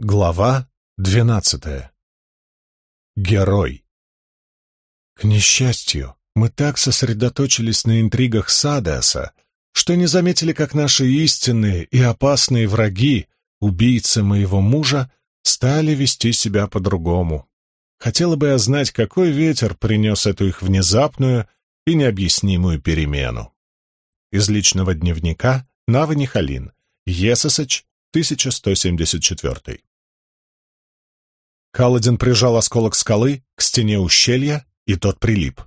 Глава двенадцатая. Герой. К несчастью, мы так сосредоточились на интригах Садеаса, что не заметили, как наши истинные и опасные враги, убийцы моего мужа, стали вести себя по-другому. Хотела бы я знать, какой ветер принес эту их внезапную и необъяснимую перемену. Из личного дневника Нава Нихалин, Есосач, 1174. Каладин прижал осколок скалы к стене ущелья, и тот прилип.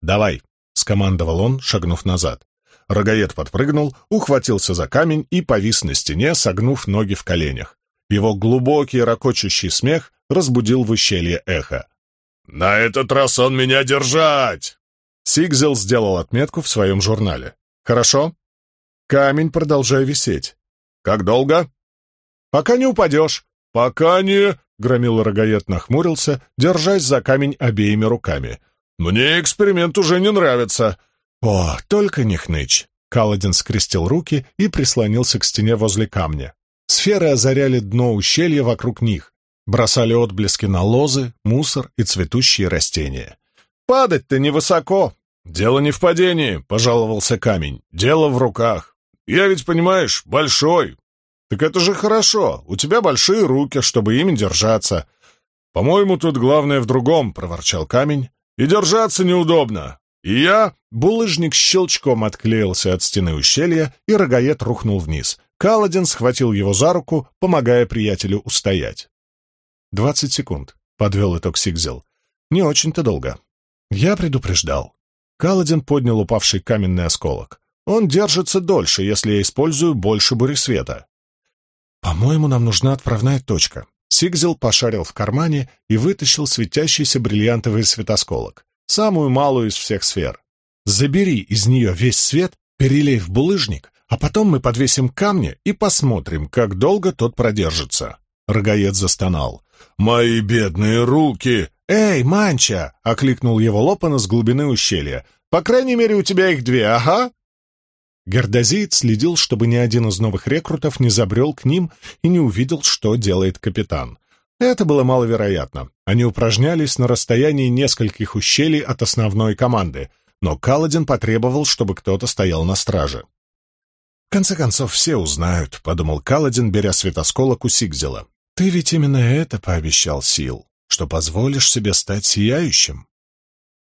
«Давай!» — скомандовал он, шагнув назад. Рогаед подпрыгнул, ухватился за камень и повис на стене, согнув ноги в коленях. Его глубокий ракочущий смех разбудил в ущелье эхо. «На этот раз он меня держать!» Сигзел сделал отметку в своем журнале. «Хорошо?» Камень продолжая висеть. «Как долго?» «Пока не упадешь». «Пока не...» — громил рогаед нахмурился, держась за камень обеими руками. «Мне эксперимент уже не нравится». «О, только не хнычь!» Каладин скрестил руки и прислонился к стене возле камня. Сферы озаряли дно ущелья вокруг них, бросали отблески на лозы, мусор и цветущие растения. «Падать-то невысоко!» «Дело не в падении», — пожаловался камень. «Дело в руках. Я ведь, понимаешь, большой. Так это же хорошо. У тебя большие руки, чтобы ими держаться. По-моему, тут главное в другом, — проворчал камень. И держаться неудобно. И я... Булыжник щелчком отклеился от стены ущелья, и рогаед рухнул вниз. Каладин схватил его за руку, помогая приятелю устоять. «Двадцать секунд», — подвел итог Сигзел. «Не очень-то долго». Я предупреждал. Каладин поднял упавший каменный осколок. Он держится дольше, если я использую больше буресвета. По-моему, нам нужна отправная точка. Сигзел пошарил в кармане и вытащил светящийся бриллиантовый светосколок, самую малую из всех сфер. Забери из нее весь свет, перелей в булыжник, а потом мы подвесим камни и посмотрим, как долго тот продержится. Рогаед застонал. «Мои бедные руки!» «Эй, Манча!» — окликнул его Лопана с глубины ущелья. «По крайней мере, у тебя их две, ага!» Гордозиец следил, чтобы ни один из новых рекрутов не забрел к ним и не увидел, что делает капитан. Это было маловероятно. Они упражнялись на расстоянии нескольких ущелий от основной команды, но Каладин потребовал, чтобы кто-то стоял на страже. «В конце концов, все узнают», — подумал Каладин, беря светосколок у Сигзела. «Ты ведь именно это пообещал, Сил, что позволишь себе стать сияющим».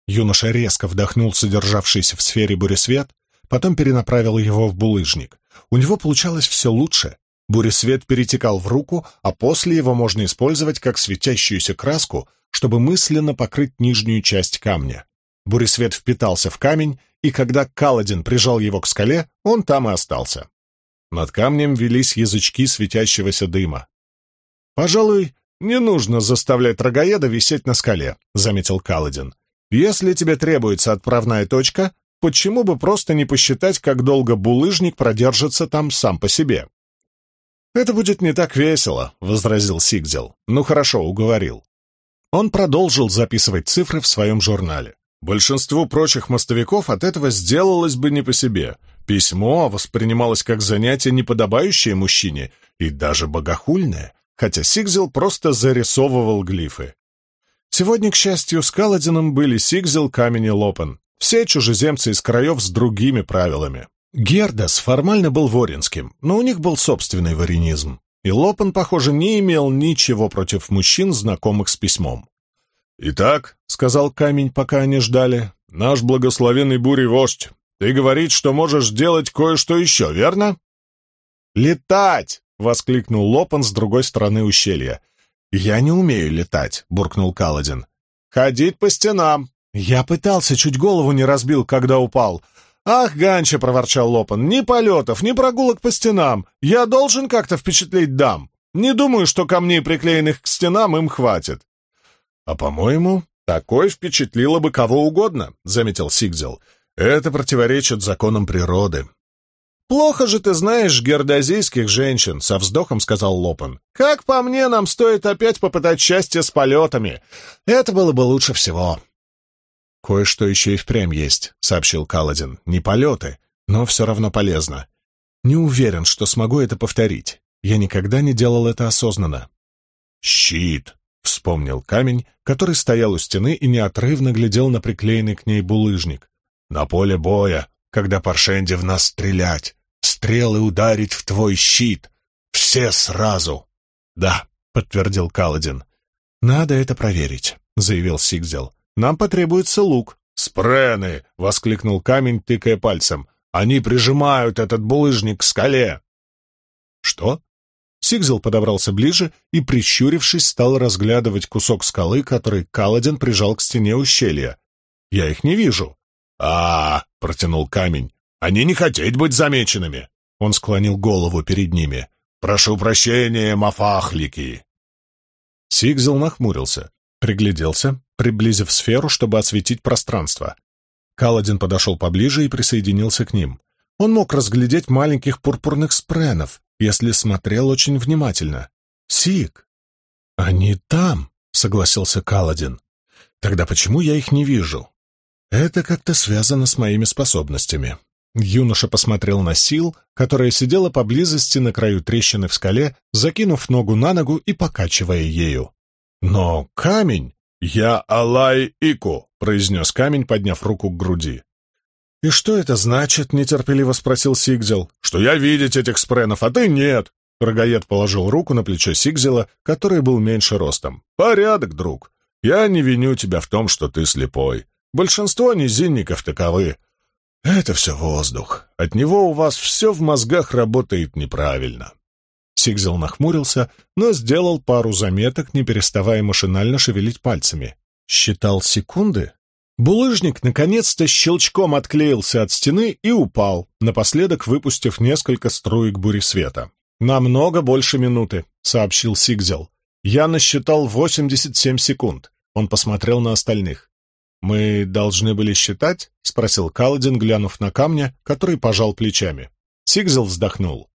Юноша резко вдохнул содержавшийся в сфере буресвет, потом перенаправил его в булыжник. У него получалось все лучше. Буресвет перетекал в руку, а после его можно использовать как светящуюся краску, чтобы мысленно покрыть нижнюю часть камня. Буресвет впитался в камень, и когда Каладин прижал его к скале, он там и остался. Над камнем велись язычки светящегося дыма. «Пожалуй, не нужно заставлять рогаеда висеть на скале», — заметил Каладин. «Если тебе требуется отправная точка, почему бы просто не посчитать, как долго булыжник продержится там сам по себе? «Это будет не так весело», — возразил Сигзел. «Ну хорошо, уговорил». Он продолжил записывать цифры в своем журнале. Большинству прочих мостовиков от этого сделалось бы не по себе. Письмо воспринималось как занятие, неподобающее мужчине, и даже богохульное, хотя Сигзел просто зарисовывал глифы. Сегодня, к счастью, с были Сигзел, Камень и Лопен. Все чужеземцы из краев с другими правилами. Гердас формально был воринским, но у них был собственный варенизм, и Лопен, похоже, не имел ничего против мужчин, знакомых с письмом. «Итак», — сказал камень, пока они ждали, — «наш благословенный бурей вождь, ты говоришь, что можешь делать кое-что еще, верно?» «Летать!» — воскликнул Лопен с другой стороны ущелья. «Я не умею летать», — буркнул Каладин. «Ходить по стенам», «Я пытался, чуть голову не разбил, когда упал». «Ах, Ганча!» — проворчал Лопан. «Ни полетов, ни прогулок по стенам. Я должен как-то впечатлить дам. Не думаю, что камней, приклеенных к стенам, им хватит». «А, по-моему, такое впечатлило бы кого угодно», — заметил Сигзел. «Это противоречит законам природы». «Плохо же ты знаешь гердозийских женщин», — со вздохом сказал Лопан. «Как по мне, нам стоит опять попытать счастье с полетами. Это было бы лучше всего». «Кое-что еще и впрямь есть», — сообщил Каладин. «Не полеты, но все равно полезно. Не уверен, что смогу это повторить. Я никогда не делал это осознанно. «Щит!» — вспомнил камень, который стоял у стены и неотрывно глядел на приклеенный к ней булыжник. «На поле боя, когда Паршенди в нас стрелять, стрелы ударить в твой щит. Все сразу!» «Да», — подтвердил Каладин. «Надо это проверить», — заявил Сигзел. «Нам потребуется лук». «Спрены!» — воскликнул камень, тыкая пальцем. «Они прижимают этот булыжник к скале!» «Что?» Сигзел подобрался ближе и, прищурившись, стал разглядывать кусок скалы, который Каладин прижал к стене ущелья. «Я их не вижу». «А, -а, -а — протянул камень, — они не хотеть быть замеченными!» Он склонил голову перед ними. «Прошу прощения, мафахлики!» Сигзел нахмурился, пригляделся, приблизив сферу, чтобы осветить пространство. Каладин подошел поближе и присоединился к ним. Он мог разглядеть маленьких пурпурных спренов, если смотрел очень внимательно. «Сиг!» «Они там!» — согласился Каладин. «Тогда почему я их не вижу?» «Это как-то связано с моими способностями». Юноша посмотрел на Сил, которая сидела поблизости на краю трещины в скале, закинув ногу на ногу и покачивая ею. «Но камень...» «Я Алай Ику», — произнес камень, подняв руку к груди. «И что это значит?» — нетерпеливо спросил Сигзел. «Что я видеть этих спренов, а ты нет!» Рогаед положил руку на плечо Сигзела, который был меньше ростом. «Порядок, друг. Я не виню тебя в том, что ты слепой. Большинство низинников таковы. Это все воздух. От него у вас все в мозгах работает неправильно. Сигзел нахмурился, но сделал пару заметок, не переставая машинально шевелить пальцами. Считал секунды. Булыжник наконец-то щелчком отклеился от стены и упал, напоследок выпустив несколько струек бури света. «Намного больше минуты», — сообщил Сигзел. «Я насчитал 87 секунд». Он посмотрел на остальных. «Мы должны были считать?» — спросил Каладин, глянув на камня, который пожал плечами. Сигзел вздохнул.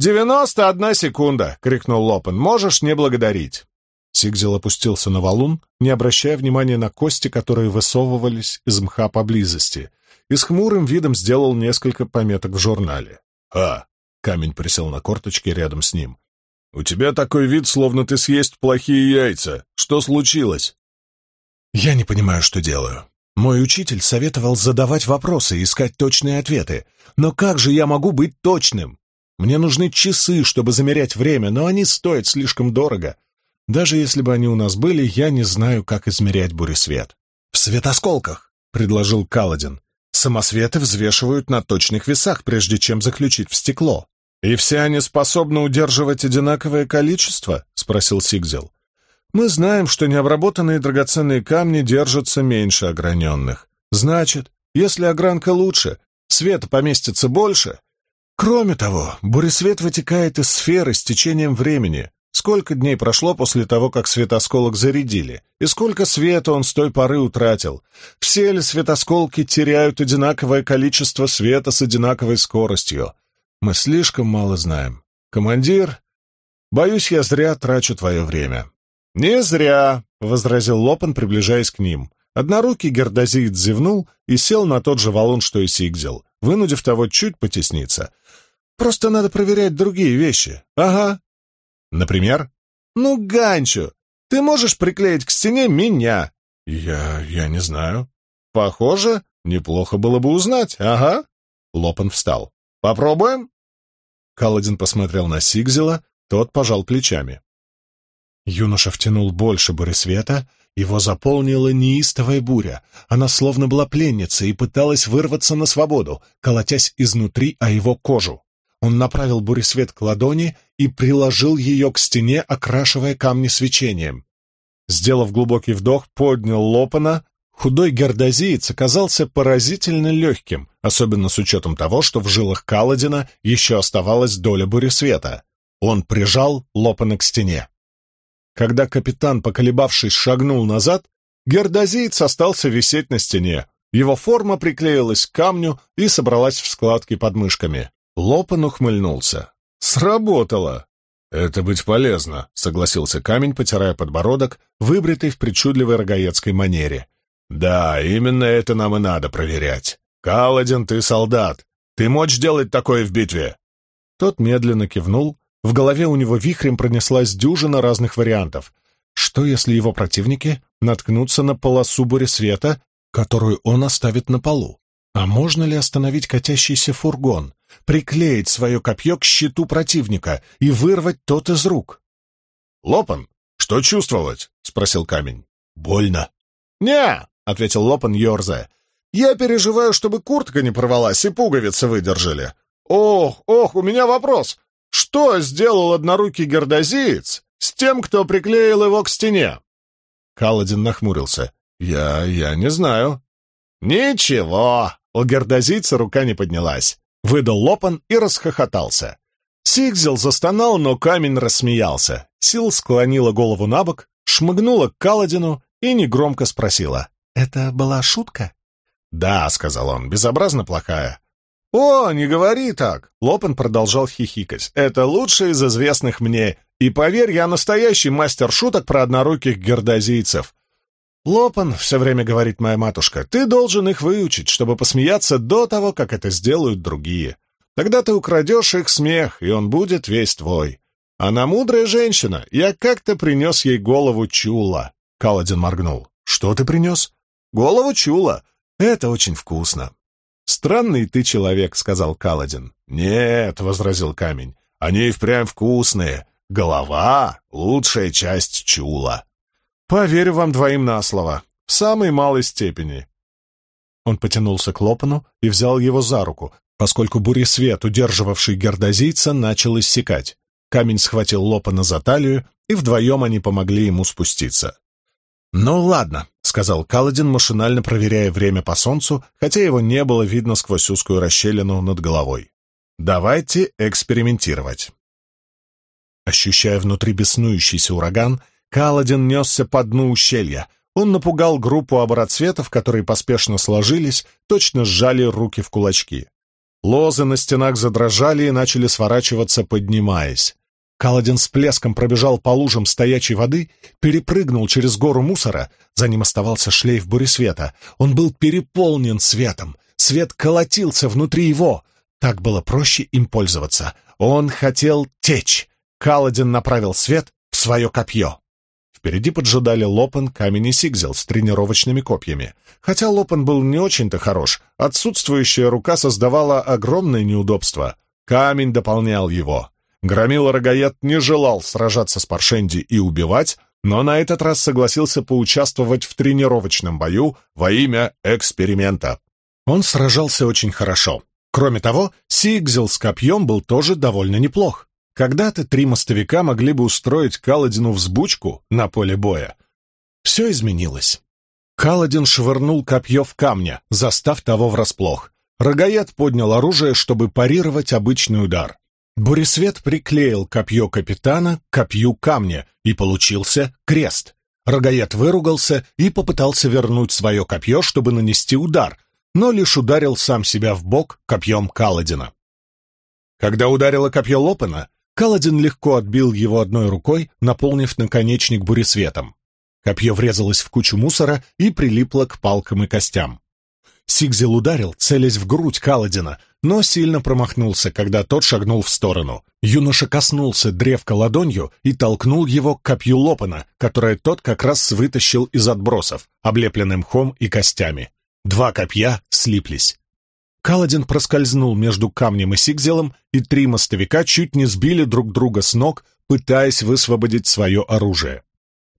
«Девяносто одна секунда!» — крикнул Лопен. «Можешь не благодарить!» Сигзел опустился на валун, не обращая внимания на кости, которые высовывались из мха поблизости, и с хмурым видом сделал несколько пометок в журнале. «А!» — камень присел на корточки рядом с ним. «У тебя такой вид, словно ты съесть плохие яйца. Что случилось?» «Я не понимаю, что делаю. Мой учитель советовал задавать вопросы и искать точные ответы. Но как же я могу быть точным? Мне нужны часы, чтобы замерять время, но они стоят слишком дорого. Даже если бы они у нас были, я не знаю, как измерять буресвет. «В светосколках», — предложил Каладин. «Самосветы взвешивают на точных весах, прежде чем заключить в стекло». «И все они способны удерживать одинаковое количество?» — спросил Сигзел. Мы знаем, что необработанные драгоценные камни держатся меньше ограненных. Значит, если огранка лучше, света поместится больше. Кроме того, буресвет вытекает из сферы с течением времени. Сколько дней прошло после того, как светосколок зарядили, и сколько света он с той поры утратил? Все ли светосколки теряют одинаковое количество света с одинаковой скоростью? Мы слишком мало знаем. Командир, боюсь, я зря трачу твое время. «Не зря», — возразил Лопан, приближаясь к ним. Однорукий гердозиец зевнул и сел на тот же валун, что и Сигзел, вынудив того чуть потесниться. «Просто надо проверять другие вещи. Ага». «Например?» «Ну, Ганчо, ты можешь приклеить к стене меня?» «Я... я не знаю». «Похоже, неплохо было бы узнать. Ага». Лопан встал. «Попробуем?» Каладин посмотрел на Сигзела, тот пожал плечами. Юноша втянул больше буресвета, его заполнила неистовая буря. Она словно была пленницей и пыталась вырваться на свободу, колотясь изнутри о его кожу. Он направил буресвет к ладони и приложил ее к стене, окрашивая камни свечением. Сделав глубокий вдох, поднял Лопана. Худой гердозиец оказался поразительно легким, особенно с учетом того, что в жилах Каладина еще оставалась доля буресвета. Он прижал Лопана к стене. Когда капитан, поколебавшись, шагнул назад, гердозиец остался висеть на стене. Его форма приклеилась к камню и собралась в складки под мышками. Лопан ухмыльнулся. «Сработало!» «Это быть полезно», — согласился камень, потирая подбородок, выбритый в причудливой рогаецкой манере. «Да, именно это нам и надо проверять. Каладин, ты солдат. Ты можешь делать такое в битве?» Тот медленно кивнул, В голове у него вихрем пронеслась дюжина разных вариантов. Что, если его противники наткнутся на полосу света, которую он оставит на полу? А можно ли остановить катящийся фургон, приклеить свое копье к щиту противника и вырвать тот из рук? «Лопан, что чувствовать?» — спросил камень. «Больно». «Не», — ответил Лопан, ерзая. «Я переживаю, чтобы куртка не порвалась и пуговицы выдержали. Ох, ох, у меня вопрос. Что сделал однорукий гердозиец с тем, кто приклеил его к стене?» Каладин нахмурился. «Я... я не знаю». «Ничего!» — у гердозийца рука не поднялась. Выдал Лопан и расхохотался. Сигзел застонал, но камень рассмеялся. Сил склонила голову на бок, шмыгнула к Каладину и негромко спросила. «Это была шутка?» «Да», — сказал он, — «безобразно плохая». «О, не говори так!» — Лопен продолжал хихикать. «Это лучшее из известных мне, и, поверь, я настоящий мастер шуток про одноруких гердозийцев. Лопан, все время говорит моя матушка, ты должен их выучить, чтобы посмеяться до того, как это сделают другие. Тогда ты украдешь их смех, и он будет весь твой. Она мудрая женщина, я как-то принес ей голову чула». Каладин моргнул. «Что ты принес?» «Голову чула. Это очень вкусно». «Странный ты человек», — сказал Каладин. «Нет», — возразил камень, — «они и впрямь вкусные. Голова — лучшая часть чула». «Поверю вам двоим на слово. В самой малой степени». Он потянулся к Лопану и взял его за руку, поскольку буресвет, удерживавший гердозийца, начал иссякать. Камень схватил Лопана за талию, и вдвоем они помогли ему спуститься. «Ну ладно», — сказал Каладин, машинально проверяя время по солнцу, хотя его не было видно сквозь узкую расщелину над головой. «Давайте экспериментировать». Ощущая внутри беснующийся ураган, Каладин несся по дну ущелья. Он напугал группу обороцветов, которые поспешно сложились, точно сжали руки в кулачки. Лозы на стенах задрожали и начали сворачиваться, поднимаясь. Каладин с плеском пробежал по лужам стоячей воды, перепрыгнул через гору мусора. За ним оставался шлейф буресвета. Он был переполнен светом. Свет колотился внутри его. Так было проще им пользоваться. Он хотел течь. Каладин направил свет в свое копье. Впереди поджидали Лопен, Камень и Сигзел с тренировочными копьями. Хотя Лопен был не очень-то хорош, отсутствующая рука создавала огромное неудобство. Камень дополнял его. Громила Рогаед не желал сражаться с Паршенди и убивать, но на этот раз согласился поучаствовать в тренировочном бою во имя эксперимента. Он сражался очень хорошо. Кроме того, Сигзел с копьем был тоже довольно неплох. Когда-то три мостовика могли бы устроить Каладину взбучку на поле боя. Все изменилось. Каладин швырнул копье в камня, застав того врасплох. Рогаед поднял оружие, чтобы парировать обычный удар. Буресвет приклеил копье капитана к копью камня, и получился крест. Рогаед выругался и попытался вернуть свое копье, чтобы нанести удар, но лишь ударил сам себя в бок копьем Каладина. Когда ударило копье Лопена, Каладин легко отбил его одной рукой, наполнив наконечник буресветом. Копье врезалось в кучу мусора и прилипло к палкам и костям. Сигзел ударил, целясь в грудь Каладина, но сильно промахнулся, когда тот шагнул в сторону. Юноша коснулся древка ладонью и толкнул его к копью Лопана, которое тот как раз вытащил из отбросов, облепленным мхом и костями. Два копья слиплись. Каладин проскользнул между камнем и Сигзелом, и три мостовика чуть не сбили друг друга с ног, пытаясь высвободить свое оружие.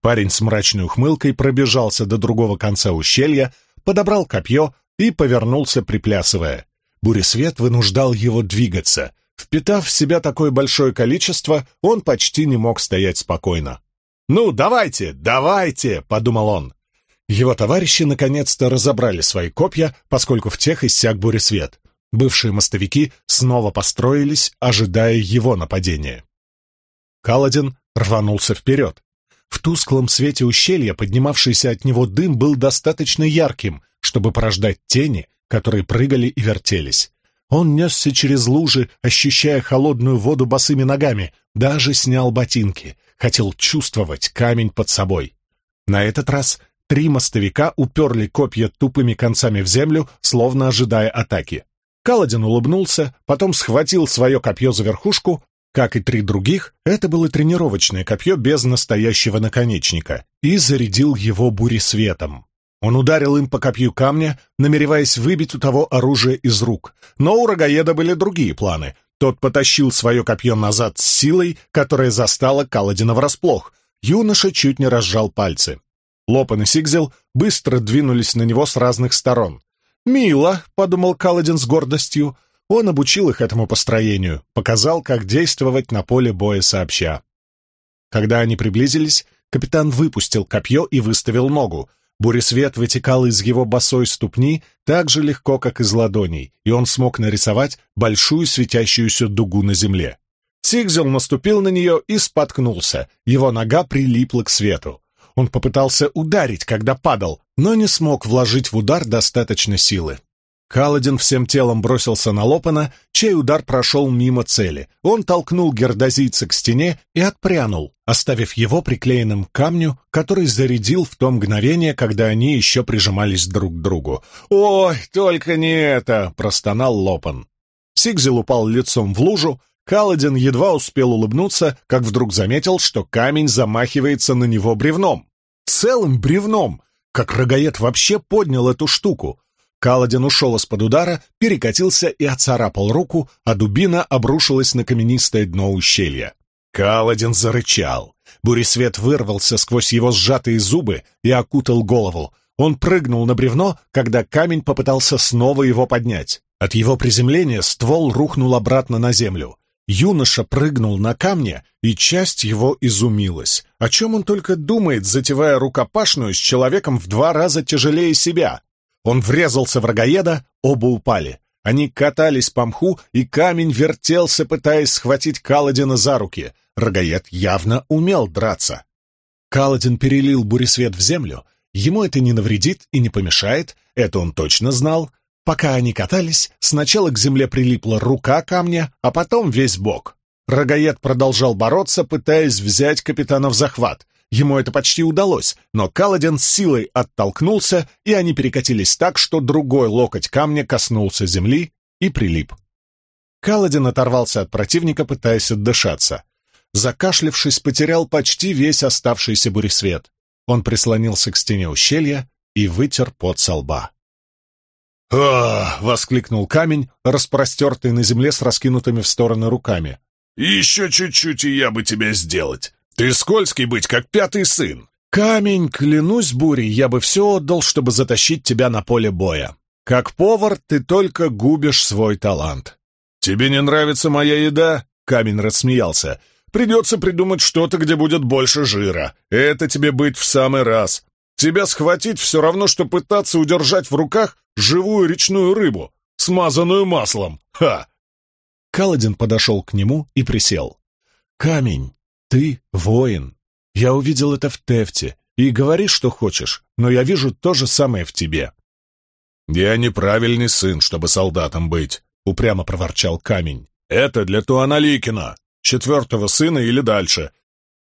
Парень с мрачной ухмылкой пробежался до другого конца ущелья, подобрал копье и повернулся, приплясывая. Буресвет вынуждал его двигаться. Впитав в себя такое большое количество, он почти не мог стоять спокойно. «Ну, давайте, давайте!» — подумал он. Его товарищи наконец-то разобрали свои копья, поскольку в тех иссяк буресвет. Бывшие мостовики снова построились, ожидая его нападения. Каладин рванулся вперед. В тусклом свете ущелья поднимавшийся от него дым был достаточно ярким, чтобы порождать тени, которые прыгали и вертелись. Он несся через лужи, ощущая холодную воду босыми ногами, даже снял ботинки, хотел чувствовать камень под собой. На этот раз Три мостовика уперли копья тупыми концами в землю, словно ожидая атаки. Каладин улыбнулся, потом схватил свое копье за верхушку Как и три других, это было тренировочное копье без настоящего наконечника, и зарядил его буресветом. Он ударил им по копью камня, намереваясь выбить у того оружие из рук. Но у рогаеда были другие планы. Тот потащил свое копье назад с силой, которая застала Каладина врасплох. Юноша чуть не разжал пальцы. Лопан и Сигзел быстро двинулись на него с разных сторон. «Мило», — подумал Каладин с гордостью, — он обучил их этому построению, показал, как действовать на поле боя сообща. Когда они приблизились, капитан выпустил копье и выставил ногу. Буресвет вытекал из его босой ступни так же легко, как из ладоней, и он смог нарисовать большую светящуюся дугу на земле. Сигзел наступил на нее и споткнулся, его нога прилипла к свету. Он попытался ударить, когда падал, но не смог вложить в удар достаточно силы. Каладин всем телом бросился на Лопана, чей удар прошел мимо цели. Он толкнул гердозийца к стене и отпрянул, оставив его приклеенным к камню, который зарядил в то мгновение, когда они еще прижимались друг к другу. «Ой, только не это!» — простонал Лопан. Сигзел упал лицом в лужу, Каладин едва успел улыбнуться, как вдруг заметил, что камень замахивается на него бревном. Целым бревном! Как рогаед вообще поднял эту штуку? Каладин ушел из-под удара, перекатился и оцарапал руку, а дубина обрушилась на каменистое дно ущелья. Каладин зарычал. Буресвет вырвался сквозь его сжатые зубы и окутал голову. Он прыгнул на бревно, когда камень попытался снова его поднять. От его приземления ствол рухнул обратно на землю. Юноша прыгнул на камне, и часть его изумилась. О чем он только думает, затевая рукопашную с человеком в два раза тяжелее себя? Он врезался в рогаеда, оба упали. Они катались по мху, и камень вертелся, пытаясь схватить Каладина за руки. Рогаед явно умел драться. Каладин перелил буресвет в землю. Ему это не навредит и не помешает, это он точно знал. Пока они катались, сначала к земле прилипла рука камня, а потом весь бок. Рогаед продолжал бороться, пытаясь взять капитана в захват. Ему это почти удалось, но Каладин с силой оттолкнулся, и они перекатились так, что другой локоть камня коснулся земли и прилип. Каладин оторвался от противника, пытаясь отдышаться. Закашлившись, потерял почти весь оставшийся буресвет. Он прислонился к стене ущелья и вытер пот со лба. «Ах!» — воскликнул камень, распростертый на земле с раскинутыми в стороны руками. «Еще чуть-чуть, и я бы тебя сделать. Ты скользкий быть, как пятый сын. Камень, клянусь бурей, я бы все отдал, чтобы затащить тебя на поле боя. Как повар ты только губишь свой талант. Тебе не нравится моя еда? Камень рассмеялся. Придется придумать что-то, где будет больше жира. Это тебе быть в самый раз. Тебя схватить все равно, что пытаться удержать в руках живую речную рыбу, смазанную маслом. Ха! Каладин подошел к нему и присел. «Камень, ты воин. Я увидел это в Тефте. И говори, что хочешь, но я вижу то же самое в тебе». «Я неправильный сын, чтобы солдатом быть», — упрямо проворчал камень. «Это для Туаналикина, четвертого сына или дальше.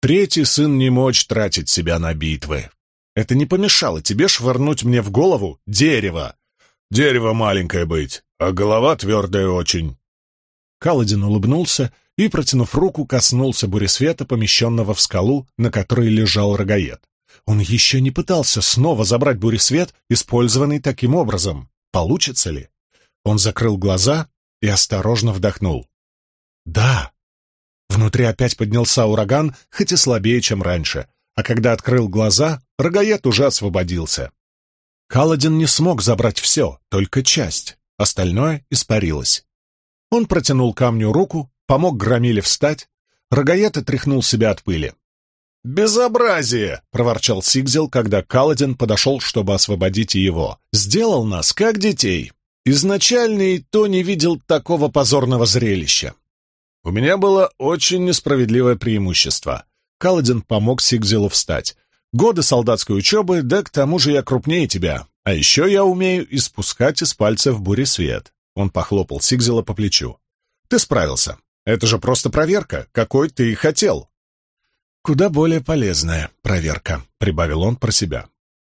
Третий сын не мочь тратить себя на битвы. Это не помешало тебе швырнуть мне в голову дерево. Дерево маленькое быть, а голова твердая очень». Каладин улыбнулся и, протянув руку, коснулся буресвета, помещенного в скалу, на которой лежал рогаед. Он еще не пытался снова забрать буресвет, использованный таким образом. Получится ли? Он закрыл глаза и осторожно вдохнул. «Да!» Внутри опять поднялся ураган, хоть и слабее, чем раньше, а когда открыл глаза, рогаед уже освободился. Каладин не смог забрать все, только часть, остальное испарилось. Он протянул камню руку, помог Громиле встать. Рогаед отряхнул себя от пыли. «Безобразие!» — проворчал Сигзел, когда Каладин подошел, чтобы освободить его. «Сделал нас, как детей. Изначально и то не видел такого позорного зрелища. У меня было очень несправедливое преимущество. Каладин помог Сигзелу встать. Годы солдатской учебы, да к тому же я крупнее тебя. А еще я умею испускать из пальцев буресвет». Он похлопал Сигзела по плечу. «Ты справился. Это же просто проверка, какой ты и хотел. Куда более полезная проверка, прибавил он про себя.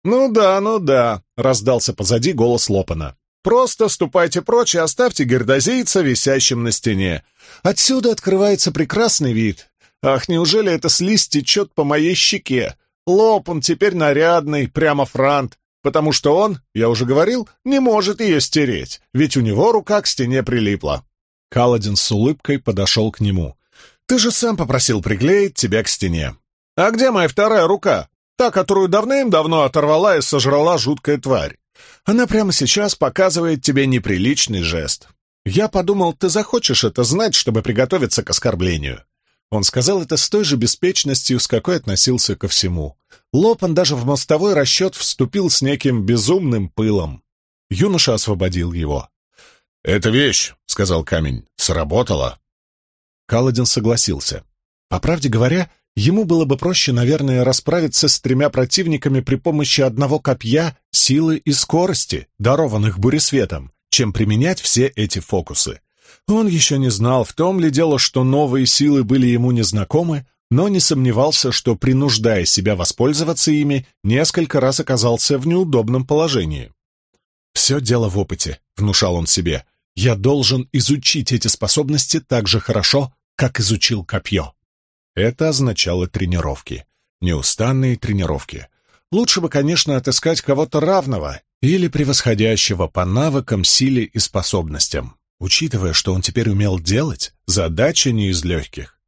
Ну да, ну да, раздался позади голос Лопана. Просто ступайте прочь и оставьте гердозийца висящим на стене. Отсюда открывается прекрасный вид. Ах, неужели эта слизь течет по моей щеке? Лоб он теперь нарядный, прямо франт, потому что он, я уже говорил, не может ее стереть, ведь у него рука к стене прилипла. Каладин с улыбкой подошел к нему. «Ты же сам попросил приклеить тебя к стене. А где моя вторая рука? Та, которую давным-давно оторвала и сожрала жуткая тварь. Она прямо сейчас показывает тебе неприличный жест. Я подумал, ты захочешь это знать, чтобы приготовиться к оскорблению. Он сказал это с той же беспечностью, с какой относился ко всему. Лопан даже в мостовой расчет вступил с неким безумным пылом. Юноша освободил его. «Эта вещь», — сказал камень, — «сработала». Каладин согласился. По правде говоря, ему было бы проще, наверное, расправиться с тремя противниками при помощи одного копья, силы и скорости, дарованных буресветом, чем применять все эти фокусы. Он еще не знал, в том ли дело, что новые силы были ему незнакомы, но не сомневался, что, принуждая себя воспользоваться ими, несколько раз оказался в неудобном положении. «Все дело в опыте», — внушал он себе. «Я должен изучить эти способности так же хорошо, как изучил копье». Это означало тренировки. Неустанные тренировки. Лучше бы, конечно, отыскать кого-то равного или превосходящего по навыкам, силе и способностям. Учитывая, что он теперь умел делать, задача не из легких.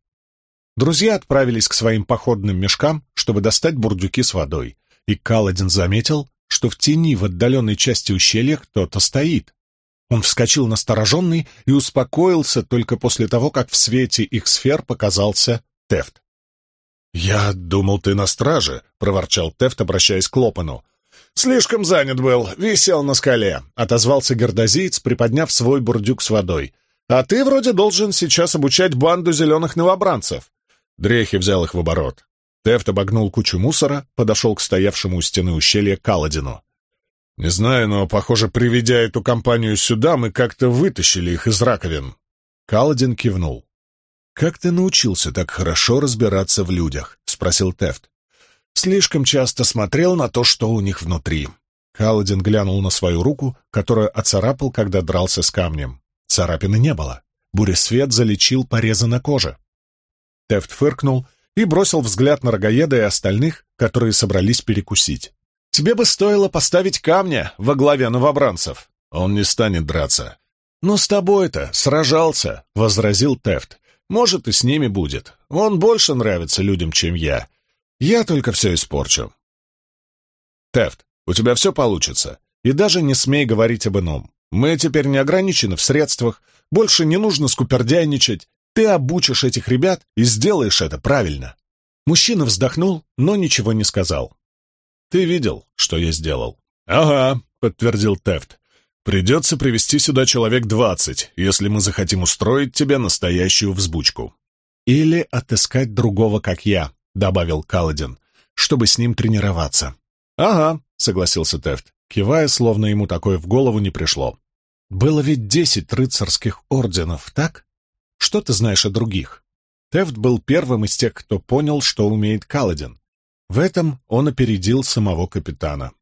Друзья отправились к своим походным мешкам, чтобы достать бурдюки с водой, и Каладин заметил, что в тени в отдаленной части ущелья кто-то стоит. Он вскочил настороженный и успокоился только после того, как в свете их сфер показался Тефт. «Я думал, ты на страже», — проворчал Тефт, обращаясь к Лопану. «Слишком занят был, висел на скале», — отозвался гердозиец, приподняв свой бурдюк с водой. «А ты вроде должен сейчас обучать банду зеленых новобранцев». Дрехи взял их в оборот. Тефт обогнул кучу мусора, подошел к стоявшему у стены ущелья Каладину. «Не знаю, но, похоже, приведя эту компанию сюда, мы как-то вытащили их из раковин». Каладин кивнул. «Как ты научился так хорошо разбираться в людях?» — спросил Тефт. Слишком часто смотрел на то, что у них внутри. Каладин глянул на свою руку, которую оцарапал, когда дрался с камнем. Царапины не было. Буресвет залечил порезы на коже. Тефт фыркнул и бросил взгляд на рогаеда и остальных, которые собрались перекусить. «Тебе бы стоило поставить камня во главе новобранцев. Он не станет драться». «Но с тобой-то сражался», — возразил Тефт. «Может, и с ними будет. Он больше нравится людям, чем я. Я только все испорчу. Тефт, у тебя все получится. И даже не смей говорить об ином. Мы теперь не ограничены в средствах, больше не нужно скупердяйничать. Ты обучишь этих ребят и сделаешь это правильно. Мужчина вздохнул, но ничего не сказал. Ты видел, что я сделал? Ага, подтвердил Тефт. Придется привести сюда человек двадцать, если мы захотим устроить тебе настоящую взбучку. Или отыскать другого, как я, — добавил Каладин, — чтобы с ним тренироваться. «Ага», — согласился Тефт, кивая, словно ему такое в голову не пришло. «Было ведь десять рыцарских орденов, так? Что ты знаешь о других?» Тефт был первым из тех, кто понял, что умеет Каладин. В этом он опередил самого капитана.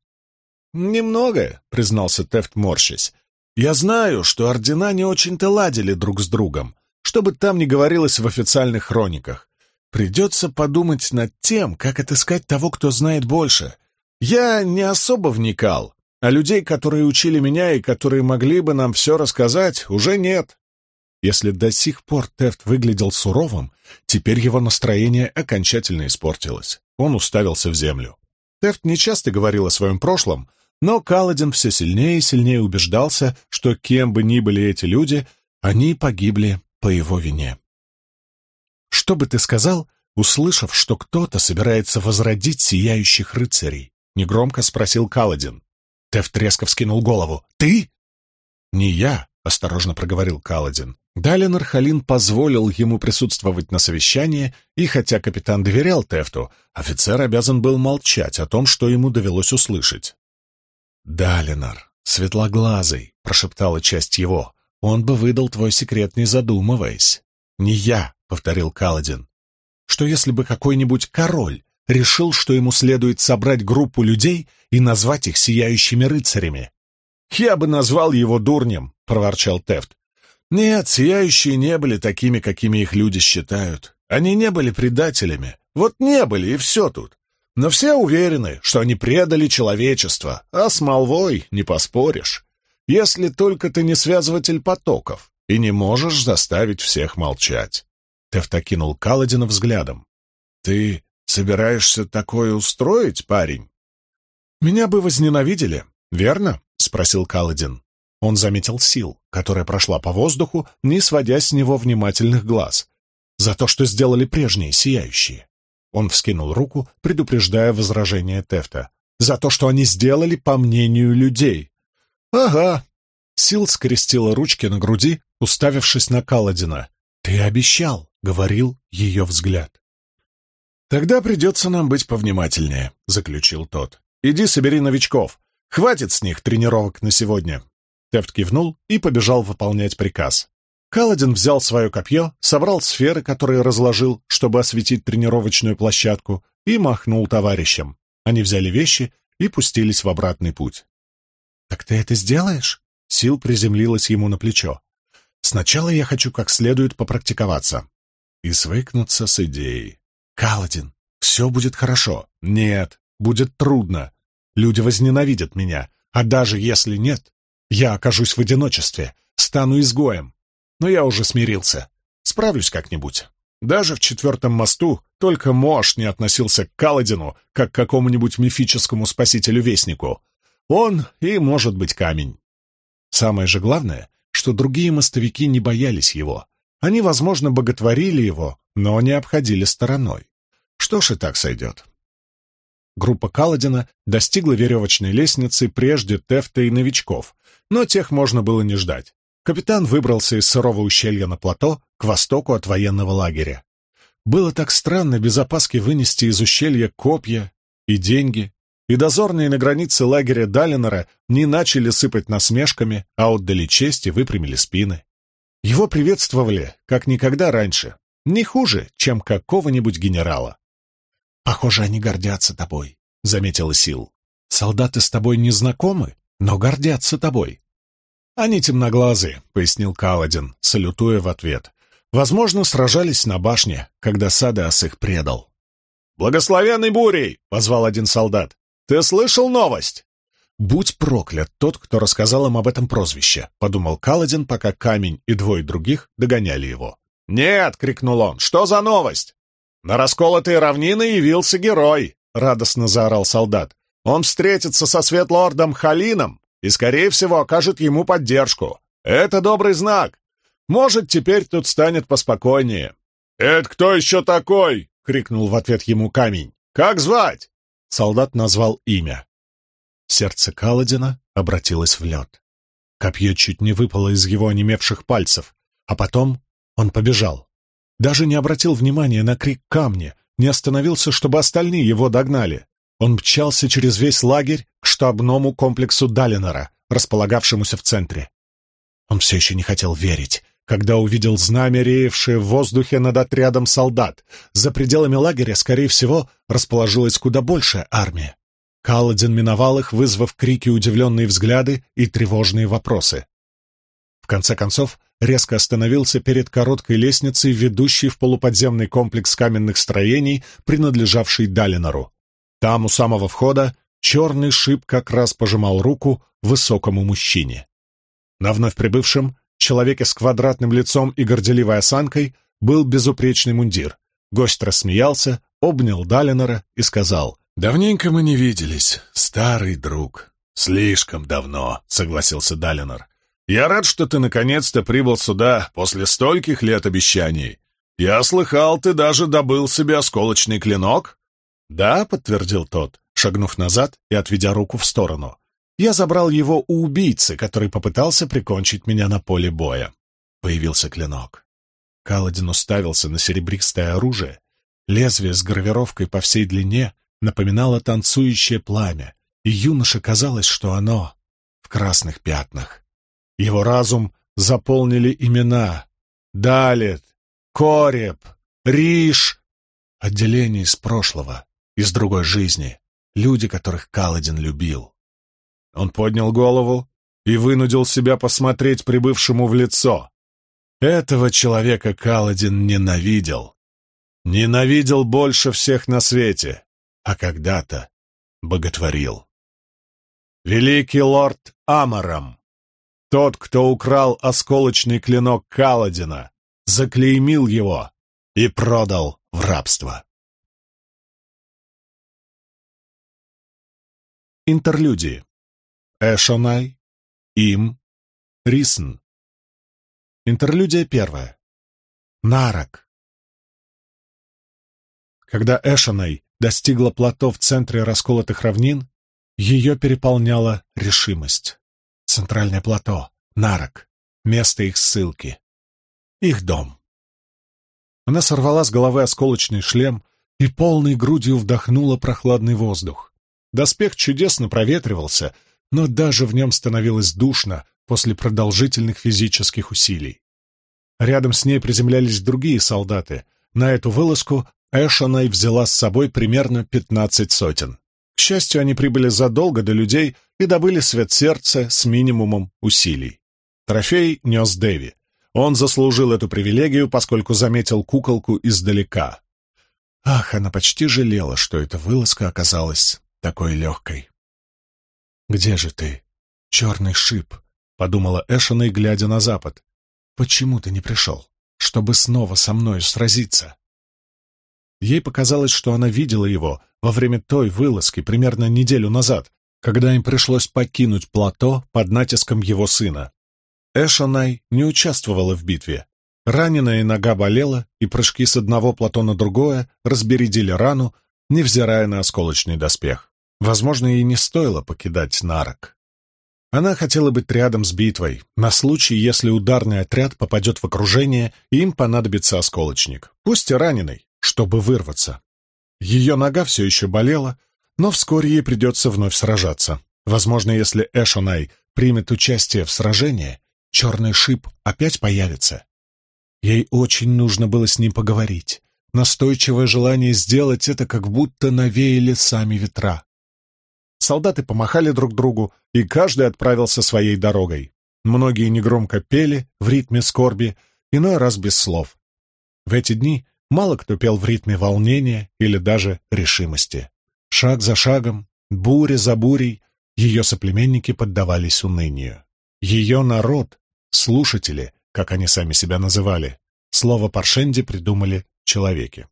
«Немного», — признался Тефт, морщась. «Я знаю, что ордена не очень-то ладили друг с другом, что бы там ни говорилось в официальных хрониках. Придется подумать над тем, как отыскать того, кто знает больше. Я не особо вникал, а людей, которые учили меня и которые могли бы нам все рассказать, уже нет. Если до сих пор Тефт выглядел суровым, теперь его настроение окончательно испортилось. Он уставился в землю. Тефт нечасто говорил о своем прошлом, но Каладин все сильнее и сильнее убеждался, что кем бы ни были эти люди, они погибли по его вине. Что бы ты сказал, услышав, что кто-то собирается возродить сияющих рыцарей? Негромко спросил Каладин. Теф резко вскинул голову. «Ты?» «Не я», — осторожно проговорил Каладин. Далин Архалин позволил ему присутствовать на совещании, и хотя капитан доверял Тефту, офицер обязан был молчать о том, что ему довелось услышать. «Далинар, светлоглазый», — прошептала часть его, — «он бы выдал твой секрет, не задумываясь. Не я, повторил Каладин. Что если бы какой-нибудь король решил, что ему следует собрать группу людей и назвать их сияющими рыцарями? «Я бы назвал его дурнем», — проворчал Тефт. «Нет, сияющие не были такими, какими их люди считают. Они не были предателями. Вот не были, и все тут. Но все уверены, что они предали человечество, а с молвой не поспоришь. Если только ты не связыватель потоков и не можешь заставить всех молчать». Тефт окинул Каладина взглядом. «Ты собираешься такое устроить, парень?» «Меня бы возненавидели, верно?» — спросил Каладин. Он заметил сил, которая прошла по воздуху, не сводя с него внимательных глаз. За то, что сделали прежние сияющие. Он вскинул руку, предупреждая возражение Тефта. За то, что они сделали, по мнению людей. «Ага». Сил скрестила ручки на груди, уставившись на Каладина. «Ты обещал», — говорил ее взгляд. «Тогда придется нам быть повнимательнее», — заключил тот. «Иди собери новичков. Хватит с них тренировок на сегодня». Тефт кивнул и побежал выполнять приказ. Каладин взял свое копье, собрал сферы, которые разложил, чтобы осветить тренировочную площадку, и махнул товарищам. Они взяли вещи и пустились в обратный путь. «Так ты это сделаешь?» Сил приземлилась ему на плечо. «Сначала я хочу как следует попрактиковаться и свыкнуться с идеей. Каладин, все будет хорошо. Нет, будет трудно. Люди возненавидят меня, а даже если нет, я окажусь в одиночестве, стану изгоем. Но я уже смирился. Справлюсь как-нибудь. Даже в четвертом мосту только Мош не относился к Каладину, как к какому-нибудь мифическому спасителю-вестнику. Он и, может быть, камень. Самое же главное, что другие мостовики не боялись его. Они, возможно, боготворили его, но не обходили стороной. Что ж и так сойдет. Группа Каладина достигла веревочной лестницы прежде Тефта и новичков, но тех можно было не ждать. Капитан выбрался из сырого ущелья на плато к востоку от военного лагеря. Было так странно без опаски вынести из ущелья копья и деньги, и дозорные на границе лагеря Далинора не начали сыпать насмешками, а отдали честь и выпрямили спины. Его приветствовали, как никогда раньше, не хуже, чем какого-нибудь генерала. «Похоже, они гордятся тобой», — заметила Сил. «Солдаты с тобой не знакомы, но гордятся тобой. «Они темноглазые», — пояснил Каладин, салютуя в ответ. «Возможно, сражались на башне, когда Садеас их предал». «Благословенный бурей!» — позвал один солдат. «Ты слышал новость?» «Будь проклят тот, кто рассказал им об этом прозвище», — подумал Каладин, пока камень и двое других догоняли его. «Нет!» — крикнул он. «Что за новость?» «На расколотые равнины явился герой!» — радостно заорал солдат. «Он встретится со светлордом Халином и, скорее всего, окажет ему поддержку. Это добрый знак. Может, теперь тут станет поспокойнее. «Это кто еще такой?» — крикнул в ответ ему камень. «Как звать?» Солдат назвал имя. Сердце Каладина обратилось в лед. Копье чуть не выпало из его онемевших пальцев, а потом он побежал. Даже не обратил внимания на крик камня, не остановился, чтобы остальные его догнали. Он мчался через весь лагерь к штабному комплексу Далинора, располагавшемуся в центре. Он все еще не хотел верить, когда увидел знамя, реевшее в воздухе над отрядом солдат. За пределами лагеря, скорее всего, расположилась куда большая армия. Каладин миновал их, вызвав крики, удивленные взгляды и тревожные вопросы. В конце концов, резко остановился перед короткой лестницей, ведущей в полуподземный комплекс каменных строений, принадлежавший Далинору. Там, у самого входа, черный шип как раз пожимал руку высокому мужчине. На вновь прибывшем, человеке с квадратным лицом и горделивой осанкой, был безупречный мундир. Гость рассмеялся, обнял Далинора и сказал, «Давненько мы не виделись, старый друг». «Слишком давно», — согласился Далинор. «Я рад, что ты наконец-то прибыл сюда после стольких лет обещаний. Я слыхал, ты даже добыл себе осколочный клинок?» «Да», — подтвердил тот, шагнув назад и отведя руку в сторону. «Я забрал его у убийцы, который попытался прикончить меня на поле боя». Появился клинок. Каладин уставился на серебристое оружие. Лезвие с гравировкой по всей длине напоминало танцующее пламя, и юноше казалось, что оно в красных пятнах. Его разум заполнили имена Далет, Кореб, Риш, отделение из прошлого, из другой жизни, люди, которых Каладин любил. Он поднял голову и вынудил себя посмотреть прибывшему в лицо. Этого человека Каладин ненавидел. Ненавидел больше всех на свете, а когда-то боготворил. Великий лорд Амарам, тот, кто украл осколочный клинок Каладина, заклеймил его и продал в рабство. Интерлюдии. Эшонай, Им, Рисн. Интерлюдия первая. Нарак. Когда Эшонай достигла плато в центре расколотых равнин, ее переполняла решимость. Центральное плато, Нарак, место их ссылки. Их дом. Она сорвала с головы осколочный шлем и полной грудью вдохнула прохладный воздух. Доспех чудесно проветривался, но даже в нем становилось душно после продолжительных физических усилий. Рядом с ней приземлялись другие солдаты. На эту вылазку Эшонай взяла с собой примерно пятнадцать сотен. К счастью, они прибыли задолго до людей и добыли свет сердца с минимумом усилий. Трофей нес Дэви. Он заслужил эту привилегию, поскольку заметил куколку издалека. Ах, она почти жалела, что эта вылазка оказалась такой легкой. «Где же ты, черный шип?» — подумала Эшена, глядя на запад. «Почему ты не пришел, чтобы снова со мною сразиться?» Ей показалось, что она видела его во время той вылазки примерно неделю назад, когда им пришлось покинуть плато под натиском его сына. Эшонай не участвовала в битве. Раненая нога болела, и прыжки с одного плато на другое разбередили рану, невзирая на осколочный доспех. Возможно, ей не стоило покидать Нарок. Она хотела быть рядом с битвой, на случай, если ударный отряд попадет в окружение, и им понадобится осколочник, пусть и раненый, чтобы вырваться. Ее нога все еще болела, но вскоре ей придется вновь сражаться. Возможно, если Эшонай примет участие в сражении, черный шип опять появится. Ей очень нужно было с ним поговорить. Настойчивое желание сделать это как будто навеяли сами ветра. Солдаты помахали друг другу, и каждый отправился своей дорогой. Многие негромко пели в ритме скорби, иной раз без слов. В эти дни мало кто пел в ритме волнения или даже решимости. Шаг за шагом, буря за бурей, ее соплеменники поддавались унынию. Ее народ, слушатели, как они сами себя называли, слово Паршенди придумали человеки.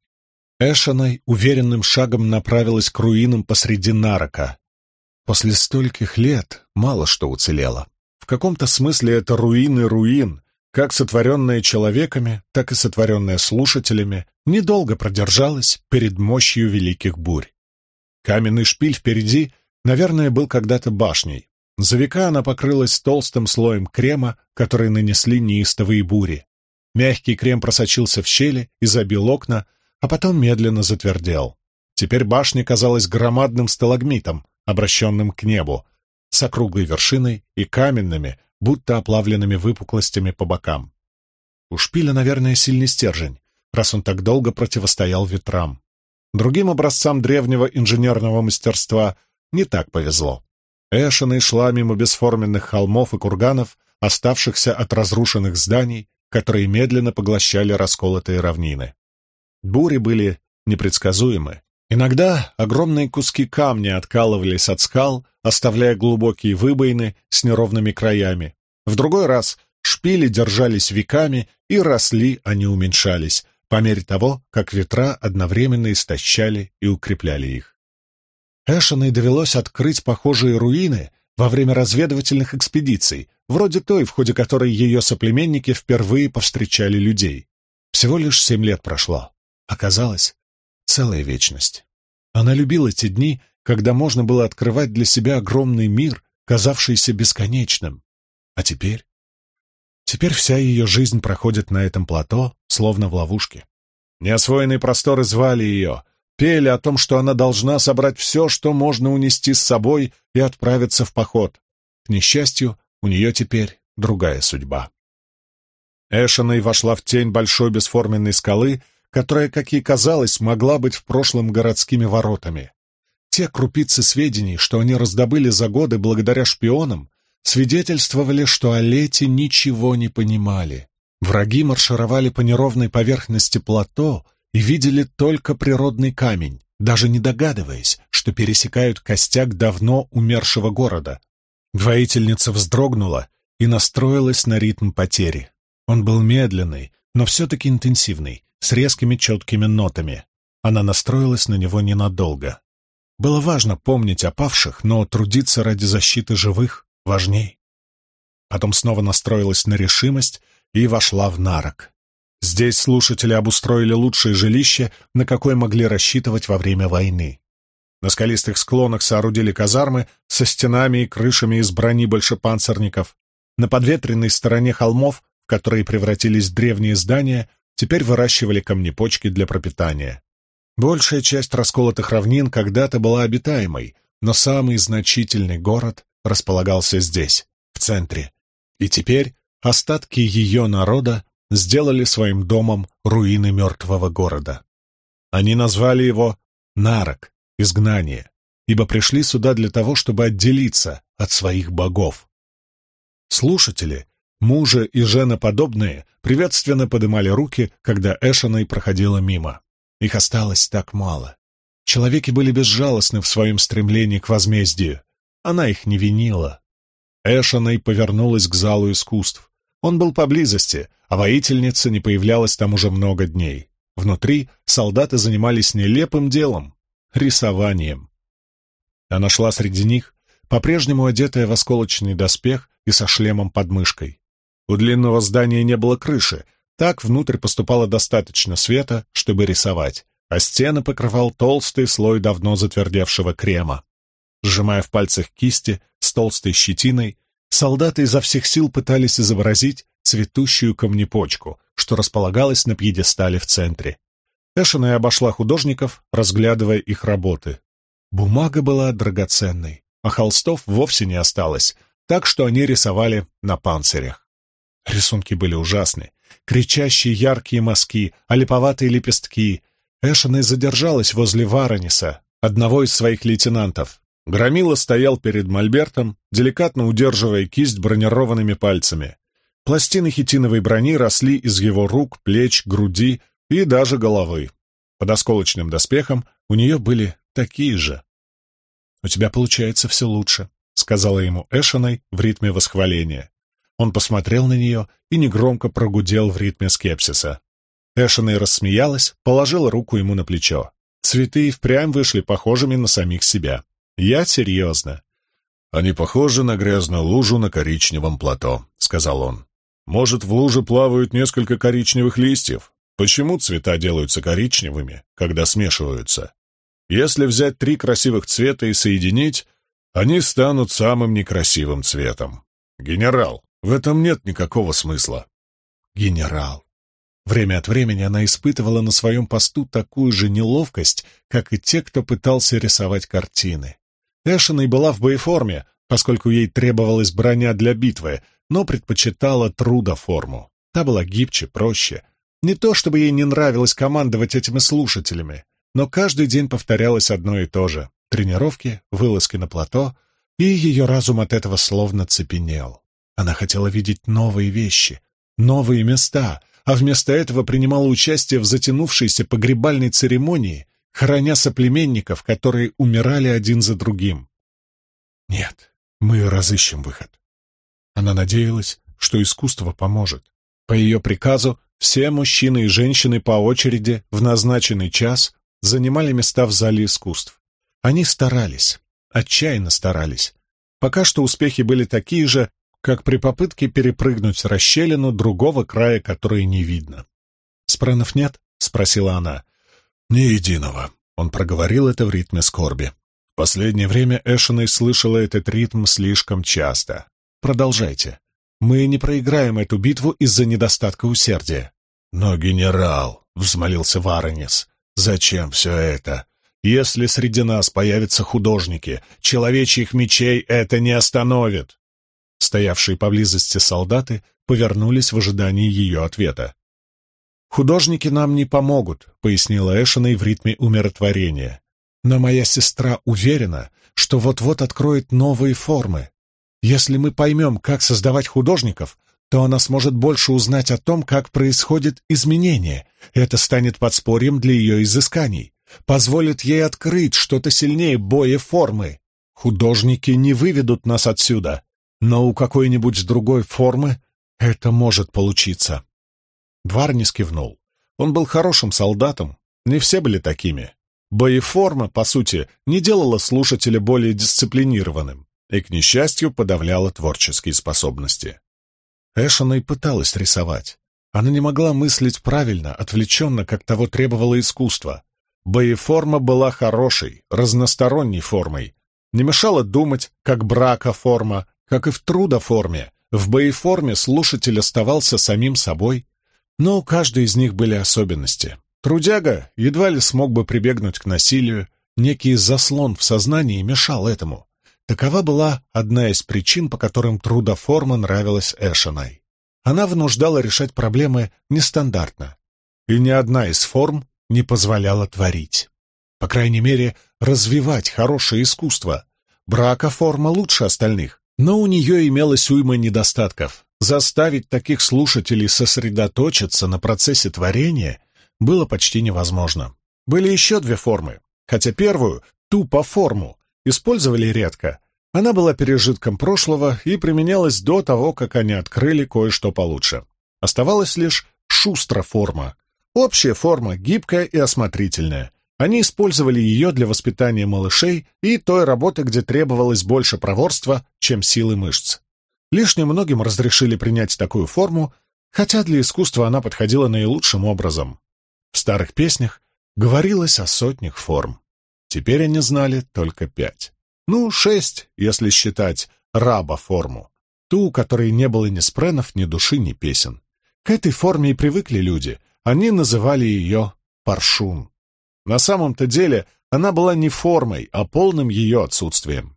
Эшаной уверенным шагом направилась к руинам посреди Нарока, После стольких лет мало что уцелело. В каком-то смысле это руины руин, как сотворенные человеками, так и сотворенные слушателями, недолго продержалась перед мощью великих бурь. Каменный шпиль впереди, наверное, был когда-то башней. За века она покрылась толстым слоем крема, который нанесли неистовые бури. Мягкий крем просочился в щели и забил окна, а потом медленно затвердел. Теперь башня казалась громадным сталагмитом, обращенным к небу, с округлой вершиной и каменными, будто оплавленными выпуклостями по бокам. У шпиля, наверное, сильный стержень, раз он так долго противостоял ветрам. Другим образцам древнего инженерного мастерства не так повезло. Эшена шла мимо бесформенных холмов и курганов, оставшихся от разрушенных зданий, которые медленно поглощали расколотые равнины. Бури были непредсказуемы, Иногда огромные куски камня откалывались от скал, оставляя глубокие выбоины с неровными краями. В другой раз шпили держались веками и росли, а не уменьшались, по мере того, как ветра одновременно истощали и укрепляли их. Эшеной довелось открыть похожие руины во время разведывательных экспедиций, вроде той, в ходе которой ее соплеменники впервые повстречали людей. Всего лишь семь лет прошло. Оказалось, целая вечность. Она любила те дни, когда можно было открывать для себя огромный мир, казавшийся бесконечным. А теперь? Теперь вся ее жизнь проходит на этом плато, словно в ловушке. Неосвоенные просторы звали ее, пели о том, что она должна собрать все, что можно унести с собой, и отправиться в поход. К несчастью, у нее теперь другая судьба. Эшеной вошла в тень большой бесформенной скалы, которая, как ей казалось, могла быть в прошлом городскими воротами. Те крупицы сведений, что они раздобыли за годы благодаря шпионам, свидетельствовали, что Олети ничего не понимали. Враги маршировали по неровной поверхности плато и видели только природный камень, даже не догадываясь, что пересекают костяк давно умершего города. Воительница вздрогнула и настроилась на ритм потери. Он был медленный, но все-таки интенсивный, с резкими четкими нотами. Она настроилась на него ненадолго. Было важно помнить о павших, но трудиться ради защиты живых важней. Потом снова настроилась на решимость и вошла в нарок. Здесь слушатели обустроили лучшее жилище, на какое могли рассчитывать во время войны. На скалистых склонах соорудили казармы со стенами и крышами из брони большепанцирников. На подветренной стороне холмов, в которые превратились древние здания, теперь выращивали камнепочки для пропитания. Большая часть расколотых равнин когда-то была обитаемой, но самый значительный город располагался здесь, в центре. И теперь остатки ее народа сделали своим домом руины мертвого города. Они назвали его Нарок, изгнание, ибо пришли сюда для того, чтобы отделиться от своих богов. Слушатели, мужа и женоподобные, приветственно подымали руки, когда Эшиной проходила мимо. Их осталось так мало. Человеки были безжалостны в своем стремлении к возмездию. Она их не винила. Эшиной повернулась к залу искусств. Он был поблизости, а воительница не появлялась там уже много дней. Внутри солдаты занимались нелепым делом — рисованием. Она шла среди них, по-прежнему одетая в осколочный доспех и со шлемом под мышкой. У длинного здания не было крыши, так внутрь поступало достаточно света, чтобы рисовать, а стены покрывал толстый слой давно затвердевшего крема. Сжимая в пальцах кисти с толстой щетиной, солдаты изо всех сил пытались изобразить цветущую камнепочку, что располагалась на пьедестале в центре. Эшена обошла художников, разглядывая их работы. Бумага была драгоценной, а холстов вовсе не осталось, так что они рисовали на панцирях. Рисунки были ужасны. Кричащие яркие мазки, олиповатые лепестки. Эшена задержалась возле Варониса, одного из своих лейтенантов. Громила стоял перед мольбертом, деликатно удерживая кисть бронированными пальцами. Пластины хитиновой брони росли из его рук, плеч, груди и даже головы. Под осколочным доспехом у нее были такие же. «У тебя получается все лучше», — сказала ему Эшиной в ритме восхваления. Он посмотрел на нее и негромко прогудел в ритме скепсиса. Эшиной рассмеялась, положила руку ему на плечо. Цветы и впрямь вышли похожими на самих себя. «Я серьезно». «Они похожи на грязную лужу на коричневом плато», — сказал он. Может, в луже плавают несколько коричневых листьев? Почему цвета делаются коричневыми, когда смешиваются? Если взять три красивых цвета и соединить, они станут самым некрасивым цветом. Генерал, в этом нет никакого смысла. Генерал. Время от времени она испытывала на своем посту такую же неловкость, как и те, кто пытался рисовать картины. Эшиной была в боеформе, поскольку ей требовалась броня для битвы, но предпочитала трудоформу. Та была гибче, проще. Не то чтобы ей не нравилось командовать этими слушателями, но каждый день повторялось одно и то же — тренировки, вылазки на плато, и ее разум от этого словно цепенел. Она хотела видеть новые вещи, новые места, а вместо этого принимала участие в затянувшейся погребальной церемонии, храня соплеменников, которые умирали один за другим. Нет, мы разыщем выход. Она надеялась, что искусство поможет. По ее приказу все мужчины и женщины по очереди в назначенный час занимали места в зале искусств. Они старались, отчаянно старались. Пока что успехи были такие же, как при попытке перепрыгнуть расщелину другого края, который не видно. «Спранов нет?» — спросила она. «Ни единого», — он проговорил это в ритме скорби. В последнее время Эшиной слышала этот ритм слишком часто. Продолжайте. Мы не проиграем эту битву из-за недостатка усердия. Но, генерал, — взмолился Варонец, — зачем все это? Если среди нас появятся художники, человечьих мечей это не остановит. Стоявшие поблизости солдаты повернулись в ожидании ее ответа. «Художники нам не помогут», — пояснила Эшиной в ритме умиротворения. «Но моя сестра уверена, что вот-вот откроет новые формы, Если мы поймем, как создавать художников, то она сможет больше узнать о том, как происходит изменение. Это станет подспорьем для ее изысканий, позволит ей открыть что-то сильнее боя формы. Художники не выведут нас отсюда, но у какой-нибудь другой формы это может получиться. Дварнис кивнул. Он был хорошим солдатом, не все были такими. Боеформа, по сути, не делала слушателя более дисциплинированным и, к несчастью, подавляла творческие способности. Эшена и пыталась рисовать. Она не могла мыслить правильно, отвлеченно, как того требовало искусство. Боеформа была хорошей, разносторонней формой. Не мешала думать, как брака форма, как и в трудоформе. В боеформе слушатель оставался самим собой, но у каждой из них были особенности. Трудяга едва ли смог бы прибегнуть к насилию, некий заслон в сознании мешал этому. Такова была одна из причин, по которым трудоформа нравилась Эшиной. Она вынуждала решать проблемы нестандартно, и ни одна из форм не позволяла творить. По крайней мере, развивать хорошее искусство. Брака форма лучше остальных, но у нее имелось уйма недостатков. Заставить таких слушателей сосредоточиться на процессе творения было почти невозможно. Были еще две формы, хотя первую, ту по форму, использовали редко. Она была пережитком прошлого и применялась до того, как они открыли кое-что получше. Оставалась лишь шустра форма. Общая форма, гибкая и осмотрительная. Они использовали ее для воспитания малышей и той работы, где требовалось больше проворства, чем силы мышц. Лишь немногим разрешили принять такую форму, хотя для искусства она подходила наилучшим образом. В старых песнях говорилось о сотнях форм. Теперь они знали только пять. Ну, шесть, если считать раба-форму. Ту, у которой не было ни спренов, ни души, ни песен. К этой форме и привыкли люди. Они называли ее паршун. На самом-то деле она была не формой, а полным ее отсутствием.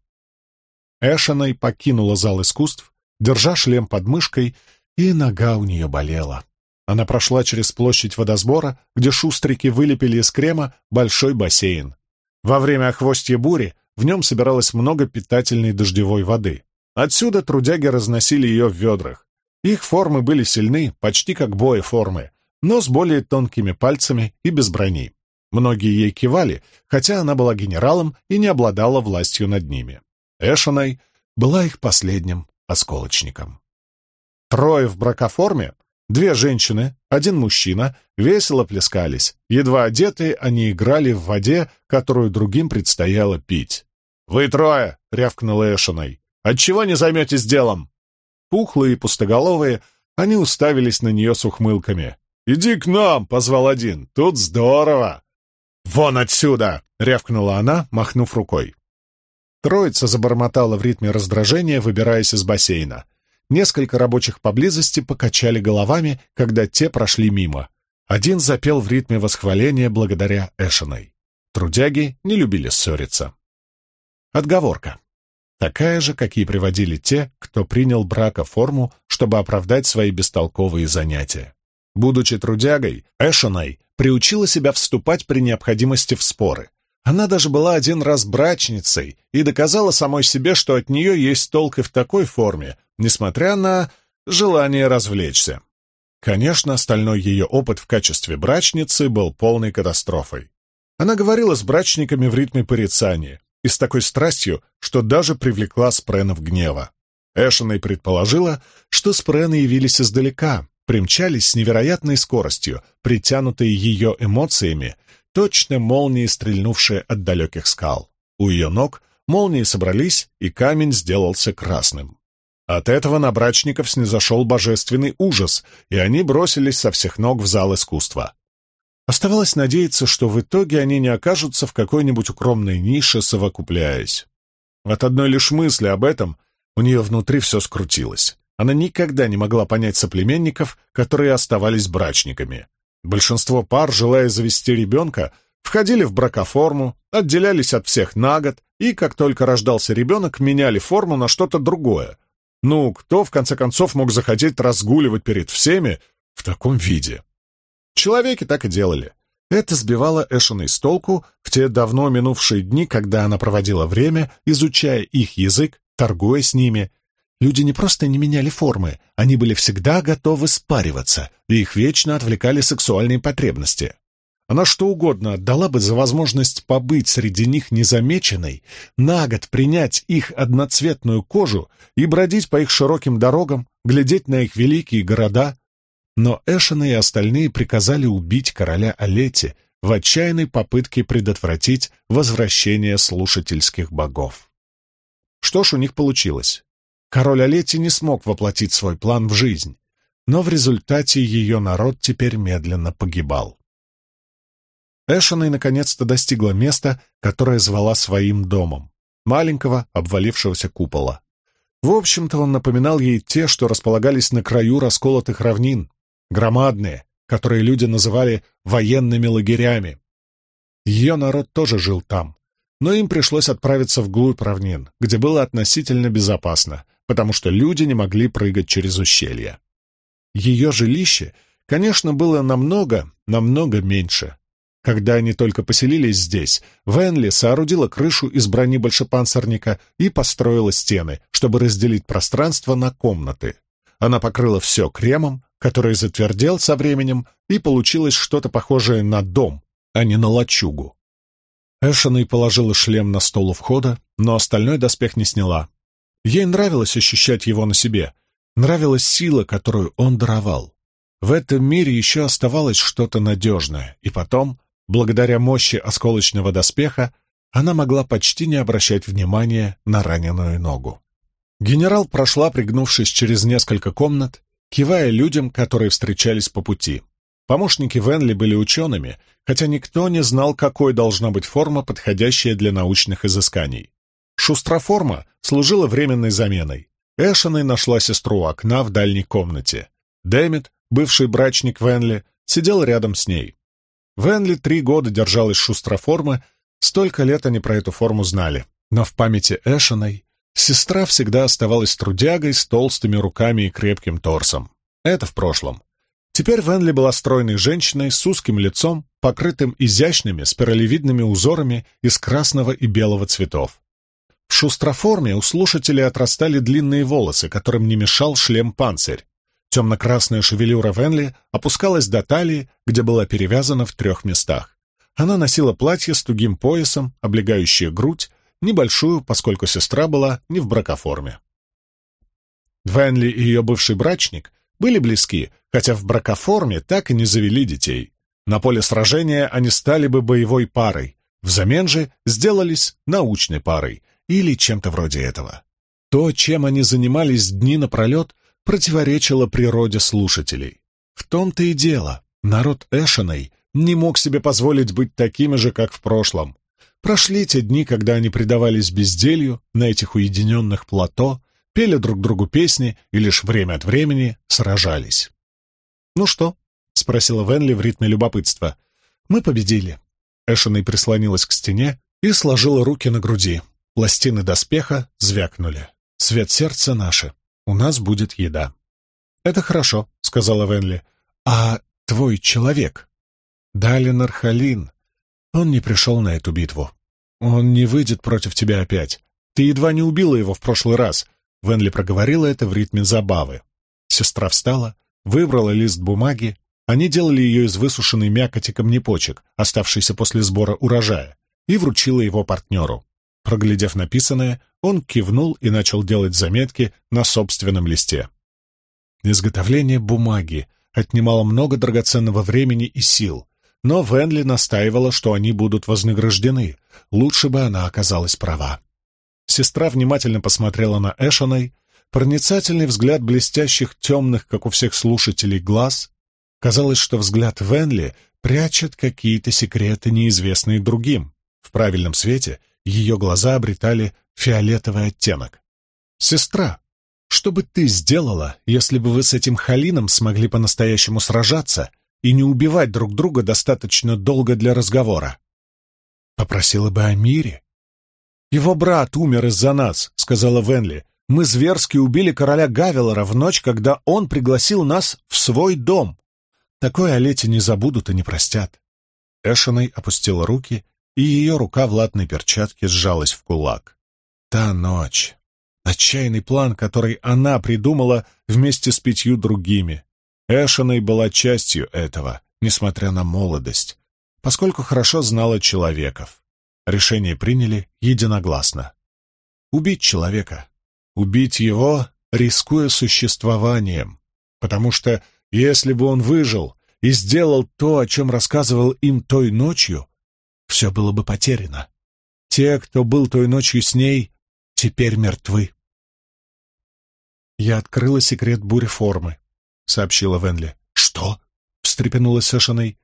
Эшеной покинула зал искусств, держа шлем под мышкой, и нога у нее болела. Она прошла через площадь водосбора, где шустрики вылепили из крема большой бассейн. Во время охвостья бури в нем собиралось много питательной дождевой воды. Отсюда трудяги разносили ее в ведрах. Их формы были сильны, почти как бои-формы, но с более тонкими пальцами и без брони. Многие ей кивали, хотя она была генералом и не обладала властью над ними. Эшенай была их последним осколочником. Трое в бракоформе Две женщины, один мужчина, весело плескались. Едва одетые, они играли в воде, которую другим предстояло пить. «Вы трое!» — рявкнула Эшиной. «Отчего не займетесь делом?» Пухлые и пустоголовые, они уставились на нее с ухмылками. «Иди к нам!» — позвал один. «Тут здорово!» «Вон отсюда!» — рявкнула она, махнув рукой. Троица забормотала в ритме раздражения, выбираясь из бассейна. Несколько рабочих поблизости покачали головами, когда те прошли мимо. Один запел в ритме восхваления благодаря Эшиной. Трудяги не любили ссориться. Отговорка. Такая же, какие приводили те, кто принял брака форму, чтобы оправдать свои бестолковые занятия. Будучи трудягой, Эшиной приучила себя вступать при необходимости в споры. Она даже была один раз брачницей и доказала самой себе, что от нее есть толк и в такой форме, несмотря на желание развлечься. Конечно, остальной ее опыт в качестве брачницы был полной катастрофой. Она говорила с брачниками в ритме порицания и с такой страстью, что даже привлекла спренов гнева. Эшиной предположила, что спрены явились издалека, примчались с невероятной скоростью, притянутые ее эмоциями, точно молнии, стрельнувшие от далеких скал. У ее ног молнии собрались, и камень сделался красным. От этого на брачников снизошел божественный ужас, и они бросились со всех ног в зал искусства. Оставалось надеяться, что в итоге они не окажутся в какой-нибудь укромной нише, совокупляясь. От одной лишь мысли об этом у нее внутри все скрутилось. Она никогда не могла понять соплеменников, которые оставались брачниками. Большинство пар, желая завести ребенка, входили в бракоформу, отделялись от всех на год и, как только рождался ребенок, меняли форму на что-то другое, ну, кто, в конце концов, мог захотеть разгуливать перед всеми в таком виде? Человеки так и делали. Это сбивало Эшиной с толку в те давно минувшие дни, когда она проводила время, изучая их язык, торгуя с ними. Люди не просто не меняли формы, они были всегда готовы спариваться, и их вечно отвлекали сексуальные потребности. Она что угодно отдала бы за возможность побыть среди них незамеченной, на год принять их одноцветную кожу и бродить по их широким дорогам, глядеть на их великие города. Но Эшена и остальные приказали убить короля Олети в отчаянной попытке предотвратить возвращение слушательских богов. Что ж у них получилось? Король Олети не смог воплотить свой план в жизнь, но в результате ее народ теперь медленно погибал. Эшена наконец-то достигла места, которое звала своим домом — маленького обвалившегося купола. В общем-то, он напоминал ей те, что располагались на краю расколотых равнин, громадные, которые люди называли военными лагерями. Ее народ тоже жил там, но им пришлось отправиться вглубь равнин, где было относительно безопасно, потому что люди не могли прыгать через ущелья. Ее жилище, конечно, было намного, намного меньше, когда они только поселились здесь, Венли соорудила крышу из брони большепанцирника и построила стены, чтобы разделить пространство на комнаты. Она покрыла все кремом, который затвердел со временем, и получилось что-то похожее на дом, а не на лачугу. Эшена положила шлем на стол у входа, но остальной доспех не сняла. Ей нравилось ощущать его на себе, нравилась сила, которую он даровал. В этом мире еще оставалось что-то надежное, и потом Благодаря мощи осколочного доспеха она могла почти не обращать внимания на раненую ногу. Генерал прошла, пригнувшись через несколько комнат, кивая людям, которые встречались по пути. Помощники Венли были учеными, хотя никто не знал, какой должна быть форма, подходящая для научных изысканий. Шустроформа служила временной заменой. Эшеной нашла сестру окна в дальней комнате. Дэмит, бывший брачник Венли, сидел рядом с ней. Венли три года держалась шустроформы, столько лет они про эту форму знали. Но в памяти Эшиной сестра всегда оставалась трудягой с толстыми руками и крепким торсом. Это в прошлом. Теперь Венли была стройной женщиной с узким лицом, покрытым изящными спиралевидными узорами из красного и белого цветов. В шустроформе у слушателей отрастали длинные волосы, которым не мешал шлем-панцирь. Темно-красная шевелюра Венли опускалась до талии, где была перевязана в трех местах. Она носила платье с тугим поясом, облегающее грудь, небольшую, поскольку сестра была не в бракоформе. Венли и ее бывший брачник были близки, хотя в бракоформе так и не завели детей. На поле сражения они стали бы боевой парой, взамен же сделались научной парой или чем-то вроде этого. То, чем они занимались дни напролет, противоречило природе слушателей. В том-то и дело, народ Эшеной не мог себе позволить быть такими же, как в прошлом. Прошли те дни, когда они предавались безделью на этих уединенных плато, пели друг другу песни и лишь время от времени сражались. «Ну что?» — спросила Венли в ритме любопытства. «Мы победили». Эшеной прислонилась к стене и сложила руки на груди. Пластины доспеха звякнули. «Свет сердца наше». У нас будет еда». «Это хорошо», — сказала Венли. «А твой человек?» «Далин Архалин. Он не пришел на эту битву. Он не выйдет против тебя опять. Ты едва не убила его в прошлый раз». Венли проговорила это в ритме забавы. Сестра встала, выбрала лист бумаги. Они делали ее из высушенной мякоти камнепочек, оставшейся после сбора урожая, и вручила его партнеру. Проглядев написанное, он кивнул и начал делать заметки на собственном листе. Изготовление бумаги отнимало много драгоценного времени и сил, но Венли настаивала, что они будут вознаграждены. Лучше бы она оказалась права. Сестра внимательно посмотрела на Эшоной, проницательный взгляд блестящих темных, как у всех слушателей, глаз. Казалось, что взгляд Венли прячет какие-то секреты, неизвестные другим. В правильном свете — ее глаза обретали фиолетовый оттенок. «Сестра, что бы ты сделала, если бы вы с этим Халином смогли по-настоящему сражаться и не убивать друг друга достаточно долго для разговора?» «Попросила бы о мире». «Его брат умер из-за нас», — сказала Венли. «Мы зверски убили короля Гавелора в ночь, когда он пригласил нас в свой дом. Такое Олете не забудут и не простят». Эшиной опустила руки и ее рука в латной перчатке сжалась в кулак. Та ночь. Отчаянный план, который она придумала вместе с пятью другими. Эшиной была частью этого, несмотря на молодость, поскольку хорошо знала человеков. Решение приняли единогласно. Убить человека. Убить его, рискуя существованием. Потому что, если бы он выжил и сделал то, о чем рассказывал им той ночью, все было бы потеряно. Те, кто был той ночью с ней, теперь мертвы. «Я открыла секрет буреформы», — сообщила Венли. «Что?» — встрепенулась Эшеней.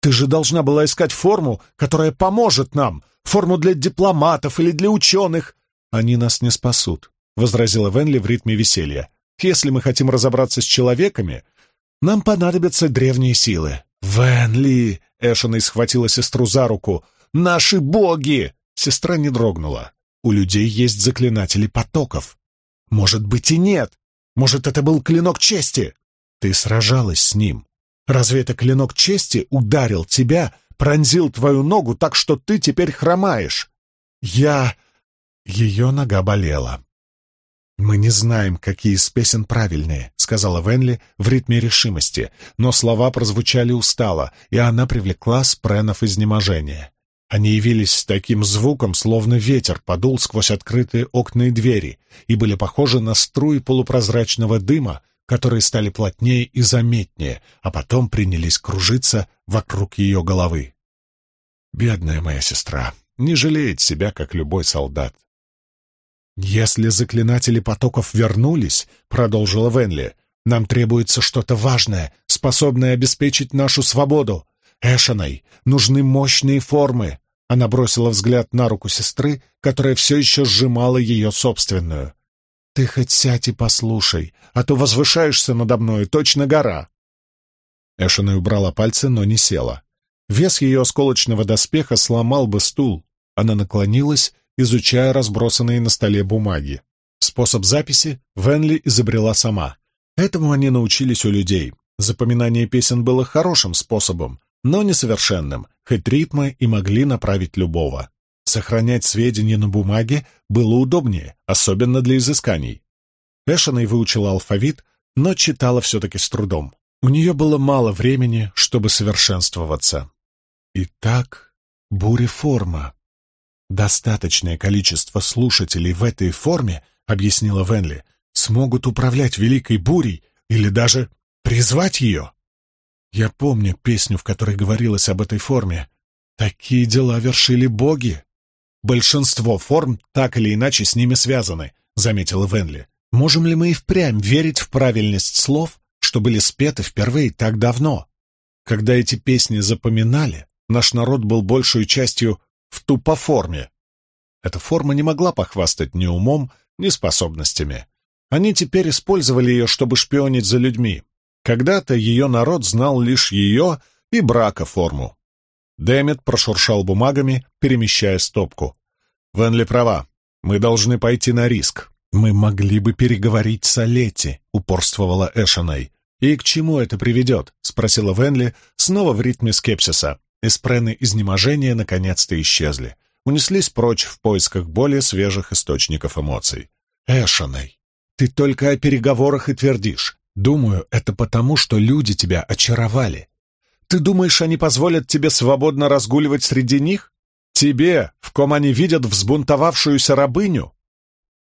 «Ты же должна была искать форму, которая поможет нам, форму для дипломатов или для ученых». «Они нас не спасут», — возразила Венли в ритме веселья. «Если мы хотим разобраться с человеками, нам понадобятся древние силы». «Венли!» — Эшеней схватила сестру за руку. «Наши боги!» Сестра не дрогнула. «У людей есть заклинатели потоков. Может быть и нет. Может, это был клинок чести? Ты сражалась с ним. Разве это клинок чести ударил тебя, пронзил твою ногу так, что ты теперь хромаешь? Я... Ее нога болела. «Мы не знаем, какие из песен правильные», — сказала Венли в ритме решимости, но слова прозвучали устало, и она привлекла спренов изнеможения. Они явились с таким звуком, словно ветер подул сквозь открытые окна и двери, и были похожи на струи полупрозрачного дыма, которые стали плотнее и заметнее, а потом принялись кружиться вокруг ее головы. Бедная моя сестра не жалеет себя, как любой солдат. «Если заклинатели потоков вернулись», — продолжила Венли, — «нам требуется что-то важное, способное обеспечить нашу свободу. Эшеной нужны мощные формы». Она бросила взгляд на руку сестры, которая все еще сжимала ее собственную. «Ты хоть сядь и послушай, а то возвышаешься надо мною, точно гора». Эшеной убрала пальцы, но не села. Вес ее осколочного доспеха сломал бы стул. Она наклонилась изучая разбросанные на столе бумаги. Способ записи Венли изобрела сама. Этому они научились у людей. Запоминание песен было хорошим способом, но несовершенным, хоть ритмы и могли направить любого. Сохранять сведения на бумаге было удобнее, особенно для изысканий. Эшиной выучила алфавит, но читала все-таки с трудом. У нее было мало времени, чтобы совершенствоваться. Итак, буреформа. Достаточное количество слушателей в этой форме, объяснила Венли, смогут управлять великой бурей или даже призвать ее. Я помню песню, в которой говорилось об этой форме. Такие дела вершили боги. Большинство форм так или иначе с ними связаны, заметила Венли. Можем ли мы и впрямь верить в правильность слов, что были спеты впервые так давно? Когда эти песни запоминали, наш народ был большей частью в тупоформе. Эта форма не могла похвастать ни умом, ни способностями. Они теперь использовали ее, чтобы шпионить за людьми. Когда-то ее народ знал лишь ее и брака форму. Дэмит прошуршал бумагами, перемещая стопку. «Венли права. Мы должны пойти на риск. Мы могли бы переговорить с Олетти», — упорствовала Эшеней. «И к чему это приведет?» — спросила Венли, снова в ритме скепсиса. Эспрены изнеможения наконец-то исчезли, унеслись прочь в поисках более свежих источников эмоций. «Эшоней, ты только о переговорах и твердишь. Думаю, это потому, что люди тебя очаровали. Ты думаешь, они позволят тебе свободно разгуливать среди них? Тебе, в ком они видят взбунтовавшуюся рабыню?»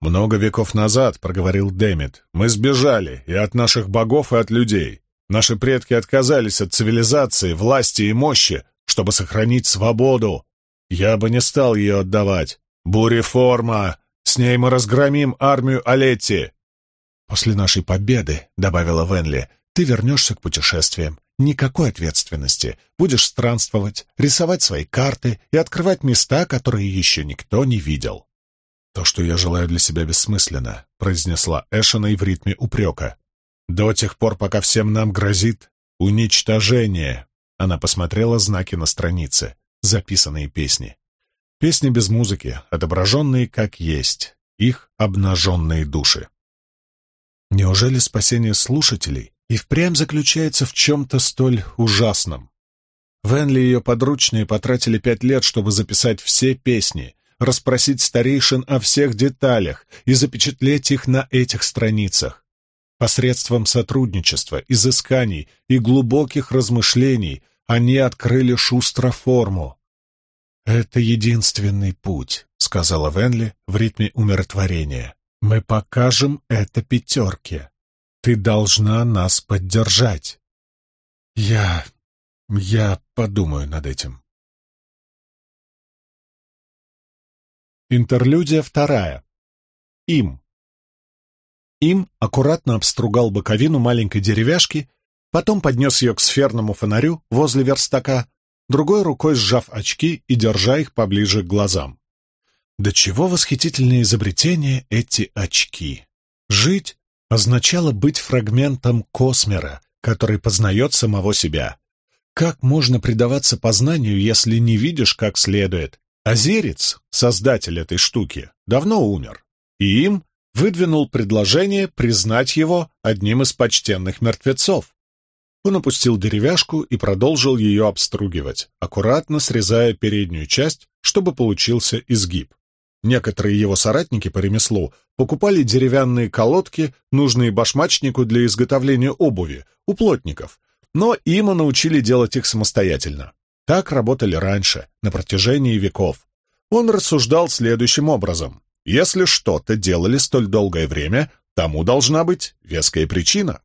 «Много веков назад, — проговорил Дэмит, — мы сбежали и от наших богов, и от людей. Наши предки отказались от цивилизации, власти и мощи, чтобы сохранить свободу. Я бы не стал ее отдавать. Буреформа! С ней мы разгромим армию Олетти!» «После нашей победы», — добавила Венли, — «ты вернешься к путешествиям. Никакой ответственности. Будешь странствовать, рисовать свои карты и открывать места, которые еще никто не видел». «То, что я желаю для себя бессмысленно», — произнесла Эшена в ритме упрека. «До тех пор, пока всем нам грозит уничтожение». Она посмотрела знаки на странице, записанные песни. Песни без музыки, отображенные как есть, их обнаженные души. Неужели спасение слушателей и впрямь заключается в чем-то столь ужасном? Венли и ее подручные потратили пять лет, чтобы записать все песни, расспросить старейшин о всех деталях и запечатлеть их на этих страницах. Посредством сотрудничества, изысканий и глубоких размышлений они открыли шустро форму. «Это единственный путь», — сказала Венли в ритме умиротворения. «Мы покажем это пятерке. Ты должна нас поддержать». «Я... я подумаю над этим». Интерлюдия вторая. Им. Им аккуратно обстругал боковину маленькой деревяшки, потом поднес ее к сферному фонарю возле верстака, другой рукой сжав очки и держа их поближе к глазам. До чего восхитительное изобретение эти очки! Жить означало быть фрагментом космера, который познает самого себя. Как можно предаваться познанию, если не видишь как следует? Азерец, создатель этой штуки, давно умер, и им выдвинул предложение признать его одним из почтенных мертвецов. Он опустил деревяшку и продолжил ее обстругивать, аккуратно срезая переднюю часть, чтобы получился изгиб. Некоторые его соратники по ремеслу покупали деревянные колодки, нужные башмачнику для изготовления обуви, у плотников, но има научили делать их самостоятельно. Так работали раньше, на протяжении веков. Он рассуждал следующим образом. Если что-то делали столь долгое время, тому должна быть веская причина.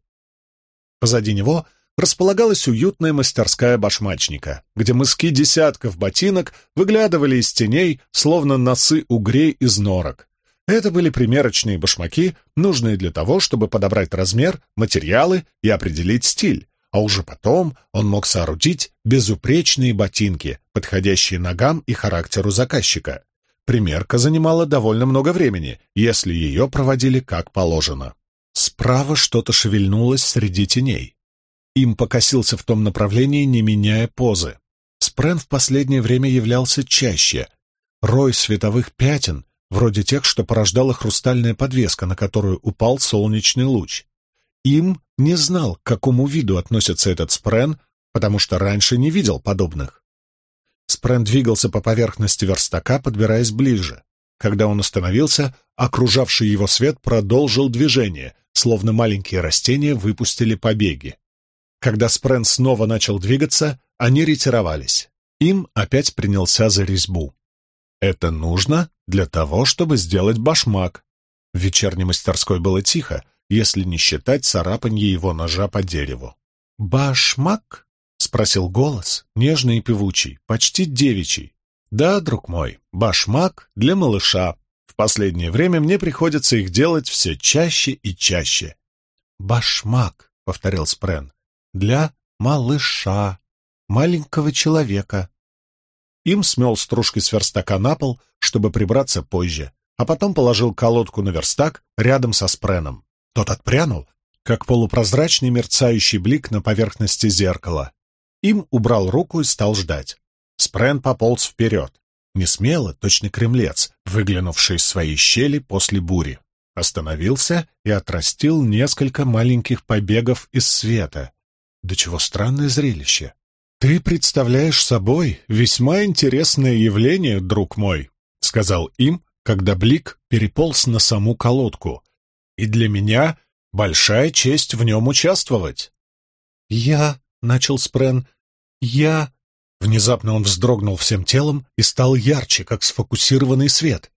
Позади него располагалась уютная мастерская башмачника, где мыски десятков ботинок выглядывали из теней, словно носы угрей из норок. Это были примерочные башмаки, нужные для того, чтобы подобрать размер, материалы и определить стиль, а уже потом он мог соорудить безупречные ботинки, подходящие ногам и характеру заказчика. Примерка занимала довольно много времени, если ее проводили как положено. Справа что-то шевельнулось среди теней. Им покосился в том направлении, не меняя позы. Спрен в последнее время являлся чаще. Рой световых пятен, вроде тех, что порождала хрустальная подвеска, на которую упал солнечный луч. Им не знал, к какому виду относится этот спрен, потому что раньше не видел подобных. Спрэн двигался по поверхности верстака, подбираясь ближе. Когда он остановился, окружавший его свет продолжил движение, словно маленькие растения выпустили побеги. Когда Спрэн снова начал двигаться, они ретировались. Им опять принялся за резьбу. Это нужно для того, чтобы сделать башмак. В вечерней мастерской было тихо, если не считать царапанье его ножа по дереву. «Башмак?» — спросил голос, нежный и певучий, почти девичий. «Да, друг мой, башмак для малыша. В последнее время мне приходится их делать все чаще и чаще». «Башмак», — повторил Спрен, — «для малыша, маленького человека». Им смел стружки с верстака на пол, чтобы прибраться позже, а потом положил колодку на верстак рядом со Спреном. Тот отпрянул, как полупрозрачный мерцающий блик на поверхности зеркала. Им убрал руку и стал ждать. Спрен пополз вперед. Не смело, точно кремлец, выглянувший из своей щели после бури. Остановился и отрастил несколько маленьких побегов из света. Да чего странное зрелище. «Ты представляешь собой весьма интересное явление, друг мой», — сказал им, когда Блик переполз на саму колодку. «И для меня большая честь в нем участвовать». «Я — начал Спрен. «Я...» Внезапно он вздрогнул всем телом и стал ярче, как сфокусированный свет.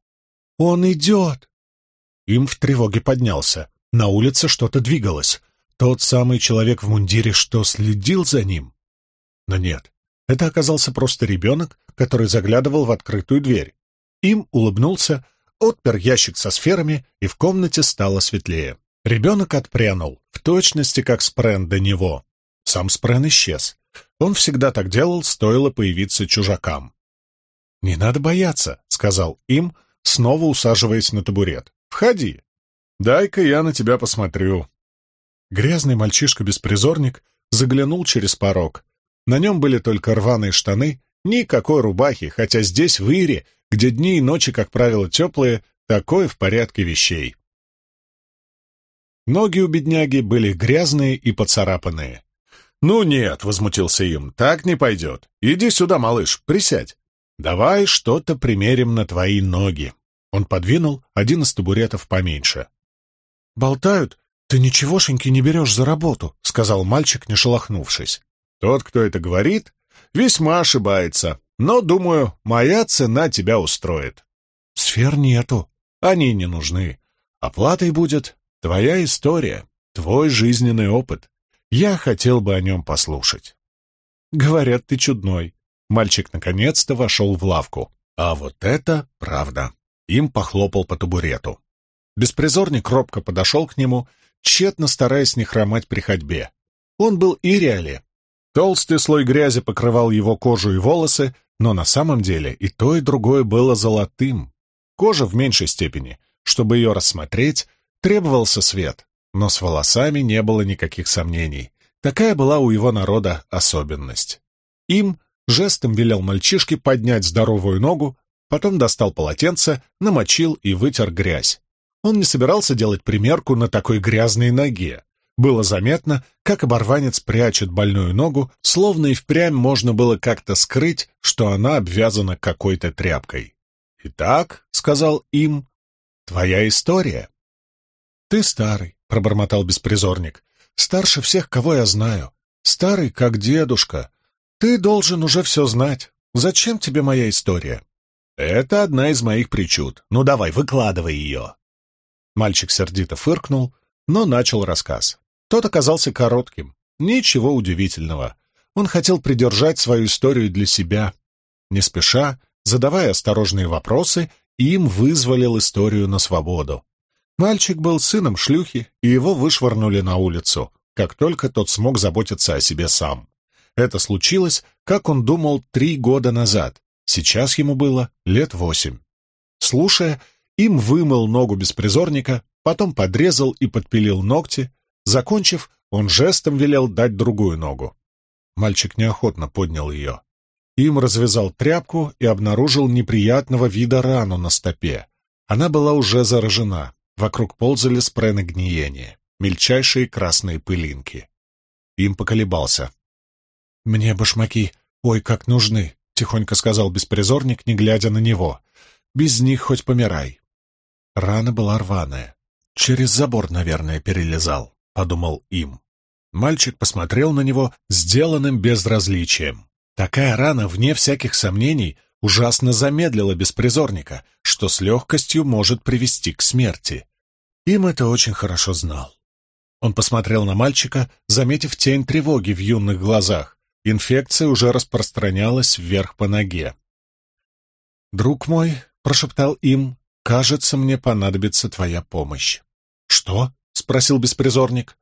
«Он идет!» Им в тревоге поднялся. На улице что-то двигалось. Тот самый человек в мундире, что следил за ним. Но нет, это оказался просто ребенок, который заглядывал в открытую дверь. Им улыбнулся, отпер ящик со сферами, и в комнате стало светлее. Ребенок отпрянул, в точности как Спрен до него. Сам Спрен исчез. Он всегда так делал, стоило появиться чужакам. «Не надо бояться», — сказал им, снова усаживаясь на табурет. «Входи. Дай-ка я на тебя посмотрю». Грязный мальчишка-беспризорник заглянул через порог. На нем были только рваные штаны, никакой рубахи, хотя здесь, в Ире, где дни и ночи, как правило, теплые, такое в порядке вещей. Ноги у бедняги были грязные и поцарапанные. «Ну нет», — возмутился им, — «так не пойдет. Иди сюда, малыш, присядь». Давай что-то примерим на твои ноги. Он подвинул один из табуретов поменьше. «Болтают, ты ничегошеньки не берешь за работу», — сказал мальчик, не шелохнувшись. «Тот, кто это говорит, весьма ошибается, но, думаю, моя цена тебя устроит». «Сфер нету, они не нужны. Оплатой будет твоя история, твой жизненный опыт. Я хотел бы о нем послушать». «Говорят, ты чудной». Мальчик наконец-то вошел в лавку. А вот это правда. Им похлопал по табурету. Беспризорник робко подошел к нему, тщетно стараясь не хромать при ходьбе. Он был Ириале. Толстый слой грязи покрывал его кожу и волосы, но на самом деле и то, и другое было золотым. Кожа в меньшей степени. Чтобы ее рассмотреть, требовался свет, но с волосами не было никаких сомнений. Такая была у его народа особенность. Им жестом велел мальчишке поднять здоровую ногу, потом достал полотенце, намочил и вытер грязь. Он не собирался делать примерку на такой грязной ноге. Было заметно, как оборванец прячет больную ногу, словно и впрямь можно было как-то скрыть, что она обвязана какой-то тряпкой. «Итак», — сказал им, — «твоя история». «Ты старый», — пробормотал беспризорник, — «старше всех, кого я знаю. Старый, как дедушка. Ты должен уже все знать. Зачем тебе моя история?» «Это одна из моих причуд. Ну давай, выкладывай ее». Мальчик сердито фыркнул, но начал рассказ. Тот оказался коротким. Ничего удивительного. Он хотел придержать свою историю для себя. Не спеша, задавая осторожные вопросы, им вызволил историю на свободу. Мальчик был сыном шлюхи, и его вышвырнули на улицу, как только тот смог заботиться о себе сам. Это случилось, как он думал, три года назад. Сейчас ему было лет восемь. Слушая, им вымыл ногу беспризорника, потом подрезал и подпилил ногти. Закончив, он жестом велел дать другую ногу. Мальчик неохотно поднял ее. Им развязал тряпку и обнаружил неприятного вида рану на стопе. Она была уже заражена. Вокруг ползали спрены гниения, мельчайшие красные пылинки. Им поколебался. «Мне башмаки, ой, как нужны», — тихонько сказал беспризорник, не глядя на него. «Без них хоть помирай». Рана была рваная. «Через забор, наверное, перелезал», — подумал им. Мальчик посмотрел на него сделанным безразличием. Такая рана, вне всяких сомнений, ужасно замедлила беспризорника, что с легкостью может привести к смерти. Им это очень хорошо знал. Он посмотрел на мальчика, заметив тень тревоги в юных глазах. Инфекция уже распространялась вверх по ноге. «Друг мой», — прошептал им, Кажется, мне понадобится твоя помощь. Что? спросил беспризорник.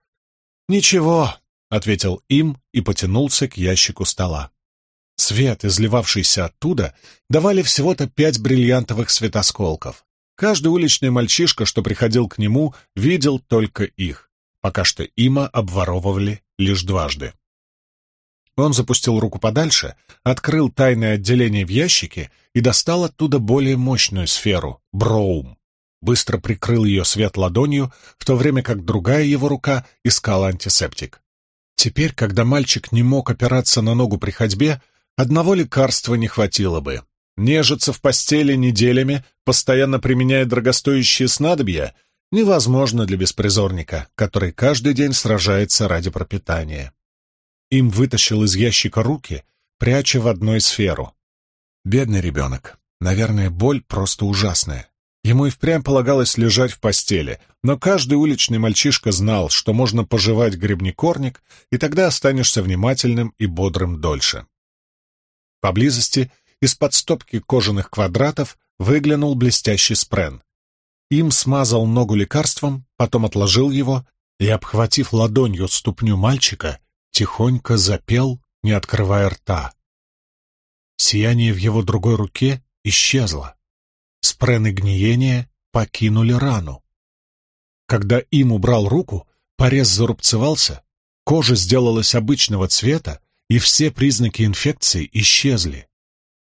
Ничего, ответил им и потянулся к ящику стола. Свет, изливавшийся оттуда, давали всего-то пять бриллиантовых светосколков. Каждый уличный мальчишка, что приходил к нему, видел только их. Пока что има обворовывали лишь дважды. Он запустил руку подальше, открыл тайное отделение в ящике и достал оттуда более мощную сферу — броум. Быстро прикрыл ее свет ладонью, в то время как другая его рука искала антисептик. Теперь, когда мальчик не мог опираться на ногу при ходьбе, одного лекарства не хватило бы. Нежиться в постели неделями, постоянно применяя дорогостоящие снадобья, невозможно для беспризорника, который каждый день сражается ради пропитания. Им вытащил из ящика руки, пряча в одной сферу. Бедный ребенок. Наверное, боль просто ужасная. Ему и впрямь полагалось лежать в постели, но каждый уличный мальчишка знал, что можно пожевать гребнекорник, и тогда останешься внимательным и бодрым дольше. Поблизости из-под стопки кожаных квадратов выглянул блестящий спрен. Им смазал ногу лекарством, потом отложил его и, обхватив ладонью ступню мальчика, тихонько запел, не открывая рта. Сияние в его другой руке исчезло. Спрены гниения покинули рану. Когда им убрал руку, порез зарубцевался, кожа сделалась обычного цвета, и все признаки инфекции исчезли.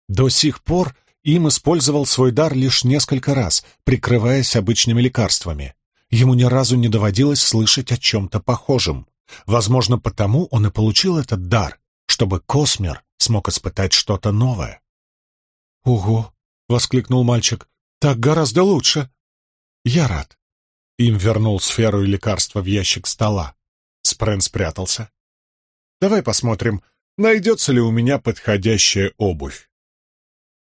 До сих пор им использовал свой дар лишь несколько раз, прикрываясь обычными лекарствами. Ему ни разу не доводилось слышать о чем-то похожем. Возможно, потому он и получил этот дар, чтобы Космер смог испытать что-то новое. «Ого!» — воскликнул мальчик. «Так гораздо лучше!» «Я рад». Им вернул сферу и лекарство в ящик стола. Спрен спрятался. «Давай посмотрим, найдется ли у меня подходящая обувь».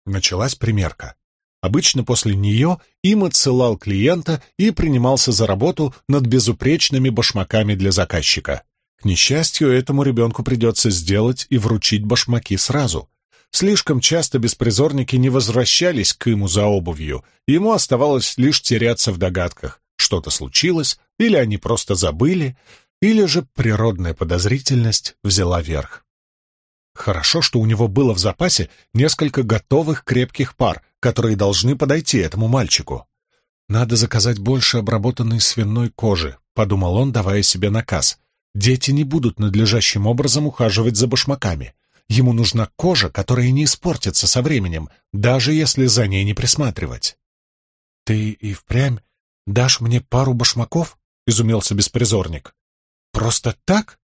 Началась примерка. Обычно после нее им отсылал клиента и принимался за работу над безупречными башмаками для заказчика. К несчастью, этому ребенку придется сделать и вручить башмаки сразу. Слишком часто беспризорники не возвращались к ему за обувью, ему оставалось лишь теряться в догадках. Что-то случилось, или они просто забыли, или же природная подозрительность взяла верх. Хорошо, что у него было в запасе несколько готовых крепких пар, которые должны подойти этому мальчику. «Надо заказать больше обработанной свиной кожи», — подумал он, давая себе наказ. Дети не будут надлежащим образом ухаживать за башмаками. Ему нужна кожа, которая не испортится со временем, даже если за ней не присматривать. «Ты и впрямь дашь мне пару башмаков?» — изумился беспризорник. «Просто так?»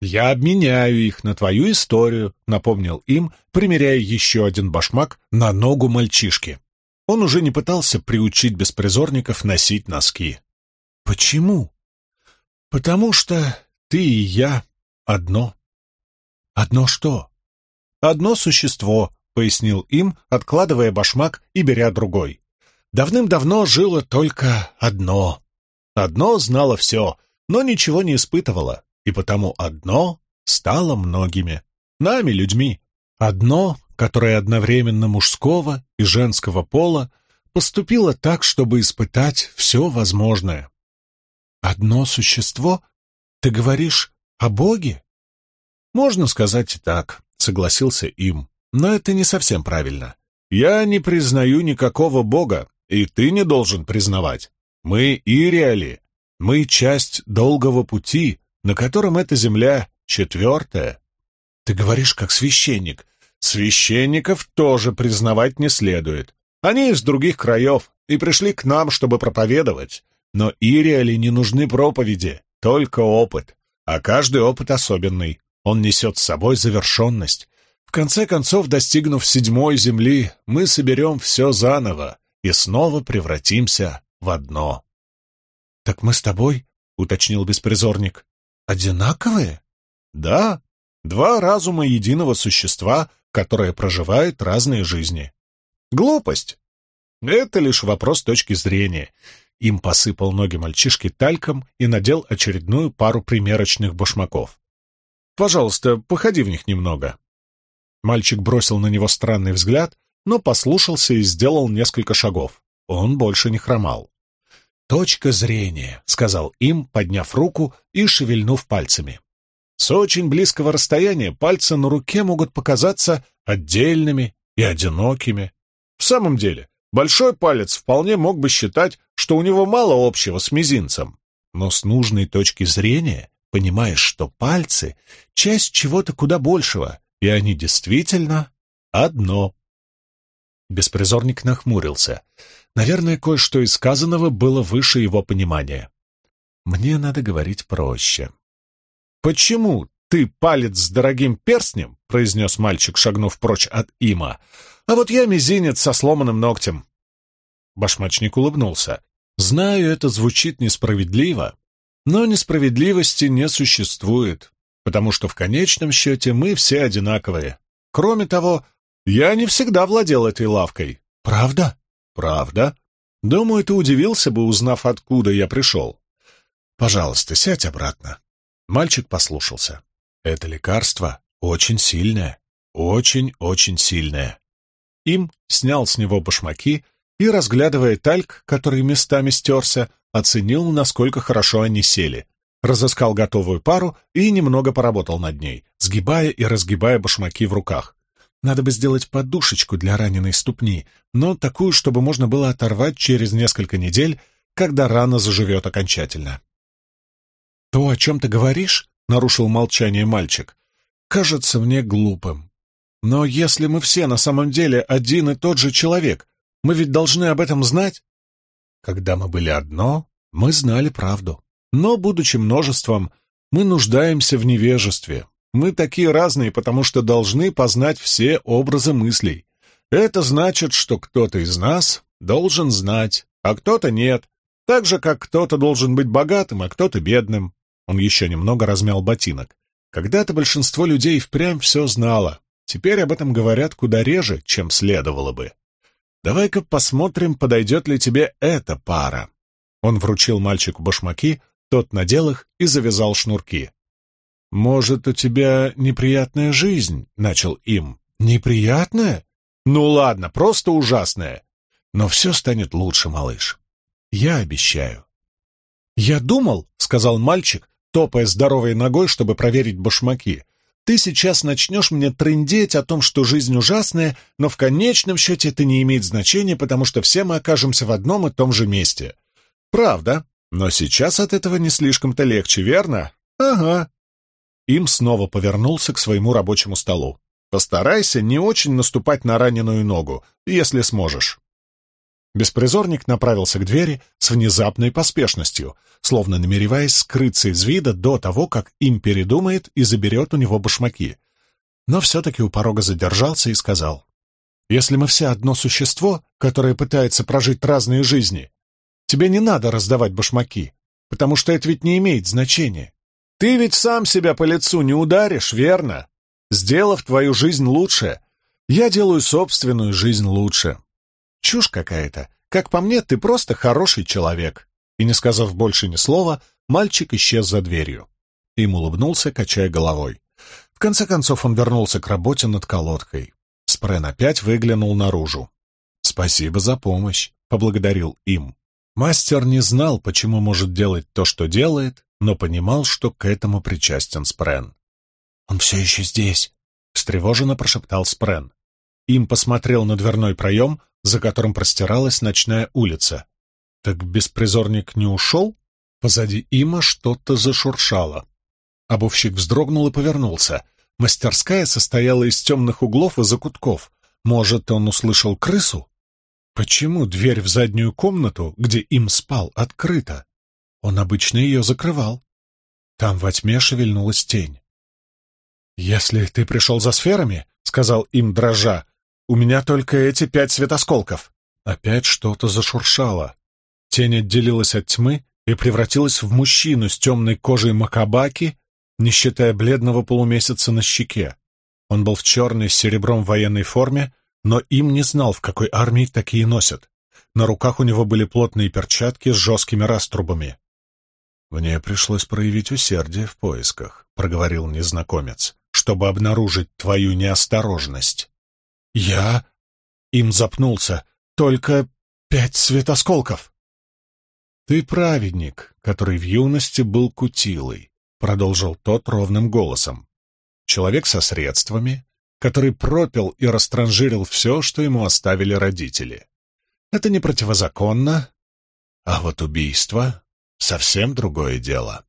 «Я обменяю их на твою историю», — напомнил им, примеряя еще один башмак на ногу мальчишки. Он уже не пытался приучить беспризорников носить носки. «Почему?» «Потому что ты и я одно». «Одно что?» «Одно существо», — пояснил им, откладывая башмак и беря другой. «Давным-давно жило только одно. Одно знало все, но ничего не испытывало, и потому одно стало многими. Нами, людьми. Одно, которое одновременно мужского и женского пола, поступило так, чтобы испытать все возможное. «Одно существо? Ты говоришь о Боге?» «Можно сказать и так», — согласился им. «Но это не совсем правильно. Я не признаю никакого Бога, и ты не должен признавать. Мы иреали. Мы часть долгого пути, на котором эта земля четвертая. Ты говоришь как священник. Священников тоже признавать не следует. Они из других краев и пришли к нам, чтобы проповедовать. Но Ириали не нужны проповеди, только опыт. А каждый опыт особенный. Он несет с собой завершенность. В конце концов, достигнув седьмой земли, мы соберем все заново и снова превратимся в одно. — Так мы с тобой, — уточнил беспризорник, — одинаковые? — Да, два разума единого существа, которое проживает разные жизни. Глупость. Это лишь вопрос точки зрения. Им посыпал ноги мальчишки тальком и надел очередную пару примерочных башмаков. «Пожалуйста, походи в них немного». Мальчик бросил на него странный взгляд, но послушался и сделал несколько шагов. Он больше не хромал. «Точка зрения», — сказал им, подняв руку и шевельнув пальцами. С очень близкого расстояния пальцы на руке могут показаться отдельными и одинокими. В самом деле, Большой палец вполне мог бы считать, что у него мало общего с мизинцем. Но с нужной точки зрения понимаешь, что пальцы — часть чего-то куда большего, и они действительно одно. Беспризорник нахмурился. Наверное, кое-что из сказанного было выше его понимания. Мне надо говорить проще. «Почему ты палец с дорогим перстнем?» — произнес мальчик, шагнув прочь от има. А вот я мизинец со сломанным ногтем. Башмачник улыбнулся. Знаю, это звучит несправедливо, но несправедливости не существует, потому что в конечном счете мы все одинаковые. Кроме того, я не всегда владел этой лавкой. Правда? Правда. Думаю, ты удивился бы, узнав, откуда я пришел. Пожалуйста, сядь обратно. Мальчик послушался. Это лекарство очень сильное, очень-очень сильное. Им снял с него башмаки и, разглядывая тальк, который местами стерся, оценил, насколько хорошо они сели. Разыскал готовую пару и немного поработал над ней, сгибая и разгибая башмаки в руках. Надо бы сделать подушечку для раненой ступни, но такую, чтобы можно было оторвать через несколько недель, когда рана заживет окончательно. «То, о чем ты говоришь?» — нарушил молчание мальчик. «Кажется мне глупым. Но если мы все на самом деле один и тот же человек, мы ведь должны об этом знать. Когда мы были одно, мы знали правду. Но, будучи множеством, мы нуждаемся в невежестве. Мы такие разные, потому что должны познать все образы мыслей. Это значит, что кто-то из нас должен знать, а кто-то нет. Так же, как кто-то должен быть богатым, а кто-то бедным. Он еще немного размял ботинок. Когда-то большинство людей впрямь все знало. Теперь об этом говорят куда реже, чем следовало бы. Давай-ка посмотрим, подойдет ли тебе эта пара. Он вручил мальчику башмаки, тот надел их и завязал шнурки. «Может, у тебя неприятная жизнь?» — начал им. «Неприятная? Ну ладно, просто ужасная. Но все станет лучше, малыш. Я обещаю». «Я думал», — сказал мальчик, топая здоровой ногой, чтобы проверить башмаки, «ты сейчас начнешь мне трындеть о том, что жизнь ужасная, но в конечном счете это не имеет значения, потому что все мы окажемся в одном и том же месте». «Правда, но сейчас от этого не слишком-то легче, верно?» «Ага». Им снова повернулся к своему рабочему столу. «Постарайся не очень наступать на раненую ногу, если сможешь». Беспризорник направился к двери с внезапной поспешностью, словно намереваясь скрыться из вида до того, как им передумает и заберет у него башмаки. Но все-таки у порога задержался и сказал, «Если мы все одно существо, которое пытается прожить разные жизни, тебе не надо раздавать башмаки, потому что это ведь не имеет значения. Ты ведь сам себя по лицу не ударишь, верно? Сделав твою жизнь лучше, я делаю собственную жизнь лучше. Чушь какая-то. Как по мне, ты просто хороший человек. И не сказав больше ни слова, мальчик исчез за дверью. Им улыбнулся, качая головой. В конце концов он вернулся к работе над колодкой. Спрен опять выглянул наружу. «Спасибо за помощь», — поблагодарил им. Мастер не знал, почему может делать то, что делает, но понимал, что к этому причастен Спрен. «Он все еще здесь», — встревоженно прошептал Спрен. Им посмотрел на дверной проем, за которым простиралась ночная улица. Так беспризорник не ушел? Позади Има что-то зашуршало. Обувщик вздрогнул и повернулся. Мастерская состояла из темных углов и закутков. Может, он услышал крысу? Почему дверь в заднюю комнату, где им спал, открыта? Он обычно ее закрывал. Там во тьме шевельнулась тень. «Если ты пришел за сферами, — сказал им дрожа, у меня только эти пять светосколков. Опять что-то зашуршало. Тень отделилась от тьмы и превратилась в мужчину с темной кожей макабаки, не считая бледного полумесяца на щеке. Он был в черной с серебром военной форме, но им не знал, в какой армии такие носят. На руках у него были плотные перчатки с жесткими раструбами. «Мне пришлось проявить усердие в поисках», — проговорил незнакомец, «чтобы обнаружить твою неосторожность». «Я...» — им запнулся. «Только пять светосколков!» «Ты праведник, который в юности был кутилой», — продолжил тот ровным голосом. «Человек со средствами, который пропил и растранжирил все, что ему оставили родители. Это не противозаконно, а вот убийство — совсем другое дело».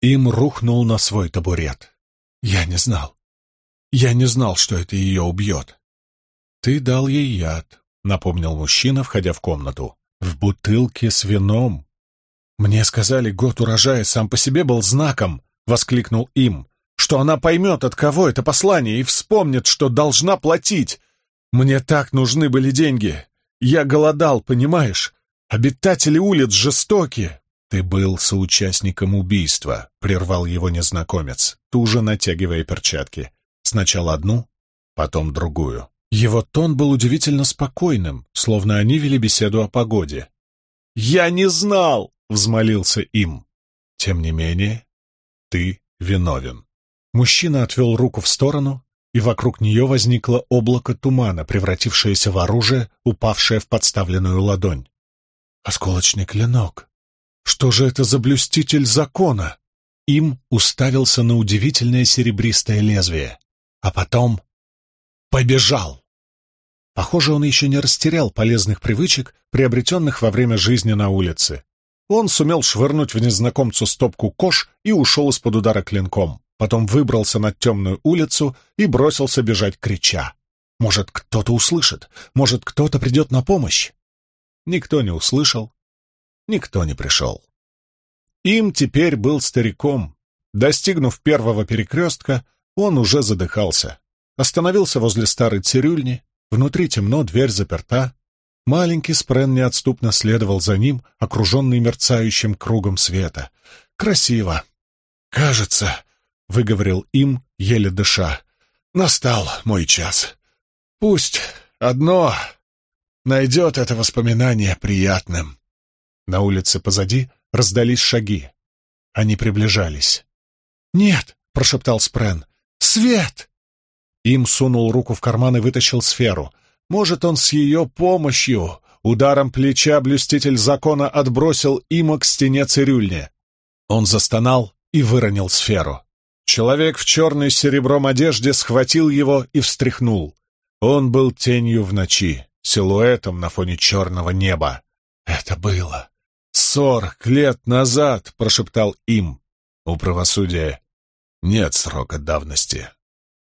Им рухнул на свой табурет. «Я не знал. Я не знал, что это ее убьет. «Ты дал ей яд», — напомнил мужчина, входя в комнату. «В бутылке с вином». «Мне сказали, год урожая сам по себе был знаком», — воскликнул им, «что она поймет, от кого это послание, и вспомнит, что должна платить. Мне так нужны были деньги. Я голодал, понимаешь? Обитатели улиц жестоки». «Ты был соучастником убийства», — прервал его незнакомец, туже натягивая перчатки. «Сначала одну, потом другую». Его тон был удивительно спокойным, словно они вели беседу о погоде. «Я не знал!» — взмолился им. «Тем не менее, ты виновен». Мужчина отвел руку в сторону, и вокруг нее возникло облако тумана, превратившееся в оружие, упавшее в подставленную ладонь. «Осколочный клинок! Что же это за блюститель закона?» Им уставился на удивительное серебристое лезвие, а потом побежал. Похоже, он еще не растерял полезных привычек, приобретенных во время жизни на улице. Он сумел швырнуть в незнакомцу стопку кож и ушел из-под удара клинком. Потом выбрался на темную улицу и бросился бежать, крича. «Может, кто-то услышит? Может, кто-то придет на помощь?» Никто не услышал, никто не пришел. Им теперь был стариком. Достигнув первого перекрестка, он уже задыхался остановился возле старой цирюльни, Внутри темно, дверь заперта. Маленький Спрен неотступно следовал за ним, окруженный мерцающим кругом света. Красиво. «Кажется», — выговорил им, еле дыша, — «настал мой час. Пусть одно найдет это воспоминание приятным». На улице позади раздались шаги. Они приближались. «Нет!» — прошептал Спрен. «Свет!» Им сунул руку в карман и вытащил сферу. Может, он с ее помощью... Ударом плеча блюститель закона отбросил Има к стене цирюльни. Он застонал и выронил сферу. Человек в черной серебром одежде схватил его и встряхнул. Он был тенью в ночи, силуэтом на фоне черного неба. «Это было сорок лет назад!» — прошептал им. У правосудия нет срока давности.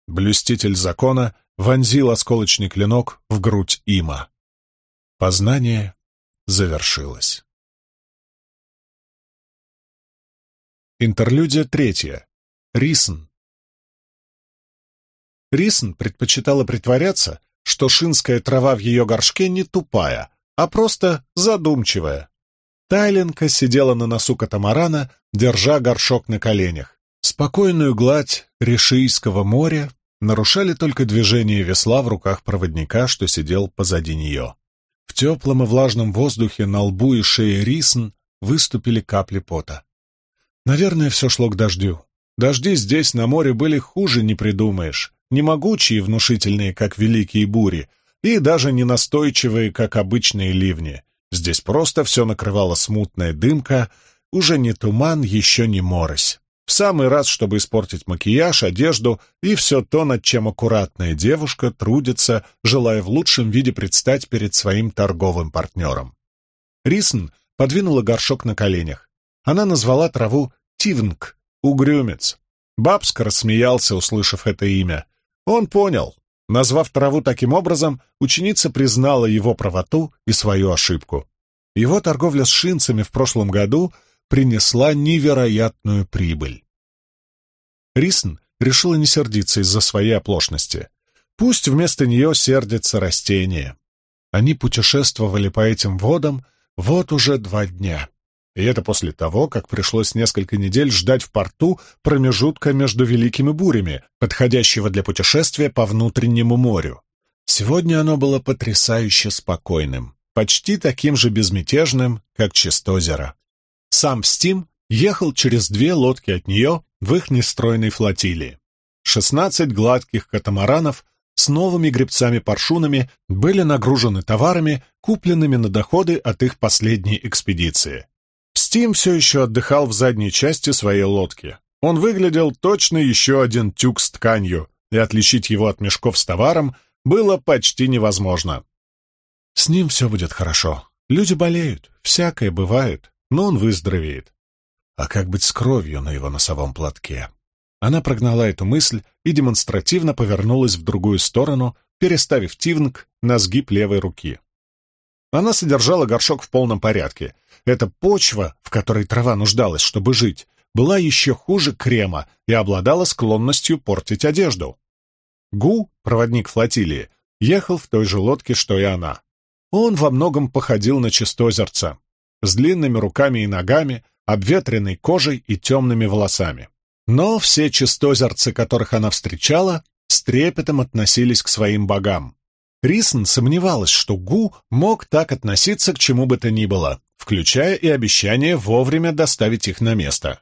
Блюститель закона вонзил осколочный клинок в грудь има. Познание завершилось. Интерлюдия третья. Рисн. Рисн предпочитала притворяться, что шинская трава в ее горшке не тупая, а просто задумчивая. Тайленка сидела на носу катамарана, держа горшок на коленях. Спокойную гладь Решийского моря нарушали только движение весла в руках проводника, что сидел позади нее. В теплом и влажном воздухе на лбу и шее Рисн выступили капли пота. Наверное, все шло к дождю. Дожди здесь, на море, были хуже не придумаешь. Не могучие и внушительные, как великие бури, и даже не настойчивые, как обычные ливни. Здесь просто все накрывала смутная дымка, уже не туман, еще не морось. В самый раз, чтобы испортить макияж, одежду и все то, над чем аккуратная девушка трудится, желая в лучшем виде предстать перед своим торговым партнером. Рисн подвинула горшок на коленях. Она назвала траву Тивнг, угрюмец. Бабск рассмеялся, услышав это имя. Он понял. Назвав траву таким образом, ученица признала его правоту и свою ошибку. Его торговля с шинцами в прошлом году — принесла невероятную прибыль. Рисн решила не сердиться из-за своей оплошности. Пусть вместо нее сердится растение. Они путешествовали по этим водам вот уже два дня. И это после того, как пришлось несколько недель ждать в порту промежутка между великими бурями, подходящего для путешествия по внутреннему морю. Сегодня оно было потрясающе спокойным, почти таким же безмятежным, как Чистозеро. Сам Стим ехал через две лодки от нее в их нестройной флотилии. Шестнадцать гладких катамаранов с новыми гребцами-паршунами были нагружены товарами, купленными на доходы от их последней экспедиции. Стим все еще отдыхал в задней части своей лодки. Он выглядел точно еще один тюк с тканью, и отличить его от мешков с товаром было почти невозможно. С ним все будет хорошо. Люди болеют, всякое бывает но он выздоровеет. А как быть с кровью на его носовом платке? Она прогнала эту мысль и демонстративно повернулась в другую сторону, переставив тивнг на сгиб левой руки. Она содержала горшок в полном порядке. Эта почва, в которой трава нуждалась, чтобы жить, была еще хуже крема и обладала склонностью портить одежду. Гу, проводник флотилии, ехал в той же лодке, что и она. Он во многом походил на чистозерца, с длинными руками и ногами, обветренной кожей и темными волосами. Но все чистозерцы, которых она встречала, с трепетом относились к своим богам. Рисн сомневалась, что Гу мог так относиться к чему бы то ни было, включая и обещание вовремя доставить их на место.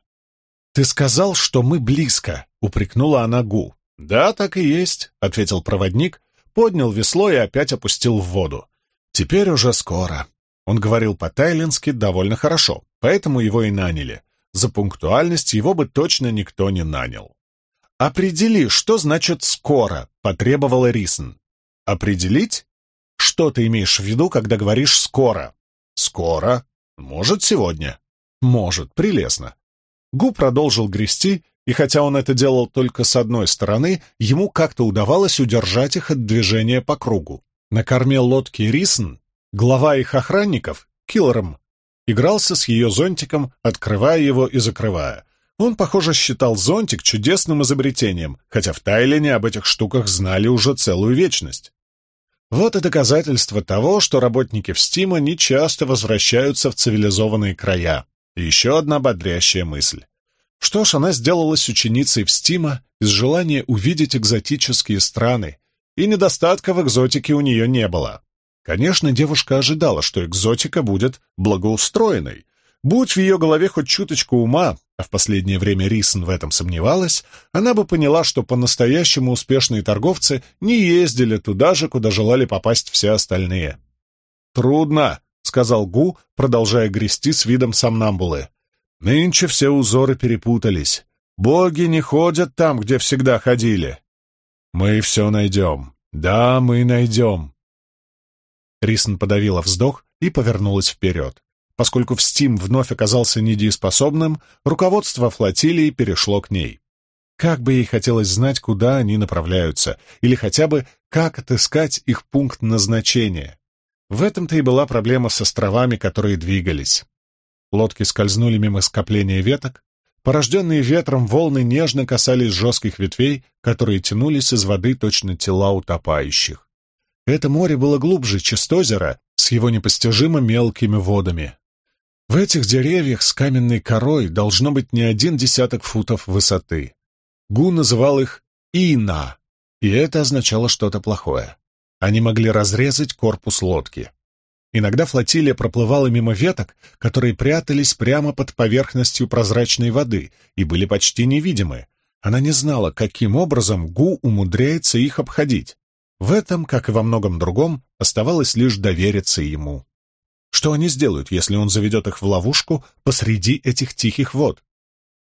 «Ты сказал, что мы близко», — упрекнула она Гу. «Да, так и есть», — ответил проводник, поднял весло и опять опустил в воду. «Теперь уже скоро. Он говорил по-тайлински довольно хорошо, поэтому его и наняли. За пунктуальность его бы точно никто не нанял. «Определи, что значит «скоро», — потребовала Рисен. «Определить? Что ты имеешь в виду, когда говоришь «скоро»?» «Скоро. Может, сегодня». «Может. Прелестно». Гу продолжил грести, и хотя он это делал только с одной стороны, ему как-то удавалось удержать их от движения по кругу. На корме лодки Рисен Глава их охранников, Киллером, игрался с ее зонтиком, открывая его и закрывая. Он, похоже, считал зонтик чудесным изобретением, хотя в Тайлине об этих штуках знали уже целую вечность. Вот и доказательство того, что работники Встима не часто возвращаются в цивилизованные края. Еще одна бодрящая мысль. Что ж, она сделалась ученицей Встима из желания увидеть экзотические страны, и недостатка в экзотике у нее не было. Конечно, девушка ожидала, что экзотика будет благоустроенной. Будь в ее голове хоть чуточку ума, а в последнее время Рисон в этом сомневалась, она бы поняла, что по-настоящему успешные торговцы не ездили туда же, куда желали попасть все остальные. «Трудно», — сказал Гу, продолжая грести с видом сомнамбулы. «Нынче все узоры перепутались. Боги не ходят там, где всегда ходили». «Мы все найдем. Да, мы найдем». Рисон подавила вздох и повернулась вперед. Поскольку в Стим вновь оказался недееспособным, руководство флотилии перешло к ней. Как бы ей хотелось знать, куда они направляются, или хотя бы как отыскать их пункт назначения. В этом-то и была проблема с островами, которые двигались. Лодки скользнули мимо скопления веток, порожденные ветром волны нежно касались жестких ветвей, которые тянулись из воды точно тела утопающих. Это море было глубже Чистозера с его непостижимо мелкими водами. В этих деревьях с каменной корой должно быть не один десяток футов высоты. Гу называл их «ина», и это означало что-то плохое. Они могли разрезать корпус лодки. Иногда флотилия проплывала мимо веток, которые прятались прямо под поверхностью прозрачной воды и были почти невидимы. Она не знала, каким образом Гу умудряется их обходить. В этом, как и во многом другом, оставалось лишь довериться ему. Что они сделают, если он заведет их в ловушку посреди этих тихих вод?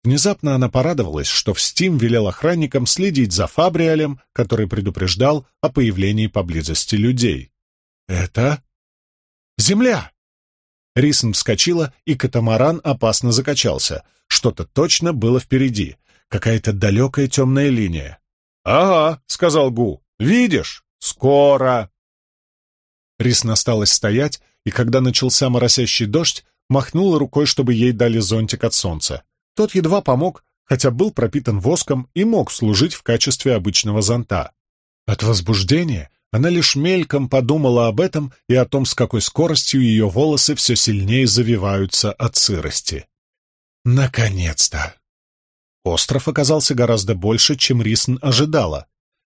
Внезапно она порадовалась, что в Стим велел охранникам следить за Фабриалем, который предупреждал о появлении поблизости людей. «Это... земля!» Рисон вскочила, и катамаран опасно закачался. Что-то точно было впереди. Какая-то далекая темная линия. «Ага», — сказал Гу, — «видишь? Скоро!» Рисон осталась стоять, и когда начался моросящий дождь, махнула рукой, чтобы ей дали зонтик от солнца. Тот едва помог, хотя был пропитан воском и мог служить в качестве обычного зонта. От возбуждения она лишь мельком подумала об этом и о том, с какой скоростью ее волосы все сильнее завиваются от сырости. Наконец-то! Остров оказался гораздо больше, чем Рисн ожидала.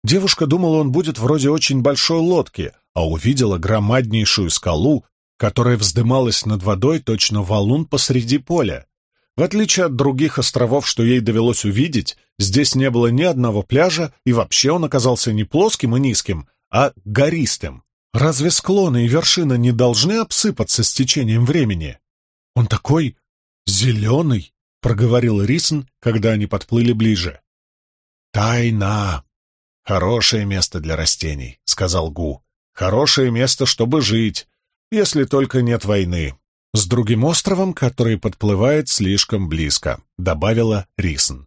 Девушка думала, он будет вроде очень большой лодки, а увидела громаднейшую скалу, которая вздымалась над водой точно валун посреди поля. В отличие от других островов, что ей довелось увидеть, здесь не было ни одного пляжа, и вообще он оказался не плоским и низким, а гористым. Разве склоны и вершины не должны обсыпаться с течением времени? Он такой зеленый, — проговорил Рисн, когда они подплыли ближе. «Тайна! Хорошее место для растений», — сказал Гу. «Хорошее место, чтобы жить, если только нет войны. С другим островом, который подплывает слишком близко», — добавила Рисн.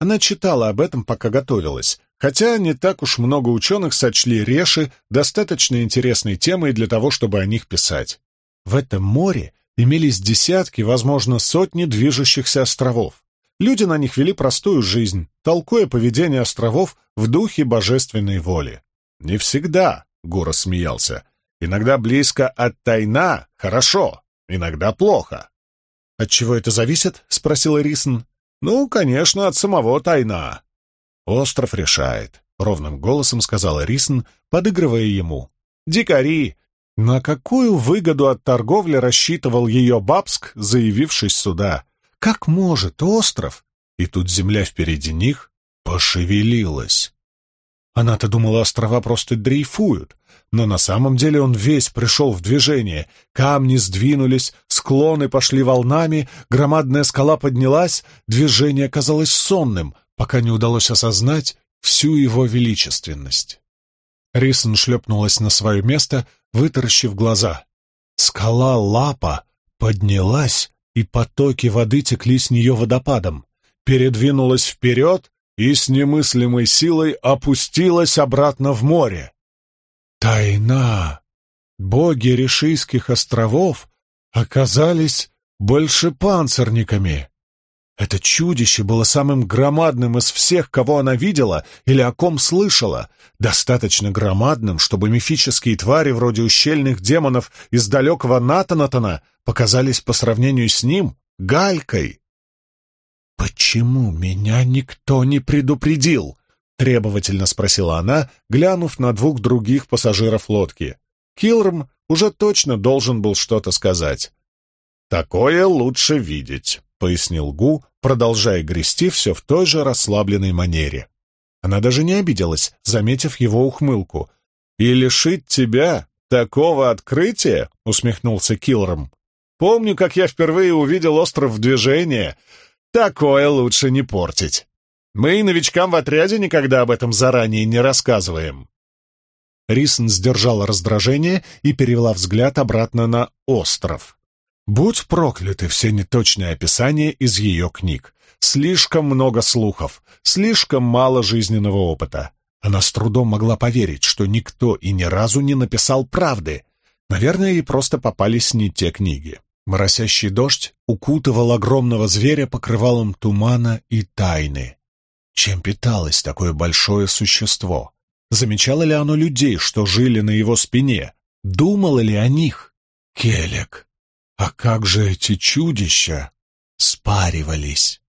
Она читала об этом, пока готовилась, хотя не так уж много ученых сочли реши достаточно интересной темой для того, чтобы о них писать. В этом море имелись десятки, возможно, сотни движущихся островов. Люди на них вели простую жизнь, толкуя поведение островов в духе божественной воли. «Не всегда», — Гура смеялся, Иногда близко от тайна — хорошо, иногда плохо. «От чего это зависит?» — спросил Рисон. «Ну, конечно, от самого тайна». «Остров решает», — ровным голосом сказал Рисон, подыгрывая ему. «Дикари! На какую выгоду от торговли рассчитывал ее Бабск, заявившись сюда? Как может остров?» И тут земля впереди них пошевелилась. Она-то думала, острова просто дрейфуют, но на самом деле он весь пришел в движение. Камни сдвинулись, склоны пошли волнами, громадная скала поднялась, движение казалось сонным, пока не удалось осознать всю его величественность. Рисон шлепнулась на свое место, вытаращив глаза. Скала Лапа поднялась, и потоки воды текли с нее водопадом. Передвинулась вперед и с немыслимой силой опустилась обратно в море. Тайна! Боги Решийских островов оказались большепанцирниками. Это чудище было самым громадным из всех, кого она видела или о ком слышала, достаточно громадным, чтобы мифические твари вроде ущельных демонов из далекого Натанатана показались по сравнению с ним галькой. «Почему меня никто не предупредил?» — требовательно спросила она, глянув на двух других пассажиров лодки. Килрм уже точно должен был что-то сказать. «Такое лучше видеть», — пояснил Гу, продолжая грести все в той же расслабленной манере. Она даже не обиделась, заметив его ухмылку. «И лишить тебя такого открытия?» — усмехнулся Киллером. «Помню, как я впервые увидел остров в движении. Такое лучше не портить. Мы новичкам в отряде никогда об этом заранее не рассказываем». Рисон сдержала раздражение и перевела взгляд обратно на остров. Будь прокляты все неточные описания из ее книг. Слишком много слухов, слишком мало жизненного опыта. Она с трудом могла поверить, что никто и ни разу не написал правды. Наверное, ей просто попались не те книги. Моросящий дождь укутывал огромного зверя покрывалом тумана и тайны. Чем питалось такое большое существо? Замечало ли оно людей, что жили на его спине? Думало ли о них? Келек. А как же эти чудища спаривались?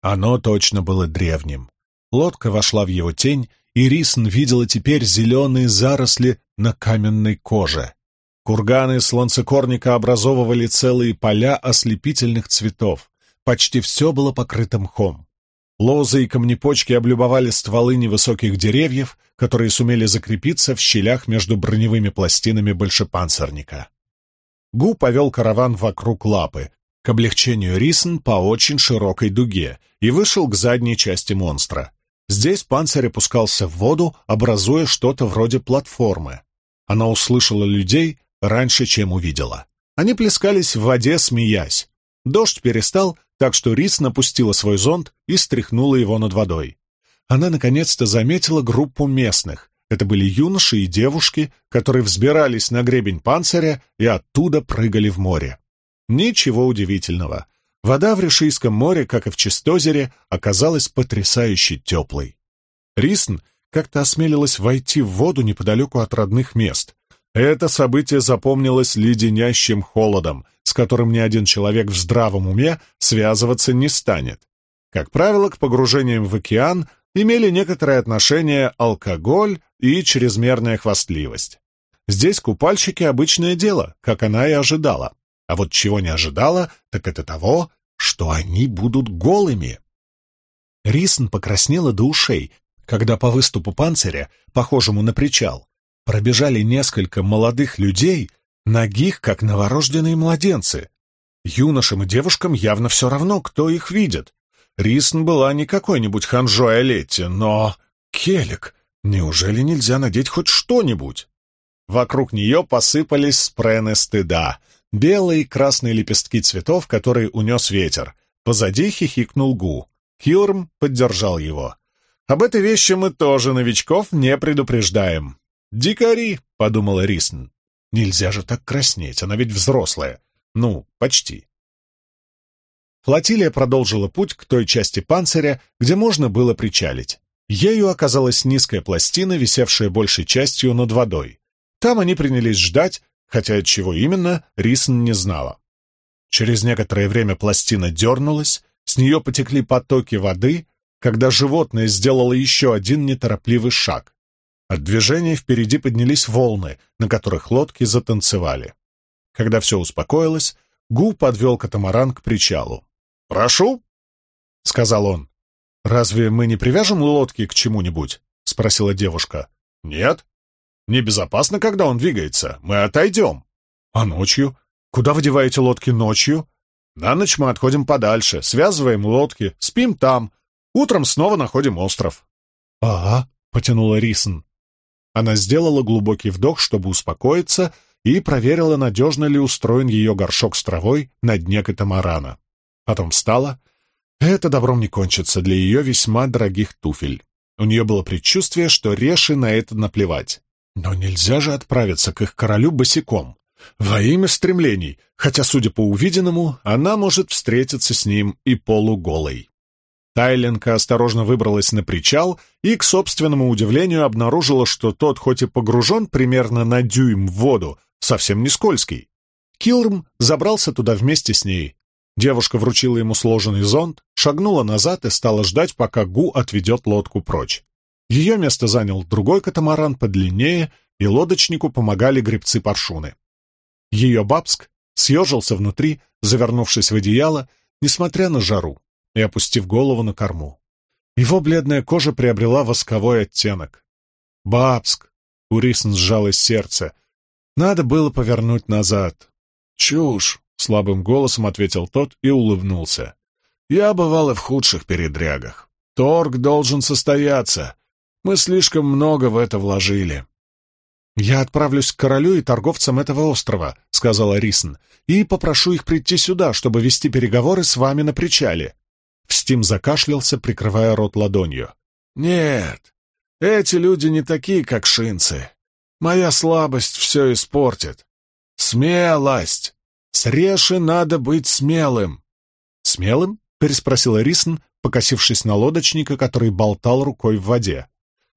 Оно точно было древним. Лодка вошла в его тень, и Рисн видела теперь зеленые заросли на каменной коже. Курганы слонцекорника образовывали целые поля ослепительных цветов. Почти все было покрыто мхом. Лозы и камнепочки облюбовали стволы невысоких деревьев, которые сумели закрепиться в щелях между броневыми пластинами большепанцирника. Гу повел караван вокруг лапы, к облегчению Рисен по очень широкой дуге, и вышел к задней части монстра. Здесь панцирь опускался в воду, образуя что-то вроде платформы. Она услышала людей раньше, чем увидела. Они плескались в воде, смеясь. Дождь перестал, так что Рис напустила свой зонт и стряхнула его над водой. Она наконец-то заметила группу местных, это были юноши и девушки, которые взбирались на гребень панциря и оттуда прыгали в море. Ничего удивительного. Вода в Решийском море, как и в Чистозере, оказалась потрясающе теплой. Рисн как-то осмелилась войти в воду неподалеку от родных мест. Это событие запомнилось леденящим холодом, с которым ни один человек в здравом уме связываться не станет. Как правило, к погружениям в океан имели некоторое отношение алкоголь и чрезмерная хвастливость. Здесь купальщики — обычное дело, как она и ожидала. А вот чего не ожидала, так это того, что они будут голыми. Рисн покраснела до ушей, когда по выступу панциря, похожему на причал, пробежали несколько молодых людей, ногих, как новорожденные младенцы. Юношам и девушкам явно все равно, кто их видит. Рисн была не какой-нибудь ханжой Олетти, но... Келик! Неужели нельзя надеть хоть что-нибудь? Вокруг нее посыпались спрены стыда, белые и красные лепестки цветов, которые унес ветер. Позади хихикнул Гу. Килрм поддержал его. «Об этой вещи мы тоже новичков не предупреждаем». «Дикари», — подумала Рисн. «Нельзя же так краснеть, она ведь взрослая. Ну, почти». Флотилия продолжила путь к той части панциря, где можно было причалить. Ею оказалась низкая пластина, висевшая большей частью над водой. Там они принялись ждать, хотя от чего именно, Рисн не знала. Через некоторое время пластина дернулась, с нее потекли потоки воды, когда животное сделало еще один неторопливый шаг. От движения впереди поднялись волны, на которых лодки затанцевали. Когда все успокоилось, Гу подвел катамаран к причалу. «Прошу!» — сказал он. «Разве мы не привяжем лодки к чему-нибудь?» — спросила девушка. «Нет. Небезопасно, когда он двигается. Мы отойдем». «А ночью? Куда вы деваете лодки ночью?» «На ночь мы отходим подальше, связываем лодки, спим там. Утром снова находим остров». «Ага», — потянула Рисон. Она сделала глубокий вдох, чтобы успокоиться, и проверила, надежно ли устроен ее горшок с травой на дне катамарана. Потом встала — это добром не кончится для ее весьма дорогих туфель. У нее было предчувствие, что Реши на это наплевать. Но нельзя же отправиться к их королю босиком. Во имя стремлений, хотя, судя по увиденному, она может встретиться с ним и полуголой. Тайленка осторожно выбралась на причал и, к собственному удивлению, обнаружила, что тот, хоть и погружен примерно на дюйм в воду, совсем не скользкий. Килрм забрался туда вместе с ней. Девушка вручила ему сложенный зонт, шагнула назад и стала ждать, пока Гу отведет лодку прочь. Ее место занял другой катамаран подлиннее, и лодочнику помогали гребцы-паршуны. Ее Бабск съежился внутри, завернувшись в одеяло, несмотря на жару и опустив голову на корму. Его бледная кожа приобрела восковой оттенок. «Бабск!» — у Рисн сжалось сердце. «Надо было повернуть назад». «Чушь!» — слабым голосом ответил тот и улыбнулся. «Я бывал и в худших передрягах. Торг должен состояться. Мы слишком много в это вложили». «Я отправлюсь к королю и торговцам этого острова», — сказала Рисн, «и попрошу их прийти сюда, чтобы вести переговоры с вами на причале. Встим закашлялся, прикрывая рот ладонью. «Нет, эти люди не такие, как шинцы. Моя слабость все испортит. Смелость! С Реши надо быть смелым!» «Смелым?» — переспросила Рисн, покосившись на лодочника, который болтал рукой в воде.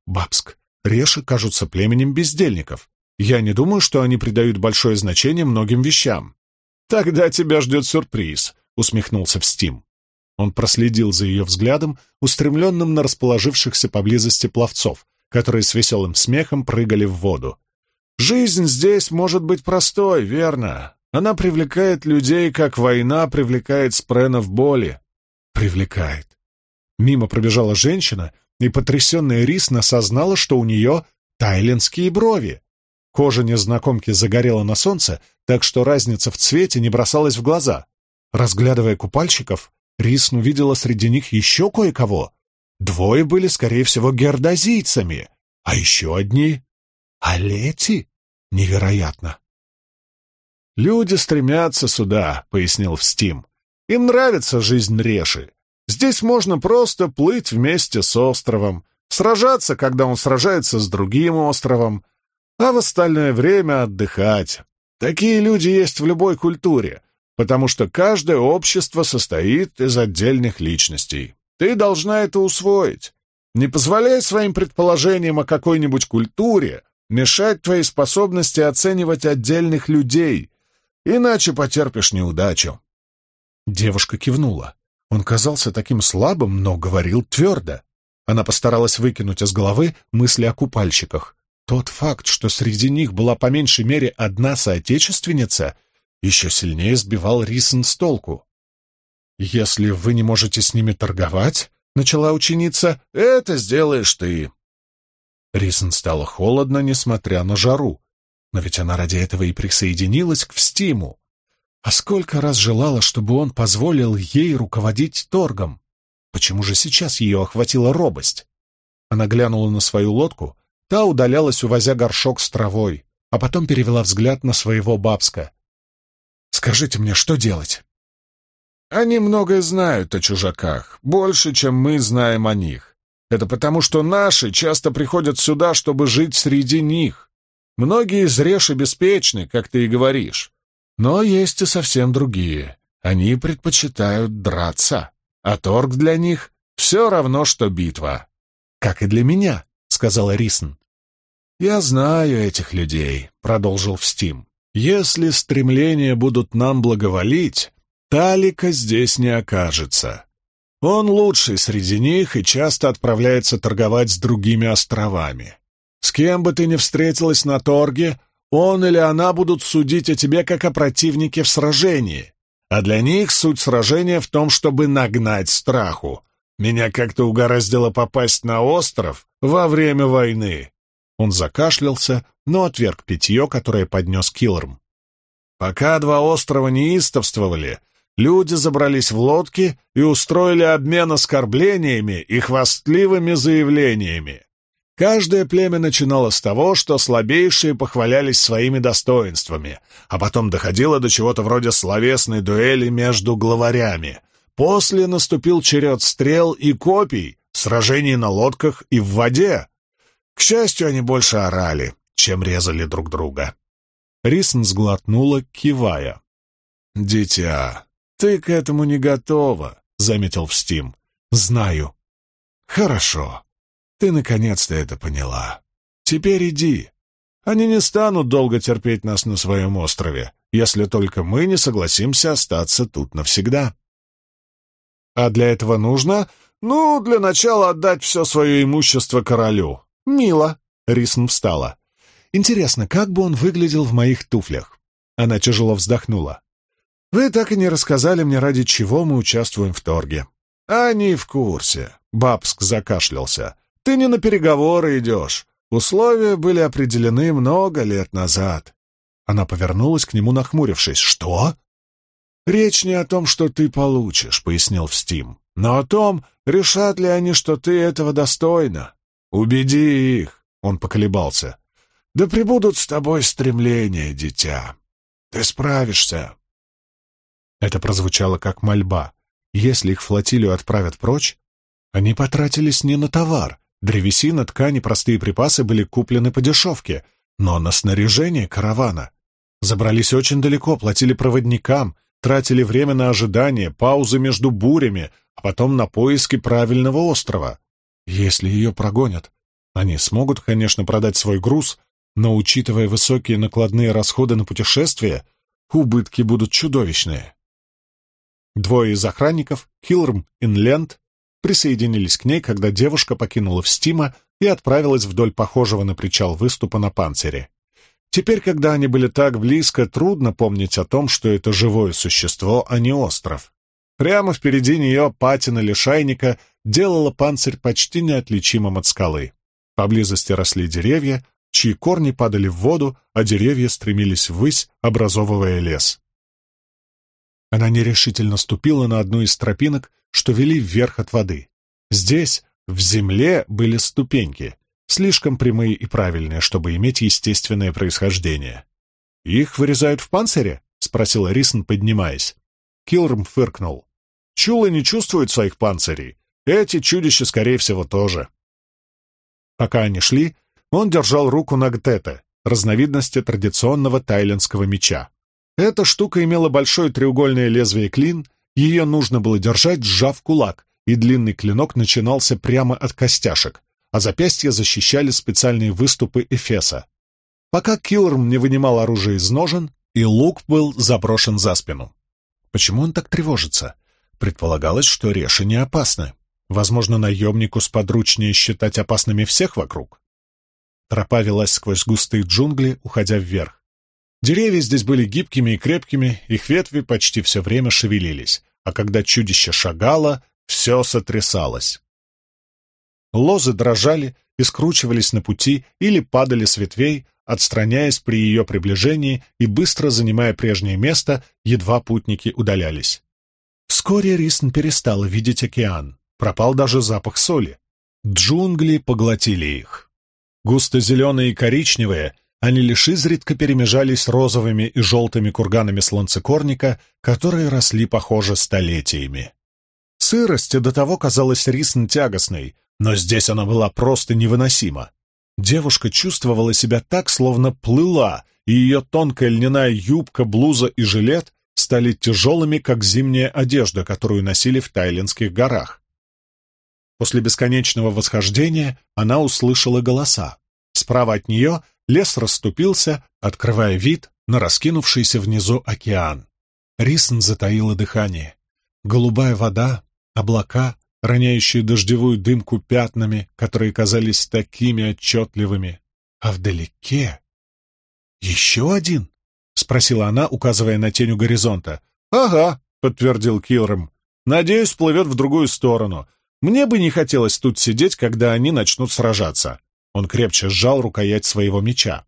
«Бабск, Реши кажутся племенем бездельников. Я не думаю, что они придают большое значение многим вещам». «Тогда тебя ждет сюрприз», — усмехнулся Встим. Он проследил за ее взглядом, устремленным на расположившихся поблизости пловцов, которые с веселым смехом прыгали в воду. «Жизнь здесь может быть простой, верно? Она привлекает людей, как война привлекает спрена в боли». «Привлекает». Мимо пробежала женщина, и потрясенная Рисна осознала, что у нее тайлинские брови. Кожа незнакомки загорела на солнце, так что разница в цвете не бросалась в глаза. Разглядывая купальщиков, Рисн увидела среди них еще кое-кого. Двое были, скорее всего, гердозийцами, а еще одни — алети. Невероятно. «Люди стремятся сюда», — пояснил Встим. «Им нравится жизнь Реши. Здесь можно просто плыть вместе с островом, сражаться, когда он сражается с другим островом, а в остальное время отдыхать. Такие люди есть в любой культуре потому что каждое общество состоит из отдельных личностей. Ты должна это усвоить. Не позволяй своим предположениям о какой-нибудь культуре мешать твоей способности оценивать отдельных людей, иначе потерпишь неудачу. Девушка кивнула. Он казался таким слабым, но говорил твердо. Она постаралась выкинуть из головы мысли о купальщиках. Тот факт, что среди них была по меньшей мере одна соотечественница — еще сильнее сбивал Рисон с толку. «Если вы не можете с ними торговать, — начала ученица, — это сделаешь ты». Рисон стало холодно, несмотря на жару, но ведь она ради этого и присоединилась к Встиму. А сколько раз желала, чтобы он позволил ей руководить торгом? Почему же сейчас ее охватила робость? Она глянула на свою лодку, та удалялась, увозя горшок с травой, а потом перевела взгляд на своего бабска. Скажите мне, что делать?» «Они многое знают о чужаках, больше, чем мы знаем о них. Это потому, что наши часто приходят сюда, чтобы жить среди них. Многие из Реши беспечны, как ты и говоришь. Но есть и совсем другие. Они предпочитают драться, а торг для них все равно, что битва. «Как и для меня», — сказала Рисн. «Я знаю этих людей», — продолжил Встим. Если стремления будут нам благоволить, Талика здесь не окажется. Он лучший среди них и часто отправляется торговать с другими островами. С кем бы ты ни встретилась на торге, он или она будут судить о тебе как о противнике в сражении. А для них суть сражения в том, чтобы нагнать страху. Меня как-то угораздило попасть на остров во время войны. Он закашлялся, но отверг питье, которое поднес Киллерм. Пока два острова неистовствовали, люди забрались в лодки и устроили обмен оскорблениями и хвастливыми заявлениями. Каждое племя начинало с того, что слабейшие похвалялись своими достоинствами, а потом доходило до чего-то вроде словесной дуэли между главарями. После наступил черед стрел и копий, сражений на лодках и в воде. К счастью, они больше орали, чем резали друг друга. Рисон сглотнула, кивая. «Дитя, ты к этому не готова», — заметил Встим. «Знаю». «Хорошо. Ты наконец-то это поняла. Теперь иди. Они не станут долго терпеть нас на своем острове, если только мы не согласимся остаться тут навсегда». «А для этого нужно, ну, для начала отдать все свое имущество королю. Мило». Рисн встала. «Интересно, как бы он выглядел в моих туфлях?» Она тяжело вздохнула. Вы так и не рассказали мне, ради чего мы участвуем в торге. Они в курсе. Бабск закашлялся. Ты не на переговоры идешь. Условия были определены много лет назад. Она повернулась к нему, нахмурившись. «Что?» «Речь не о том, что ты получишь», — пояснил Встим, «но о том, решат ли они, что ты этого достойна. Убеди их», — он поколебался. «Да прибудут с тобой стремления, дитя. Ты справишься». Это прозвучало как мольба. Если их флотилию отправят прочь, они потратились не на товар. Древесина, ткани, простые припасы были куплены по дешевке, но на снаряжение каравана. Забрались очень далеко, платили проводникам, тратили время на ожидание, паузы между бурями, а потом на поиски правильного острова. Если ее прогонят, они смогут, конечно, продать свой груз, но, учитывая высокие накладные расходы на путешествие, убытки будут чудовищные. Двое из охранников, Хилрм и Нленд, присоединились к ней, когда девушка покинула Встима и отправилась вдоль похожего на причал выступа на панцире. Теперь, когда они были так близко, трудно помнить о том, что это живое существо, а не остров. Прямо впереди нее патина лишайника делала панцирь почти неотличимым от скалы. Поблизости росли деревья, чьи корни падали в воду, а деревья стремились ввысь, образовывая лес. Она нерешительно ступила на одну из тропинок, что вели вверх от воды. Здесь, в земле, были ступеньки, слишком прямые и правильные, чтобы иметь естественное происхождение. «Их вырезают в панцире?» — спросила Рисон, поднимаясь. Килрм фыркнул. «Чулы не чувствуют своих панцирей. Эти чудища, скорее всего, тоже». Пока они шли, он держал руку на гтете, разновидности традиционного тайлендского меча. Эта штука имела большое треугольное лезвие клин, ее нужно было держать, сжав кулак, и длинный клинок начинался прямо от костяшек, а запястья защищали специальные выступы эфеса. Пока Килрм не вынимал оружие из ножен, и лук был заброшен за спину. Почему он так тревожится? Предполагалось, что реши не опасны. Возможно, наемнику сподручнее считать опасными всех вокруг. Тропа велась сквозь густые джунгли, уходя вверх. Деревья здесь были гибкими и крепкими, их ветви почти все время шевелились, а когда чудище шагало, все сотрясалось. Лозы дрожали и скручивались на пути или падали с ветвей, отстраняясь при ее приближении и быстро занимая прежнее место, едва путники удалялись. Вскоре Рисн перестала видеть океан, пропал даже запах соли. Джунгли поглотили их. Густо-зеленые и коричневые — они лишь изредка перемежались розовыми и желтыми курганами слонцекорника, которые росли, похоже, столетиями. Сырость до того казалась рисн тягостной, но здесь она была просто невыносима. Девушка чувствовала себя так, словно плыла, и ее тонкая льняная юбка, блуза и жилет стали тяжелыми, как зимняя одежда, которую носили в Тайлендских горах. После бесконечного восхождения она услышала голоса. Справа от нее лес расступился, открывая вид на раскинувшийся внизу океан. Рисн затаила дыхание. Голубая вода, облака, роняющие дождевую дымку пятнами, которые казались такими отчетливыми. А вдалеке... «Еще один?» — спросила она, указывая на тень у горизонта. «Ага», — подтвердил Килром. «Надеюсь, плывет в другую сторону. Мне бы не хотелось тут сидеть, когда они начнут сражаться. Он крепче сжал рукоять своего меча.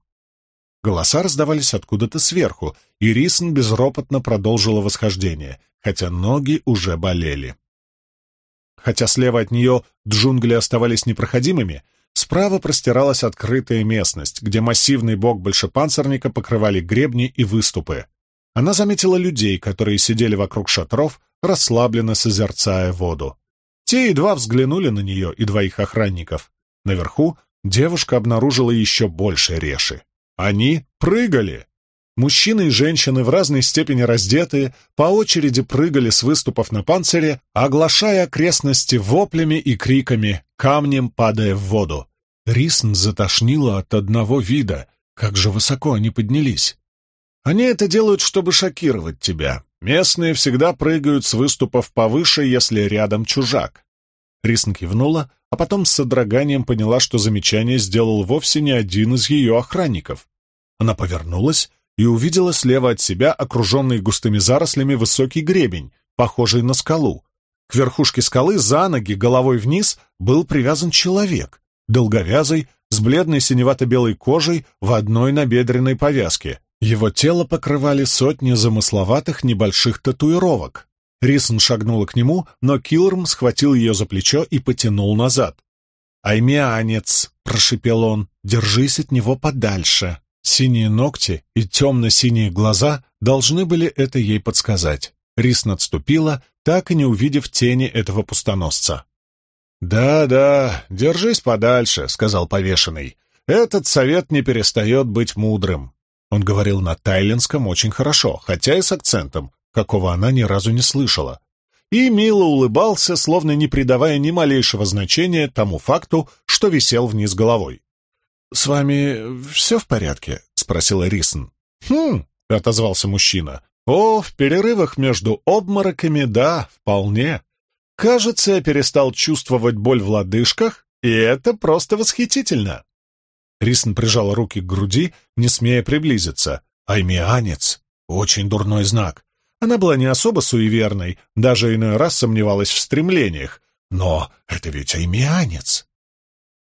Голоса раздавались откуда-то сверху, и Рисон безропотно продолжила восхождение, хотя ноги уже болели. Хотя слева от нее джунгли оставались непроходимыми, справа простиралась открытая местность, где массивный бок большепанцирника покрывали гребни и выступы. Она заметила людей, которые сидели вокруг шатров, расслабленно созерцая воду. Те едва взглянули на нее и двоих охранников. Наверху девушка обнаружила еще больше реши. Они прыгали. Мужчины и женщины в разной степени раздетые по очереди прыгали с выступов на панцире, оглашая окрестности воплями и криками, камнем падая в воду. Рисн затошнило от одного вида, как же высоко они поднялись. Они это делают, чтобы шокировать тебя. Местные всегда прыгают с выступов повыше, если рядом чужак. Рисн кивнула, а потом с содроганием поняла, что замечание сделал вовсе не один из ее охранников. Она повернулась и увидела слева от себя окруженный густыми зарослями высокий гребень, похожий на скалу. К верхушке скалы за ноги, головой вниз, был привязан человек, долговязый, с бледной синевато-белой кожей в одной набедренной повязке. Его тело покрывали сотни замысловатых небольших татуировок. Рисон шагнула к нему, но Килрм схватил ее за плечо и потянул назад. «Аймианец!» — прошипел он. «Держись от него подальше!» Синие ногти и темно-синие глаза должны были это ей подсказать. Рис отступила, так и не увидев тени этого пустоносца. «Да-да, держись подальше», — сказал повешенный. «Этот совет не перестает быть мудрым». Он говорил на тайлинском очень хорошо, хотя и с акцентом, какого она ни разу не слышала. И мило улыбался, словно не придавая ни малейшего значения тому факту, что висел вниз головой. «С вами все в порядке?» — спросила Рисон. «Хм», — отозвался мужчина. «О, в перерывах между обмороками, да, вполне. Кажется, я перестал чувствовать боль в лодыжках, и это просто восхитительно». Рисон прижала руки к груди, не смея приблизиться. «Аймианец — очень дурной знак. Она была не особо суеверной, даже иной раз сомневалась в стремлениях. Но это ведь аймианец.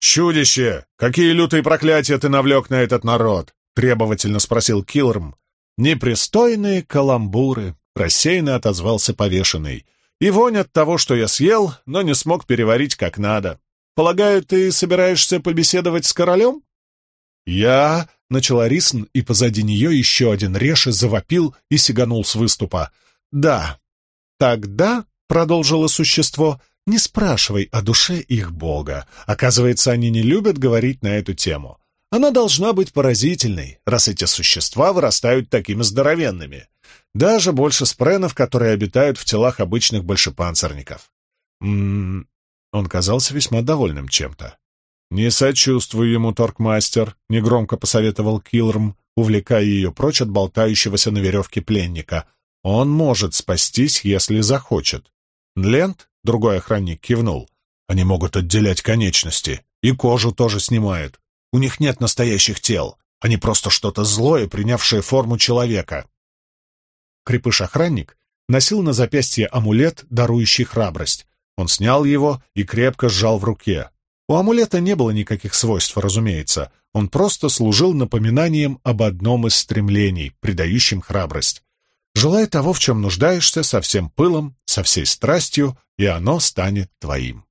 «Чудище! Какие лютые проклятия ты навлек на этот народ!» — требовательно спросил Килрм. «Непристойные каламбуры», — рассеянно отозвался повешенный. «И вонь от того, что я съел, но не смог переварить как надо. Полагаю, ты собираешься побеседовать с королем?» «Я...» — начала Рисн, и позади нее еще один реши завопил и сиганул с выступа. «Да». «Тогда», — продолжило существо, не спрашивай о душе их бога. Оказывается, они не любят говорить на эту тему. Она должна быть поразительной, раз эти существа вырастают такими здоровенными. Даже больше спренов, которые обитают в телах обычных большепанцирников. М -м -м. Он казался весьма довольным чем-то. «Не сочувствую ему, торгмастер», — негромко посоветовал Килрм, увлекая ее прочь от болтающегося на веревке пленника. «Он может спастись, если захочет. Лент Другой охранник кивнул. Они могут отделять конечности. И кожу тоже снимают. У них нет настоящих тел. Они просто что-то злое, принявшее форму человека. Крепыш-охранник носил на запястье амулет, дарующий храбрость. Он снял его и крепко сжал в руке. У амулета не было никаких свойств, разумеется. Он просто служил напоминанием об одном из стремлений, придающим храбрость. Желай того, в чем нуждаешься, со всем пылом, со всей страстью, и оно станет твоим.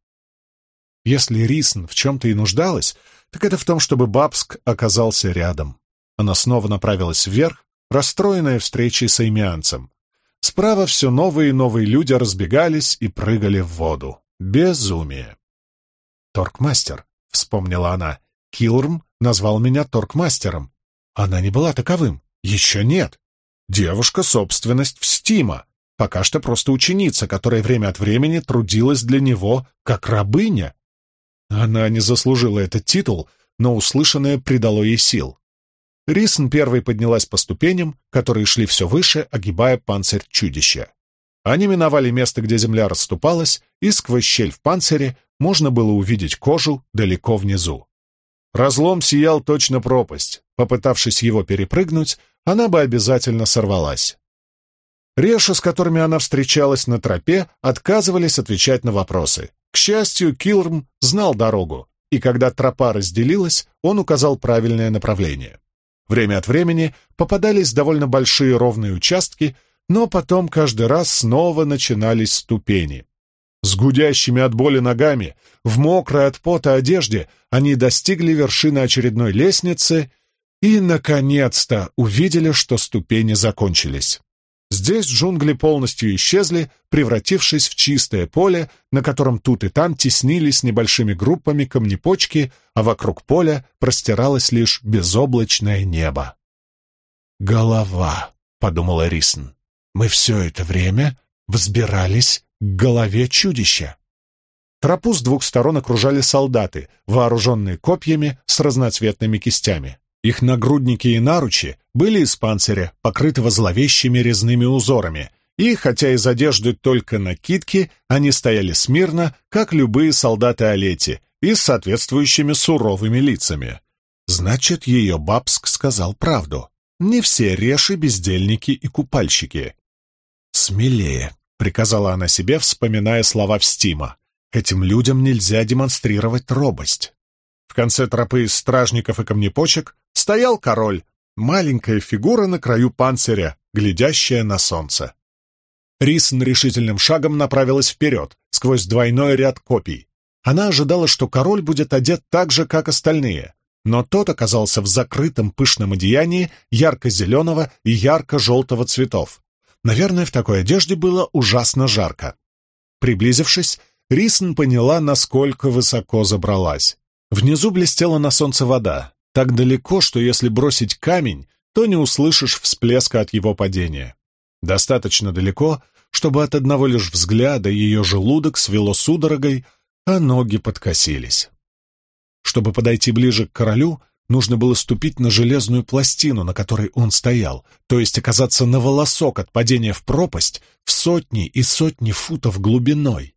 Если Рисн в чем-то и нуждалась, так это в том, чтобы Бабск оказался рядом. Она снова направилась вверх, расстроенная встречей с аймианцем. Справа все новые и новые люди разбегались и прыгали в воду. Безумие. «Торкмастер», — вспомнила она. «Килрм назвал меня торкмастером. Она не была таковым. Еще нет. Девушка — собственность в Стима. Пока что просто ученица, которая время от времени трудилась для него как рабыня. Она не заслужила этот титул, но услышанное придало ей сил. Рисн первой поднялась по ступеням, которые шли все выше, огибая панцирь чудища. Они миновали место, где земля расступалась, и сквозь щель в панцире можно было увидеть кожу далеко внизу. Разлом сиял точно пропасть. Попытавшись его перепрыгнуть, она бы обязательно сорвалась. Реши, с которыми она встречалась на тропе, отказывались отвечать на вопросы. К счастью, Килрм знал дорогу, и когда тропа разделилась, он указал правильное направление. Время от времени попадались довольно большие ровные участки, но потом каждый раз снова начинались ступени. С гудящими от боли ногами, в мокрой от пота одежде, они достигли вершины очередной лестницы и, наконец-то, увидели, что ступени закончились. Здесь джунгли полностью исчезли, превратившись в чистое поле, на котором тут и там теснились небольшими группами камнепочки, а вокруг поля простиралось лишь безоблачное небо. голова», — подумала Рисон. «Мы все это время взбирались к голове чудища». Тропу с двух сторон окружали солдаты, вооруженные копьями с разноцветными кистями. Их нагрудники и наручи были из панциря, покрытого зловещими резными узорами, и, хотя из одежды только накидки, они стояли смирно, как любые солдаты Олети, и с соответствующими суровыми лицами. Значит, ее Бабск сказал правду. Не все реши, бездельники и купальщики. «Смелее», — приказала она себе, вспоминая слова Встима. «Этим людям нельзя демонстрировать робость». В конце тропы из стражников и камнепочек стоял король, маленькая фигура на краю панциря, глядящая на солнце. Рисон решительным шагом направилась вперед, сквозь двойной ряд копий. Она ожидала, что король будет одет так же, как остальные, но тот оказался в закрытом пышном одеянии ярко-зеленого и ярко-желтого цветов. Наверное, в такой одежде было ужасно жарко. Приблизившись, Рисон поняла, насколько высоко забралась. Внизу блестела на солнце вода, так далеко, что если бросить камень, то не услышишь всплеска от его падения. Достаточно далеко, чтобы от одного лишь взгляда ее желудок свело судорогой, а ноги подкосились. Чтобы подойти ближе к королю, нужно было ступить на железную пластину, на которой он стоял, то есть оказаться на волосок от падения в пропасть в сотни и сотни футов глубиной.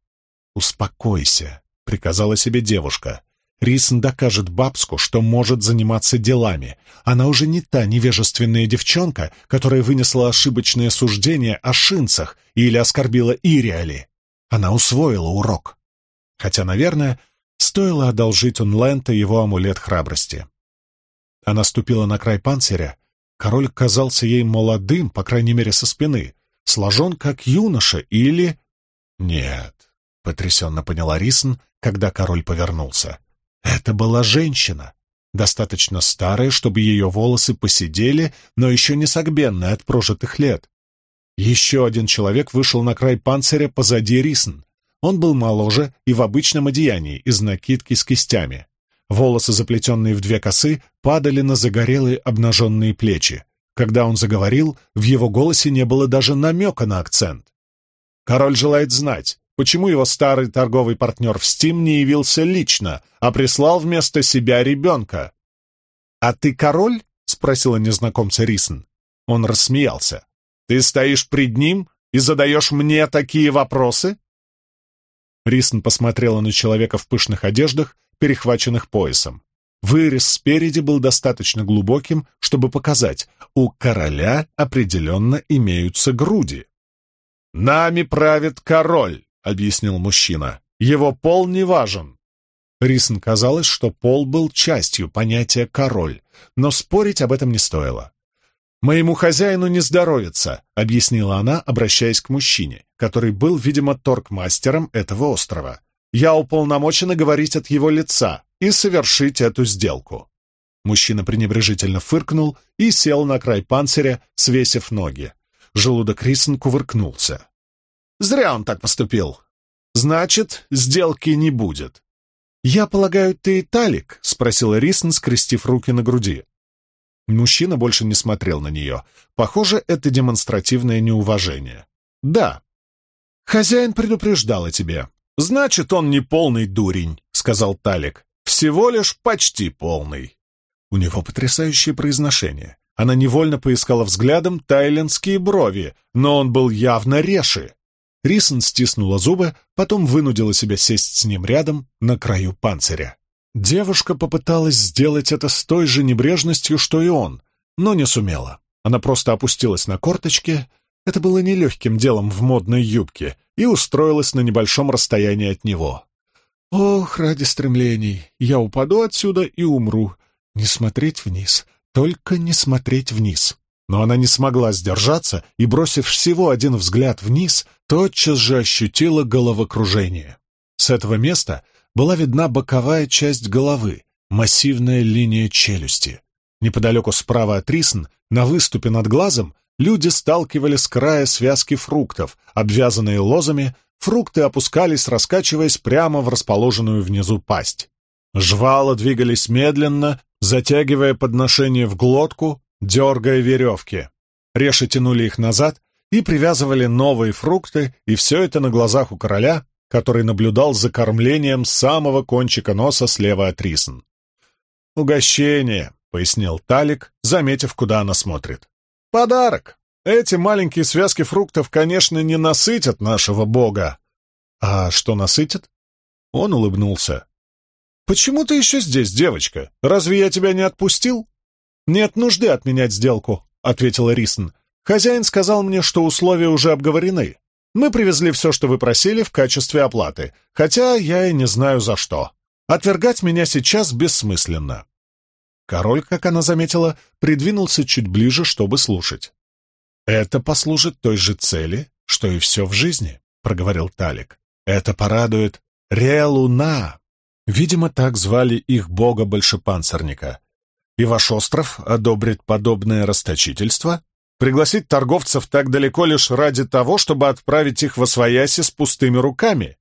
«Успокойся», — приказала себе девушка. Рисн докажет Бабску, что может заниматься делами. Она уже не та невежественная девчонка, которая вынесла ошибочное суждение о шинцах или оскорбила Ириали. Она усвоила урок. Хотя, наверное, Стоило одолжить Унлента его амулет храбрости. Она ступила на край панциря. Король казался ей молодым, по крайней мере, со спины, сложен как юноша или... Нет, — потрясенно поняла Рисн, когда король повернулся. Это была женщина, достаточно старая, чтобы ее волосы посидели, но еще не согбенные от прожитых лет. Еще один человек вышел на край панциря позади Рисн. Он был моложе и в обычном одеянии, из накидки с кистями. Волосы, заплетенные в две косы, падали на загорелые обнаженные плечи. Когда он заговорил, в его голосе не было даже намека на акцент. Король желает знать, почему его старый торговый партнер в Стим не явился лично, а прислал вместо себя ребенка. «А ты король?» — спросила незнакомца Рисн. Он рассмеялся. «Ты стоишь пред ним и задаешь мне такие вопросы?» Рисн посмотрела на человека в пышных одеждах, перехваченных поясом. Вырез спереди был достаточно глубоким, чтобы показать, у короля определенно имеются груди. «Нами правит король», — объяснил мужчина. «Его пол не важен». Рисн казалось, что пол был частью понятия «король», но спорить об этом не стоило. «Моему хозяину не здоровится», — объяснила она, обращаясь к мужчине, который был, видимо, торгмастером этого острова. «Я уполномочена говорить от его лица и совершить эту сделку». Мужчина пренебрежительно фыркнул и сел на край панциря, свесив ноги. Желудок Рисон кувыркнулся. «Зря он так поступил. Значит, сделки не будет». «Я полагаю, ты Талик?» — спросила Рисон, скрестив руки на груди. Мужчина больше не смотрел на нее. Похоже, это демонстративное неуважение. «Да». «Хозяин предупреждал о тебе». «Значит, он не полный дурень», — сказал Талик. «Всего лишь почти полный». У него потрясающее произношение. Она невольно поискала взглядом тайлендские брови, но он был явно реши. Рисон стиснула зубы, потом вынудила себя сесть с ним рядом на краю панциря. Девушка попыталась сделать это с той же небрежностью, что и он, но не сумела. Она просто опустилась на корточки, это было нелегким делом в модной юбке, и устроилась на небольшом расстоянии от него. «Ох, ради стремлений, я упаду отсюда и умру. Не смотреть вниз, только не смотреть вниз». Но она не смогла сдержаться и, бросив всего один взгляд вниз, тотчас же ощутила головокружение. С этого места была видна боковая часть головы, массивная линия челюсти. Неподалеку справа от Рисн, на выступе над глазом, люди сталкивали с края связки фруктов, обвязанные лозами, фрукты опускались, раскачиваясь прямо в расположенную внизу пасть. Жвала двигались медленно, затягивая подношение в глотку, дергая веревки. Реши тянули их назад и привязывали новые фрукты, и все это на глазах у короля, который наблюдал за кормлением самого кончика носа слева от Рисн. «Угощение», — пояснил Талик, заметив, куда она смотрит. «Подарок. Эти маленькие связки фруктов, конечно, не насытят нашего бога». «А что насытят?» Он улыбнулся. «Почему ты еще здесь, девочка? Разве я тебя не отпустил?» «Нет нужды отменять сделку», — ответила Рисн. «Хозяин сказал мне, что условия уже обговорены. Мы привезли все, что вы просили, в качестве оплаты, хотя я и не знаю за что. Отвергать меня сейчас бессмысленно». Король, как она заметила, придвинулся чуть ближе, чтобы слушать. «Это послужит той же цели, что и все в жизни», — проговорил Талик. «Это порадует Реалуна». Видимо, так звали их бога-большепанцирника. «И ваш остров одобрит подобное расточительство?» Пригласить торговцев так далеко лишь ради того, чтобы отправить их во свояси с пустыми руками.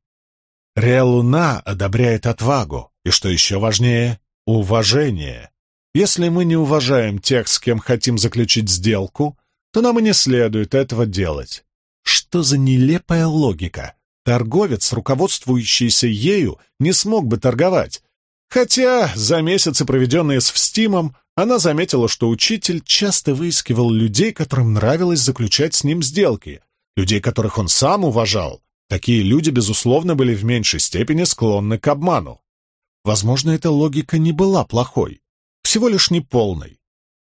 Реалуна одобряет отвагу, и, что еще важнее, уважение. Если мы не уважаем тех, с кем хотим заключить сделку, то нам и не следует этого делать. Что за нелепая логика? Торговец, руководствующийся ею, не смог бы торговать. Хотя за месяцы, проведенные с Встимом, она заметила, что учитель часто выискивал людей, которым нравилось заключать с ним сделки, людей, которых он сам уважал. Такие люди, безусловно, были в меньшей степени склонны к обману. Возможно, эта логика не была плохой, всего лишь неполной.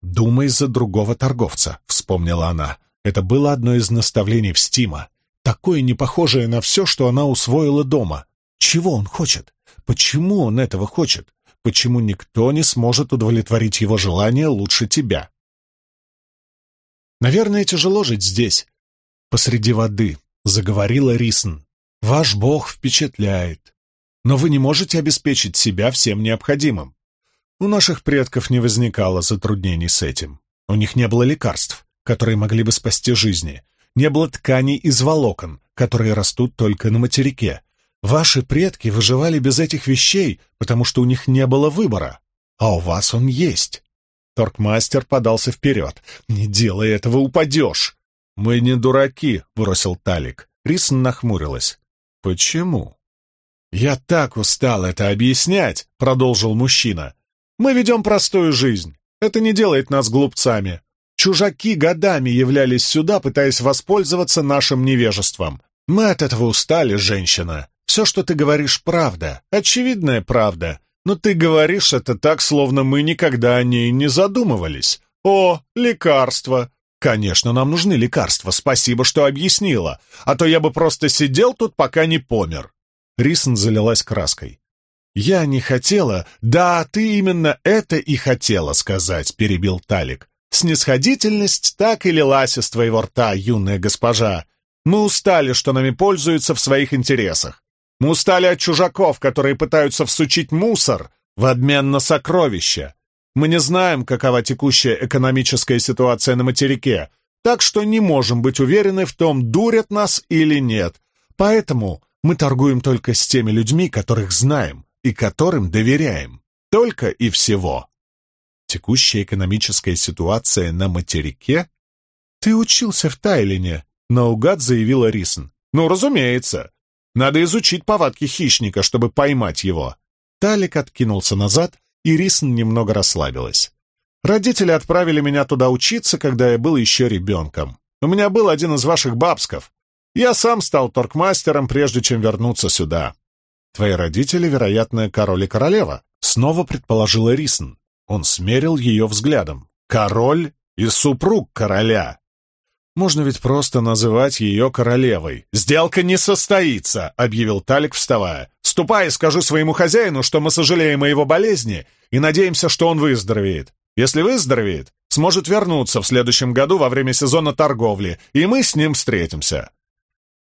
«Думай за другого торговца», — вспомнила она. Это было одно из наставлений в Стима, такое непохожее на все, что она усвоила дома. Чего он хочет? Почему он этого хочет? почему никто не сможет удовлетворить его желание лучше тебя. «Наверное, тяжело жить здесь, посреди воды», — заговорила Рисн. «Ваш бог впечатляет, но вы не можете обеспечить себя всем необходимым. У наших предков не возникало затруднений с этим. У них не было лекарств, которые могли бы спасти жизни, не было тканей из волокон, которые растут только на материке, Ваши предки выживали без этих вещей, потому что у них не было выбора, а у вас он есть. Торкмастер подался вперед. «Не делай этого, упадешь!» «Мы не дураки», — бросил Талик. Рисон нахмурилась. «Почему?» «Я так устал это объяснять», — продолжил мужчина. «Мы ведем простую жизнь. Это не делает нас глупцами. Чужаки годами являлись сюда, пытаясь воспользоваться нашим невежеством. Мы от этого устали, женщина. Все, что ты говоришь, правда, очевидная правда, но ты говоришь это так, словно мы никогда о ней не задумывались. О, лекарства! Конечно, нам нужны лекарства, спасибо, что объяснила, а то я бы просто сидел тут, пока не помер. Рисон залилась краской. «Я не хотела...» «Да, ты именно это и хотела сказать», — перебил Талик. «Снисходительность так и лилась из твоего рта, юная госпожа. Мы устали, что нами пользуются в своих интересах. Мы устали от чужаков, которые пытаются всучить мусор в обмен на сокровища. Мы не знаем, какова текущая экономическая ситуация на материке, так что не можем быть уверены в том, дурят нас или нет. Поэтому мы торгуем только с теми людьми, которых знаем и которым доверяем. Только и всего. Текущая экономическая ситуация на материке? Ты учился в Тайлине, наугад заявила Рисон. Ну, разумеется. Надо изучить повадки хищника, чтобы поймать его. Талик откинулся назад, и Рисн немного расслабилась. Родители отправили меня туда учиться, когда я был еще ребенком. У меня был один из ваших бабсков. Я сам стал торкмастером, прежде чем вернуться сюда. Твои родители, вероятно, король и королева, снова предположила Рисн. Он смерил ее взглядом. Король и супруг короля. Можно ведь просто называть ее королевой. «Сделка не состоится», — объявил Талик, вставая. «Ступай и скажи своему хозяину, что мы сожалеем о его болезни и надеемся, что он выздоровеет. Если выздоровеет, сможет вернуться в следующем году во время сезона торговли, и мы с ним встретимся».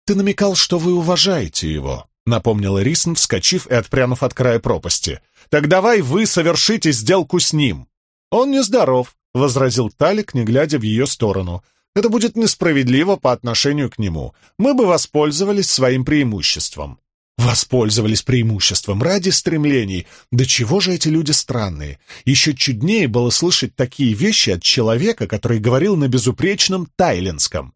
«Ты намекал, что вы уважаете его», — напомнила Рисн, вскочив и отпрянув от края пропасти. «Так давай вы совершите сделку с ним». «Он нездоров», — возразил Талик, не глядя в ее сторону. Это будет несправедливо по отношению к нему. Мы бы воспользовались своим преимуществом. Воспользовались преимуществом ради стремлений. Да чего же эти люди странные? Еще чуднее было слышать такие вещи от человека, который говорил на безупречном тайлинском.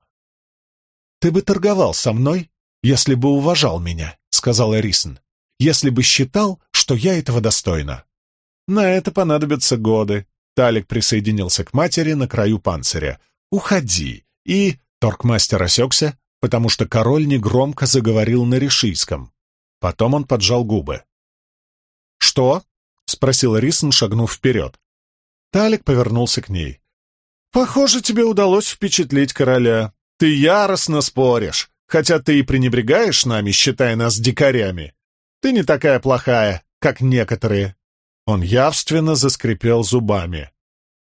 «Ты бы торговал со мной, если бы уважал меня», — сказал Эрисон. «Если бы считал, что я этого достойна». «На это понадобятся годы», — Талик присоединился к матери на краю панциря. «Уходи!» И торгмастер осекся, потому что король негромко заговорил на решийском. Потом он поджал губы. «Что?» — спросил Рисон, шагнув вперед. Талик повернулся к ней. «Похоже, тебе удалось впечатлить короля. Ты яростно споришь, хотя ты и пренебрегаешь нами, считая нас дикарями. Ты не такая плохая, как некоторые». Он явственно заскрипел зубами.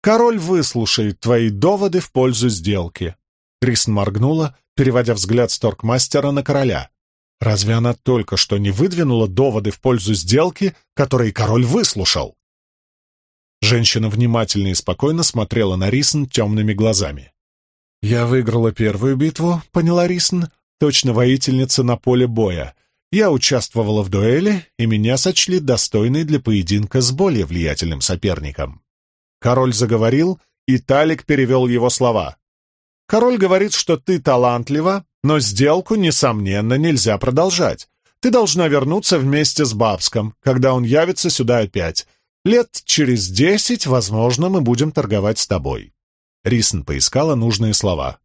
«Король выслушает твои доводы в пользу сделки». Рисон моргнула, переводя взгляд с торгмастера на короля. Разве она только что не выдвинула доводы в пользу сделки, которые король выслушал? Женщина внимательно и спокойно смотрела на Рисн темными глазами. «Я выиграла первую битву», — поняла Рисн, точно воительница на поле боя. «Я участвовала в дуэли, и меня сочли достойной для поединка с более влиятельным соперником». Король заговорил, и Талик перевел его слова. «Король говорит, что ты талантлива, но сделку, несомненно, нельзя продолжать. Ты должна вернуться вместе с Бабском, когда он явится сюда опять. Лет через десять, возможно, мы будем торговать с тобой». Рисон поискала нужные слова.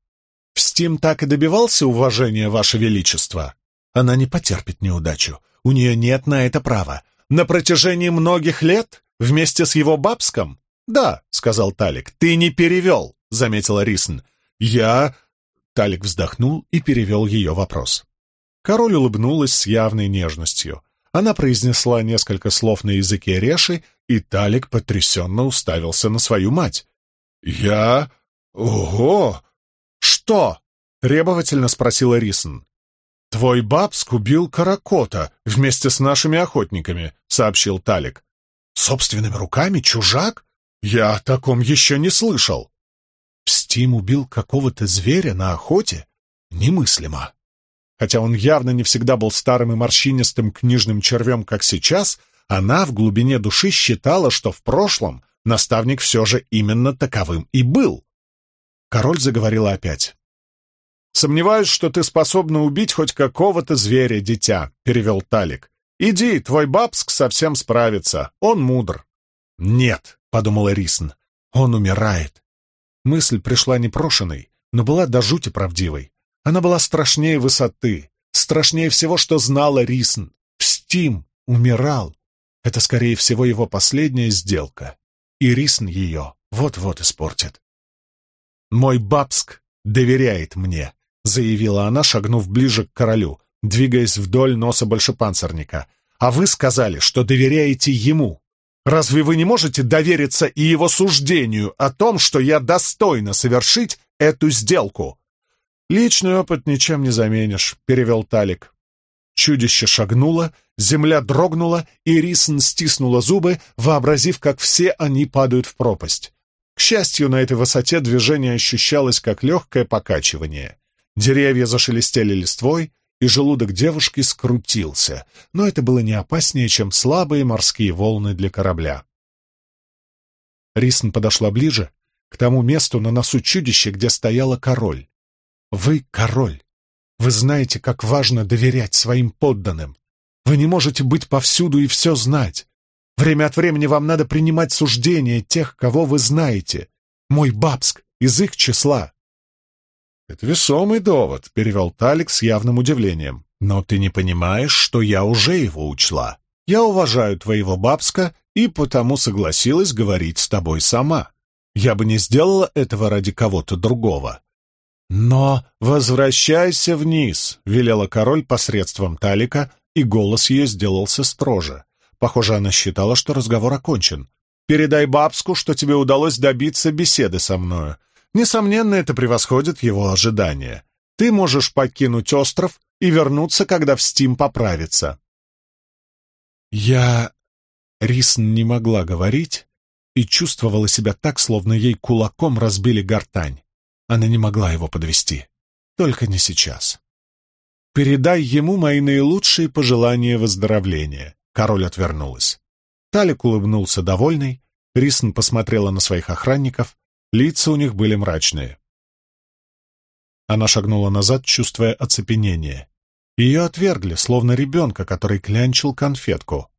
«В Стим так и добивался уважения, Ваше Величество. Она не потерпит неудачу. У нее нет на это права. На протяжении многих лет? Вместе с его Бабском?» «Да», — сказал Талик. «Ты не перевел», — заметила Рисон. «Я...» Талик вздохнул и перевел ее вопрос. Король улыбнулась с явной нежностью. Она произнесла несколько слов на языке Реши, и Талик потрясенно уставился на свою мать. «Я... Ого! Что?» — требовательно спросила Рисон. «Твой бабск убил Каракота вместе с нашими охотниками», — сообщил Талик. «Собственными руками, чужак? Я о таком еще не слышал». Стим убил какого-то зверя на охоте? Немыслимо. Хотя он явно не всегда был старым и морщинистым книжным червем, как сейчас, она в глубине души считала, что в прошлом наставник все же именно таковым и был. Король заговорил опять. «Сомневаюсь, что ты способна убить хоть какого-то зверя, дитя», — перевел Талик. «Иди, твой бабск совсем справится, он мудр». «Нет», — подумала Рисн, — «он умирает. Мысль пришла непрошенной, но была до жути правдивой. Она была страшнее высоты, страшнее всего, что знала Рисн. Стим умирал. Это, скорее всего, его последняя сделка. И Рисн ее вот-вот испортит. «Мой Бабск доверяет мне», — заявила она, шагнув ближе к королю, двигаясь вдоль носа большепанцирника. «А вы сказали, что доверяете ему. Разве вы не можете довериться и его суждению о том, что я достойна совершить эту сделку?» «Личный опыт ничем не заменишь», — перевел Талик. Чудище шагнуло, земля дрогнула, и Рисон стиснула зубы, вообразив, как все они падают в пропасть. К счастью, на этой высоте движение ощущалось как легкое покачивание. Деревья зашелестели листвой, и желудок девушки скрутился, но это было не опаснее, чем слабые морские волны для корабля. Рисн подошла ближе, к тому месту на носу чудища, где стояла король. «Вы король. Вы знаете, как важно доверять своим подданным. Вы не можете быть повсюду и все знать. Время от времени вам надо принимать суждения тех, кого вы знаете. Мой Бабск из их числа. «Это весомый довод», — перевел Талик с явным удивлением. «Но ты не понимаешь, что я уже его учла. Я уважаю твоего бабска и потому согласилась говорить с тобой сама. Я бы не сделала этого ради кого-то другого». «Но возвращайся вниз», — велела король посредством Талика, и голос ее сделался строже. Похоже, она считала, что разговор окончен. «Передай бабску, что тебе удалось добиться беседы со мною. Несомненно, это превосходит его ожидания. Ты можешь покинуть остров и вернуться, когда в Стим поправится. Я... Рисн не могла говорить и чувствовала себя так, словно ей кулаком разбили гортань. Она не могла его подвести. Только не сейчас. Передай ему мои наилучшие пожелания выздоровления». Король отвернулась. Талик улыбнулся довольный, Рисон посмотрела на своих охранников, лица у них были мрачные. Она шагнула назад, чувствуя оцепенение. Ее отвергли, словно ребенка, который клянчил конфетку.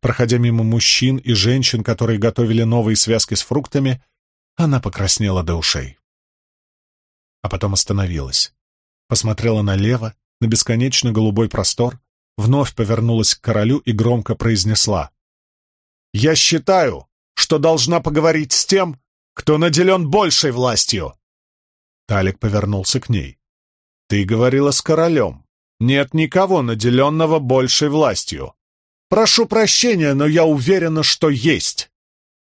Проходя мимо мужчин и женщин, которые готовили новые связки с фруктами, она покраснела до ушей. А потом остановилась. Посмотрела налево, на бесконечно голубой простор, вновь повернулась к королю и громко произнесла. «Я считаю, что должна поговорить с тем, кто наделен большей властью!» Талик повернулся к ней. «Ты говорила с королем. Нет никого, наделенного большей властью. Прошу прощения, но я уверена, что есть!»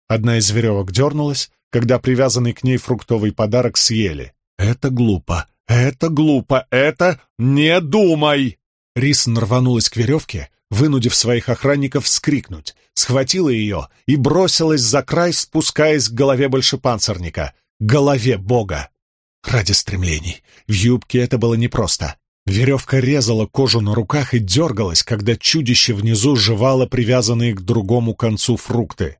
Одна из веревок дернулась, когда привязанный к ней фруктовый подарок съели. «Это глупо! Это глупо! Это... Не думай!» Рисн рванулась к веревке, вынудив своих охранников вскрикнуть, схватила ее и бросилась за край, спускаясь к голове большепанцирника, голове бога. Ради стремлений. В юбке это было непросто. Веревка резала кожу на руках и дергалась, когда чудище внизу жевало привязанные к другому концу фрукты.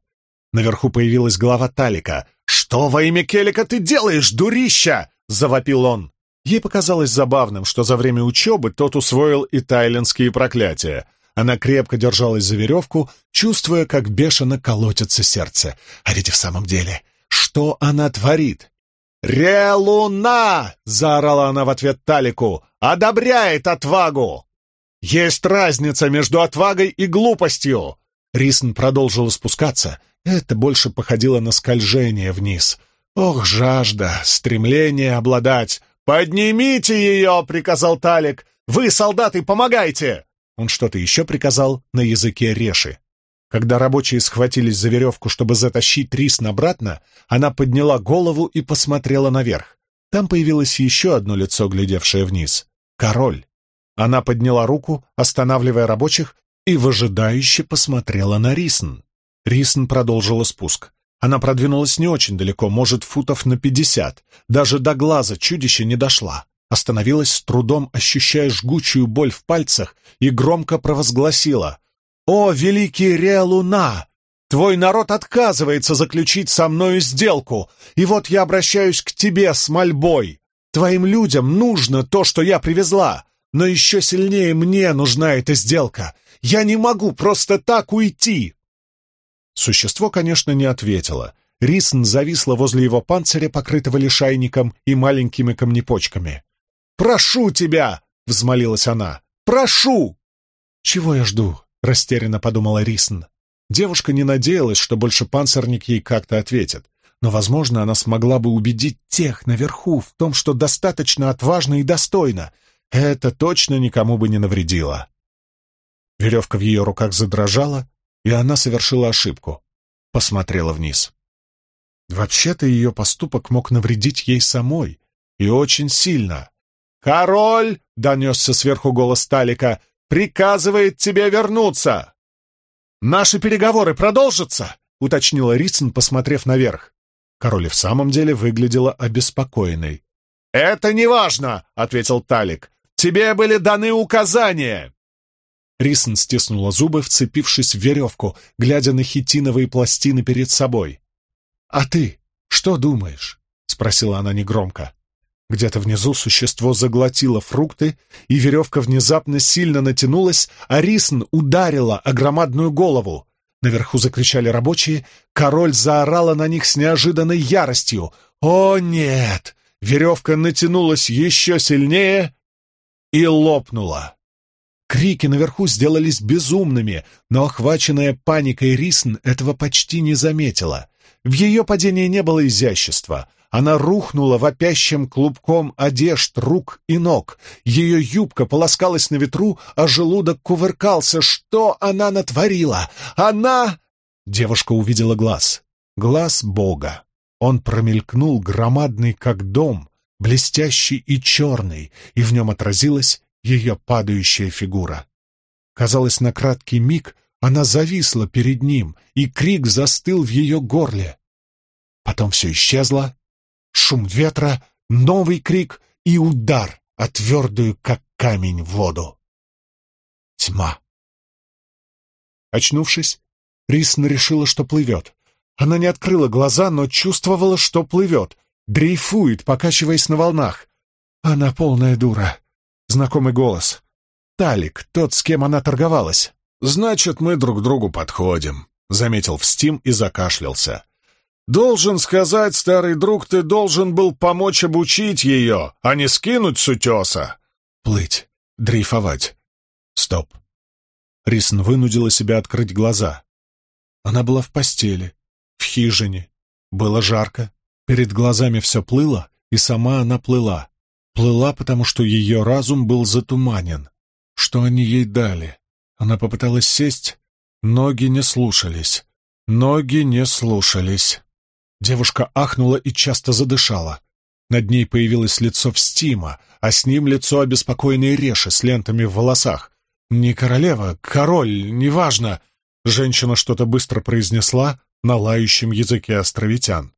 Наверху появилась голова Талика. «Что во имя Келика ты делаешь, дурища?» — завопил он. Ей показалось забавным, что за время учебы тот усвоил и тайлинские проклятия. Она крепко держалась за веревку, чувствуя, как бешено колотится сердце. А ведь и в самом деле, что она творит? «Релуна!» — заорала она в ответ Талику. «Одобряет отвагу!» «Есть разница между отвагой и глупостью!» Рисн продолжила спускаться. Это больше походило на скольжение вниз. «Ох, жажда, стремление обладать!» «Поднимите ее!» — приказал Талик. «Вы, солдаты, помогайте!» Он что-то еще приказал на языке реши. Когда рабочие схватились за веревку, чтобы затащить Рисн обратно, она подняла голову и посмотрела наверх. Там появилось еще одно лицо, глядевшее вниз. Король. Она подняла руку, останавливая рабочих, и выжидающе посмотрела на Рисн. Рисн продолжила спуск. Она продвинулась не очень далеко, может, футов на пятьдесят. Даже до глаза чудище не дошла. Остановилась с трудом, ощущая жгучую боль в пальцах, и громко провозгласила «О, великий Реалуна! Твой народ отказывается заключить со мною сделку, и вот я обращаюсь к тебе с мольбой. Твоим людям нужно то, что я привезла, но еще сильнее мне нужна эта сделка. Я не могу просто так уйти!» Существо, конечно, не ответило. Рисн зависла возле его панциря, покрытого лишайником и маленькими камнепочками. «Прошу тебя!» — взмолилась она. «Прошу!» «Чего я жду?» растерянно подумала Рисн. Девушка не надеялась, что больше панцирник ей как-то ответит, но, возможно, она смогла бы убедить тех наверху в том, что достаточно отважно и достойно. Это точно никому бы не навредило. Веревка в ее руках задрожала, и она совершила ошибку. Посмотрела вниз. Вообще-то ее поступок мог навредить ей самой, и очень сильно. «Король!» — донесся сверху голос Талика приказывает тебе вернуться!» «Наши переговоры продолжатся?» — уточнила Ритсон, посмотрев наверх. Король в самом деле выглядела обеспокоенной. «Это не важно!» — ответил Талик. «Тебе были даны указания!» Рисон стиснула зубы, вцепившись в веревку, глядя на хитиновые пластины перед собой. «А ты что думаешь?» — спросила она негромко. Где-то внизу существо заглотило фрукты, и веревка внезапно сильно натянулась, а Рисн ударила о громадную голову. Наверху закричали рабочие, король заорала на них с неожиданной яростью. «О, нет!» Веревка натянулась еще сильнее и лопнула. Крики наверху сделались безумными, но охваченная паникой Рисн этого почти не заметила. В ее падении не было изящества. Она рухнула вопящим клубком одежд, рук и ног. Ее юбка полоскалась на ветру, а желудок кувыркался. Что она натворила? Она... Девушка увидела глаз. Глаз Бога. Он промелькнул громадный, как дом, блестящий и черный, и в нем отразилась ее падающая фигура. Казалось, на краткий миг она зависла перед ним, и крик застыл в ее горле. Потом все исчезло, шум ветра, новый крик и удар о твердую, как камень в воду. Тьма. Очнувшись, Рисна решила, что плывет. Она не открыла глаза, но чувствовала, что плывет, дрейфует, покачиваясь на волнах. Она полная дура. Знакомый голос. Талик, тот, с кем она торговалась. «Значит, мы друг другу подходим», — заметил в Стим и закашлялся. «Должен сказать, старый друг, ты должен был помочь обучить ее, а не скинуть с утеса». «Плыть, дрейфовать. Стоп». Рисон вынудила себя открыть глаза. Она была в постели, в хижине. Было жарко, перед глазами все плыло, и сама она плыла. Плыла, потому что ее разум был затуманен. Что они ей дали? Она попыталась сесть, ноги не слушались. Ноги не слушались. Девушка ахнула и часто задышала. Над ней появилось лицо Встима, а с ним лицо обеспокоенной Реши с лентами в волосах. «Не королева, король, неважно!» Женщина что-то быстро произнесла на лающем языке островитян.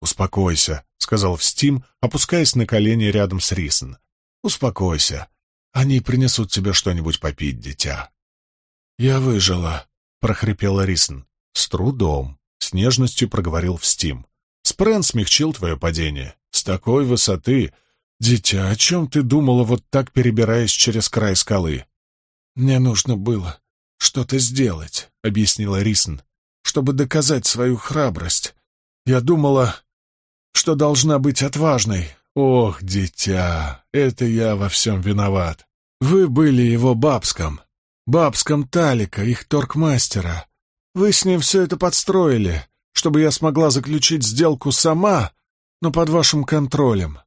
«Успокойся», — сказал Встим, опускаясь на колени рядом с Рисн. «Успокойся. Они принесут тебе что-нибудь попить, дитя». «Я выжила», — прохрипела Рисн. «С трудом», — с нежностью проговорил Встим. «Спрен смягчил твое падение. С такой высоты...» «Дитя, о чем ты думала, вот так перебираясь через край скалы?» «Мне нужно было что-то сделать», — объяснила Рисн, «чтобы доказать свою храбрость. Я думала, что должна быть отважной. Ох, дитя, это я во всем виноват. Вы были его бабском, бабском Талика, их торгмастера. Вы с ним все это подстроили, чтобы я смогла заключить сделку сама, но под вашим контролем.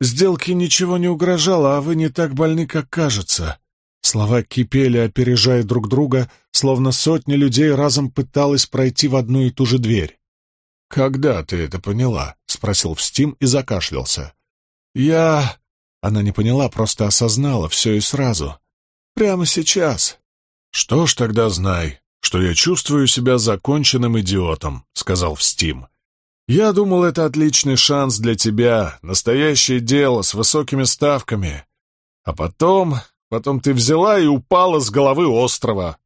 Сделке ничего не угрожало, а вы не так больны, как кажется. Слова кипели, опережая друг друга, словно сотни людей разом пыталась пройти в одну и ту же дверь. «Когда ты это поняла?» — спросил Встим и закашлялся. «Я...» — она не поняла, просто осознала все и сразу. «Прямо сейчас». «Что ж тогда знай, что я чувствую себя законченным идиотом», — сказал Встим. «Я думал, это отличный шанс для тебя, настоящее дело с высокими ставками. А потом... потом ты взяла и упала с головы острова».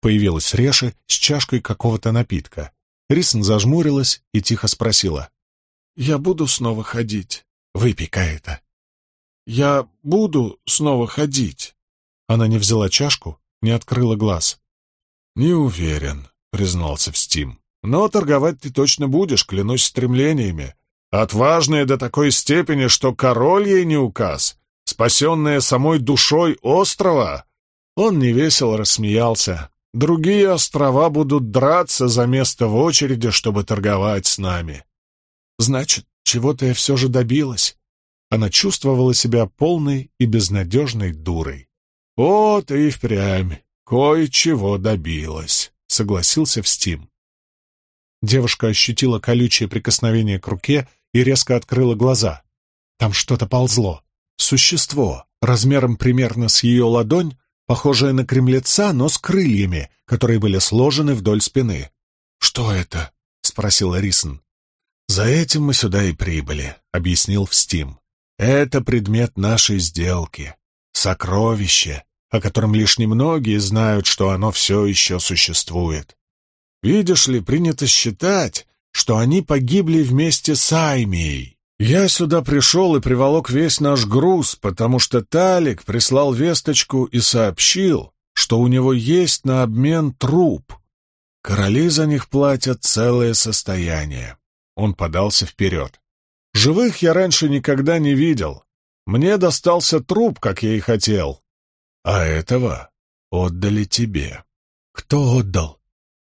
Появилась Реши с чашкой какого-то напитка. Рисн зажмурилась и тихо спросила. «Я буду снова ходить?» «Выпей-ка это». «Я буду снова ходить?» Она не взяла чашку, не открыла глаз. «Не уверен», — признался Встим. «Но торговать ты точно будешь, клянусь стремлениями. Отважная до такой степени, что король ей не указ, спасенная самой душой острова». Он невесело рассмеялся. Другие острова будут драться за место в очереди, чтобы торговать с нами. Значит, чего-то я все же добилась. Она чувствовала себя полной и безнадежной дурой. «О, ты и впрямь кое-чего добилась», — согласился Встим. Девушка ощутила колючее прикосновение к руке и резко открыла глаза. Там что-то ползло. Существо, размером примерно с ее ладонь, похожее на кремлеца, но с крыльями, которые были сложены вдоль спины. «Что это?» — спросил Рисон. «За этим мы сюда и прибыли», — объяснил Встим. «Это предмет нашей сделки. Сокровище, о котором лишь немногие знают, что оно все еще существует. Видишь ли, принято считать, что они погибли вместе с Аймией. Я сюда пришел и приволок весь наш груз, потому что Талик прислал весточку и сообщил, что у него есть на обмен труп. Короли за них платят целое состояние. Он подался вперед. Живых я раньше никогда не видел. Мне достался труп, как я и хотел. А этого отдали тебе. Кто отдал?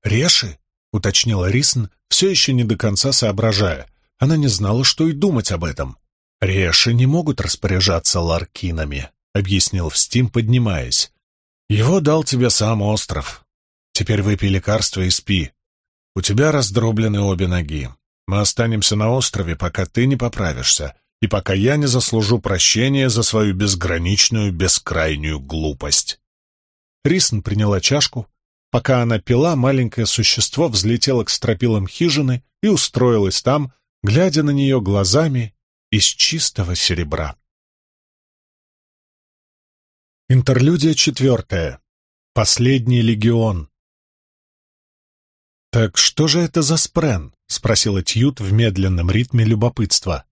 Реши? — уточнила Рисн, все еще не до конца соображая. Она не знала, что и думать об этом. «Реши не могут распоряжаться ларкинами», — объяснил Встим, поднимаясь. «Его дал тебе сам остров. Теперь выпей лекарство и спи. У тебя раздроблены обе ноги. Мы останемся на острове, пока ты не поправишься, и пока я не заслужу прощения за свою безграничную, бескрайнюю глупость». Рисн приняла чашку. Пока она пила, маленькое существо взлетело к стропилам хижины и устроилось там, глядя на нее глазами из чистого серебра. Интерлюдия четвертая. Последний легион. «Так что же это за спрен?» — спросил Тьют в медленном ритме любопытства.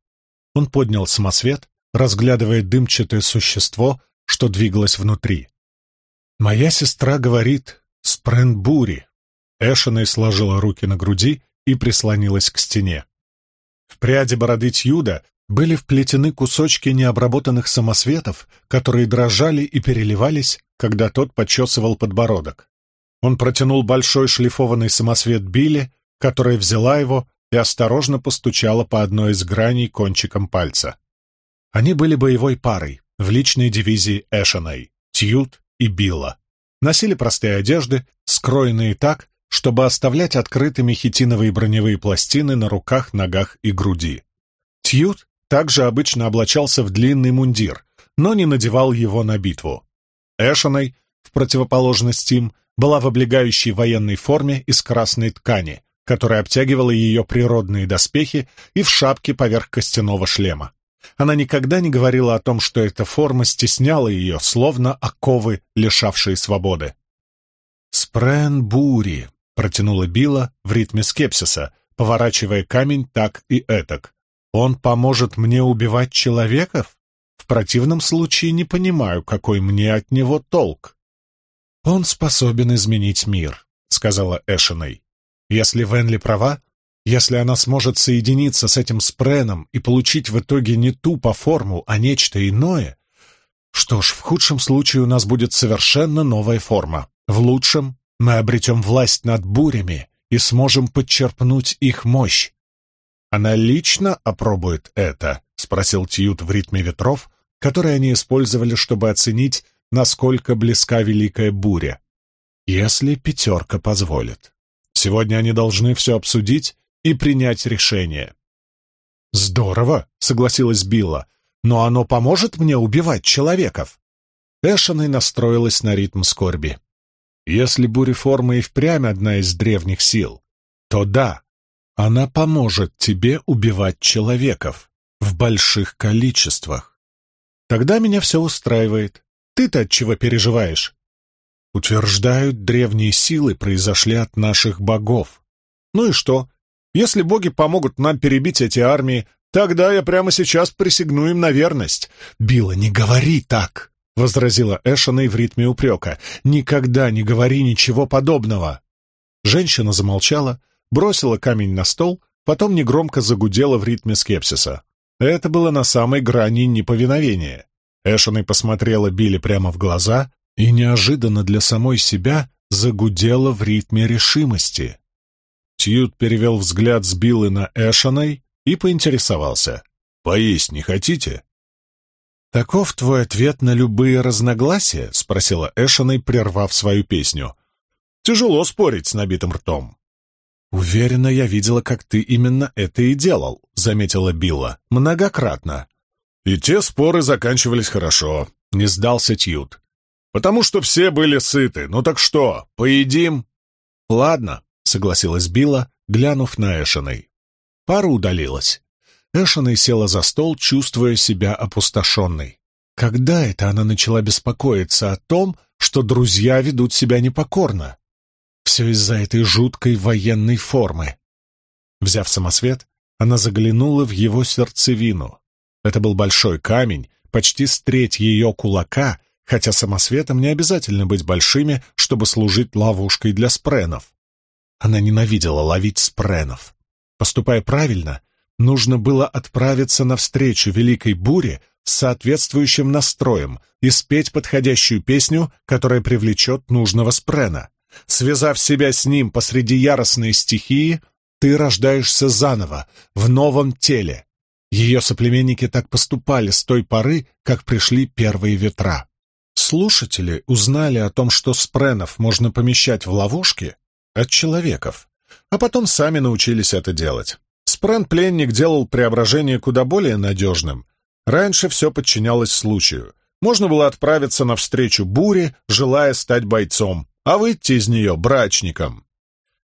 Он поднял самосвет, разглядывая дымчатое существо, что двигалось внутри. «Моя сестра говорит, спрен бури». Эшена сложила руки на груди и прислонилась к стене. В пряди бороды Тьюда были вплетены кусочки необработанных самосветов, которые дрожали и переливались, когда тот почесывал подбородок. Он протянул большой шлифованный самосвет Билли, которая взяла его и осторожно постучала по одной из граней кончиком пальца. Они были боевой парой в личной дивизии Эшеней, Тьют и Билла. Носили простые одежды, скроенные так, чтобы оставлять открытыми хитиновые броневые пластины на руках, ногах и груди. Тьют также обычно облачался в длинный мундир, но не надевал его на битву. Эшеной, в противоположность им, была в облегающей военной форме из красной ткани, которая обтягивала ее природные доспехи и в шапке поверх костяного шлема. Она никогда не говорила о том, что эта форма стесняла ее, словно оковы, лишавшие свободы. «Спрен бури», — протянула Билла в ритме скепсиса, поворачивая камень так и этак. Он поможет мне убивать человеков? В противном случае не понимаю, какой мне от него толк. Он способен изменить мир, сказала Эшиной. Если Венли права, если она сможет соединиться с этим спреном и получить в итоге не ту по форму, а нечто иное, что ж, в худшем случае у нас будет совершенно новая форма. В лучшем мы обретем власть над бурями и сможем подчерпнуть их мощь. «Она лично опробует это?» — спросил Тьют в ритме ветров, который они использовали, чтобы оценить, насколько близка Великая Буря. «Если пятерка позволит. Сегодня они должны все обсудить и принять решение». «Здорово!» — согласилась Билла. «Но оно поможет мне убивать человеков?» Эшеной настроилась на ритм скорби. «Если буреформа и впрямь одна из древних сил, то да, она поможет тебе убивать человеков в больших количествах. Тогда меня все устраивает. Ты-то от чего переживаешь? Утверждают, древние силы произошли от наших богов. Ну и что? Если боги помогут нам перебить эти армии, тогда я прямо сейчас присягну им на верность. Билла, не говори так, — возразила Эшена в ритме упрека. «Никогда не говори ничего подобного!» Женщина замолчала, бросила камень на стол, потом негромко загудела в ритме скепсиса. Это было на самой грани неповиновения. Эшеной посмотрела Билли прямо в глаза и неожиданно для самой себя загудела в ритме решимости. Тьют перевел взгляд с Биллы на Эшеной и поинтересовался. «Поесть не хотите?» «Таков твой ответ на любые разногласия?» — спросила Эшеной, прервав свою песню. «Тяжело спорить с набитым ртом». «Уверена, я видела, как ты именно это и делал», — заметила Билла. «Многократно». «И те споры заканчивались хорошо», — не сдался Тьют. «Потому что все были сыты. Ну так что, поедим?» «Ладно», — согласилась Билла, глянув на Эшиной. Пара удалилась. Эшиной села за стол, чувствуя себя опустошенной. Когда это она начала беспокоиться о том, что друзья ведут себя непокорно? Все из-за этой жуткой военной формы. Взяв самосвет, она заглянула в его сердцевину. Это был большой камень, почти с треть ее кулака, хотя самосветом не обязательно быть большими, чтобы служить ловушкой для спренов. Она ненавидела ловить спренов. Поступая правильно, нужно было отправиться навстречу великой буре с соответствующим настроем и спеть подходящую песню, которая привлечет нужного спрена. Связав себя с ним посреди яростной стихии, ты рождаешься заново, в новом теле. Ее соплеменники так поступали с той поры, как пришли первые ветра. Слушатели узнали о том, что спренов можно помещать в ловушки от человеков, а потом сами научились это делать. Спрен-пленник делал преображение куда более надежным. Раньше все подчинялось случаю. Можно было отправиться навстречу буре, желая стать бойцом, а выйти из нее брачником.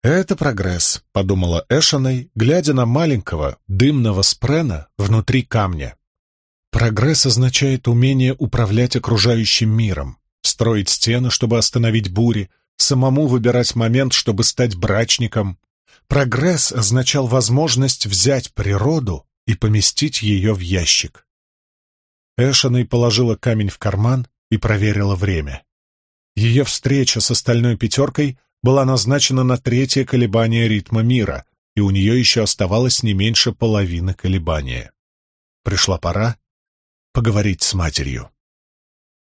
«Это прогресс», — подумала Эшиной, глядя на маленького дымного спрена внутри камня. Прогресс означает умение управлять окружающим миром, строить стены, чтобы остановить бури, самому выбирать момент, чтобы стать брачником. Прогресс означал возможность взять природу и поместить ее в ящик. Эшиной положила камень в карман и проверила время. Ее встреча с остальной пятеркой была назначена на третье колебание ритма мира, и у нее еще оставалось не меньше половины колебания. Пришла пора поговорить с матерью.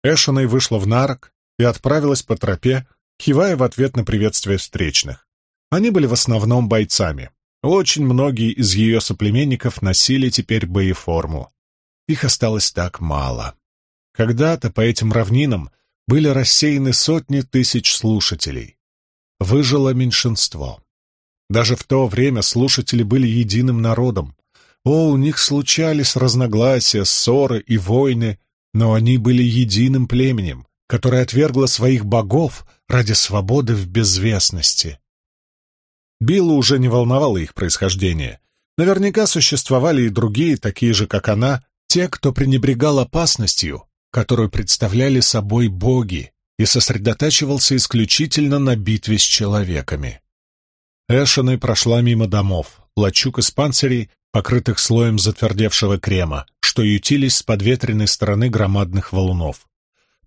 Эшиной вышла в нарок и отправилась по тропе, кивая в ответ на приветствие встречных. Они были в основном бойцами. Очень многие из ее соплеменников носили теперь боеформу. Их осталось так мало. Когда-то по этим равнинам были рассеяны сотни тысяч слушателей. Выжило меньшинство. Даже в то время слушатели были единым народом. О, у них случались разногласия, ссоры и войны, но они были единым племенем, которое отвергло своих богов ради свободы в безвестности. Биллу уже не волновало их происхождение. Наверняка существовали и другие, такие же, как она, те, кто пренебрегал опасностью, которую представляли собой боги, и сосредотачивался исключительно на битве с человеками. Эшиной прошла мимо домов, лачуг из панцирей, покрытых слоем затвердевшего крема, что ютились с подветренной стороны громадных валунов.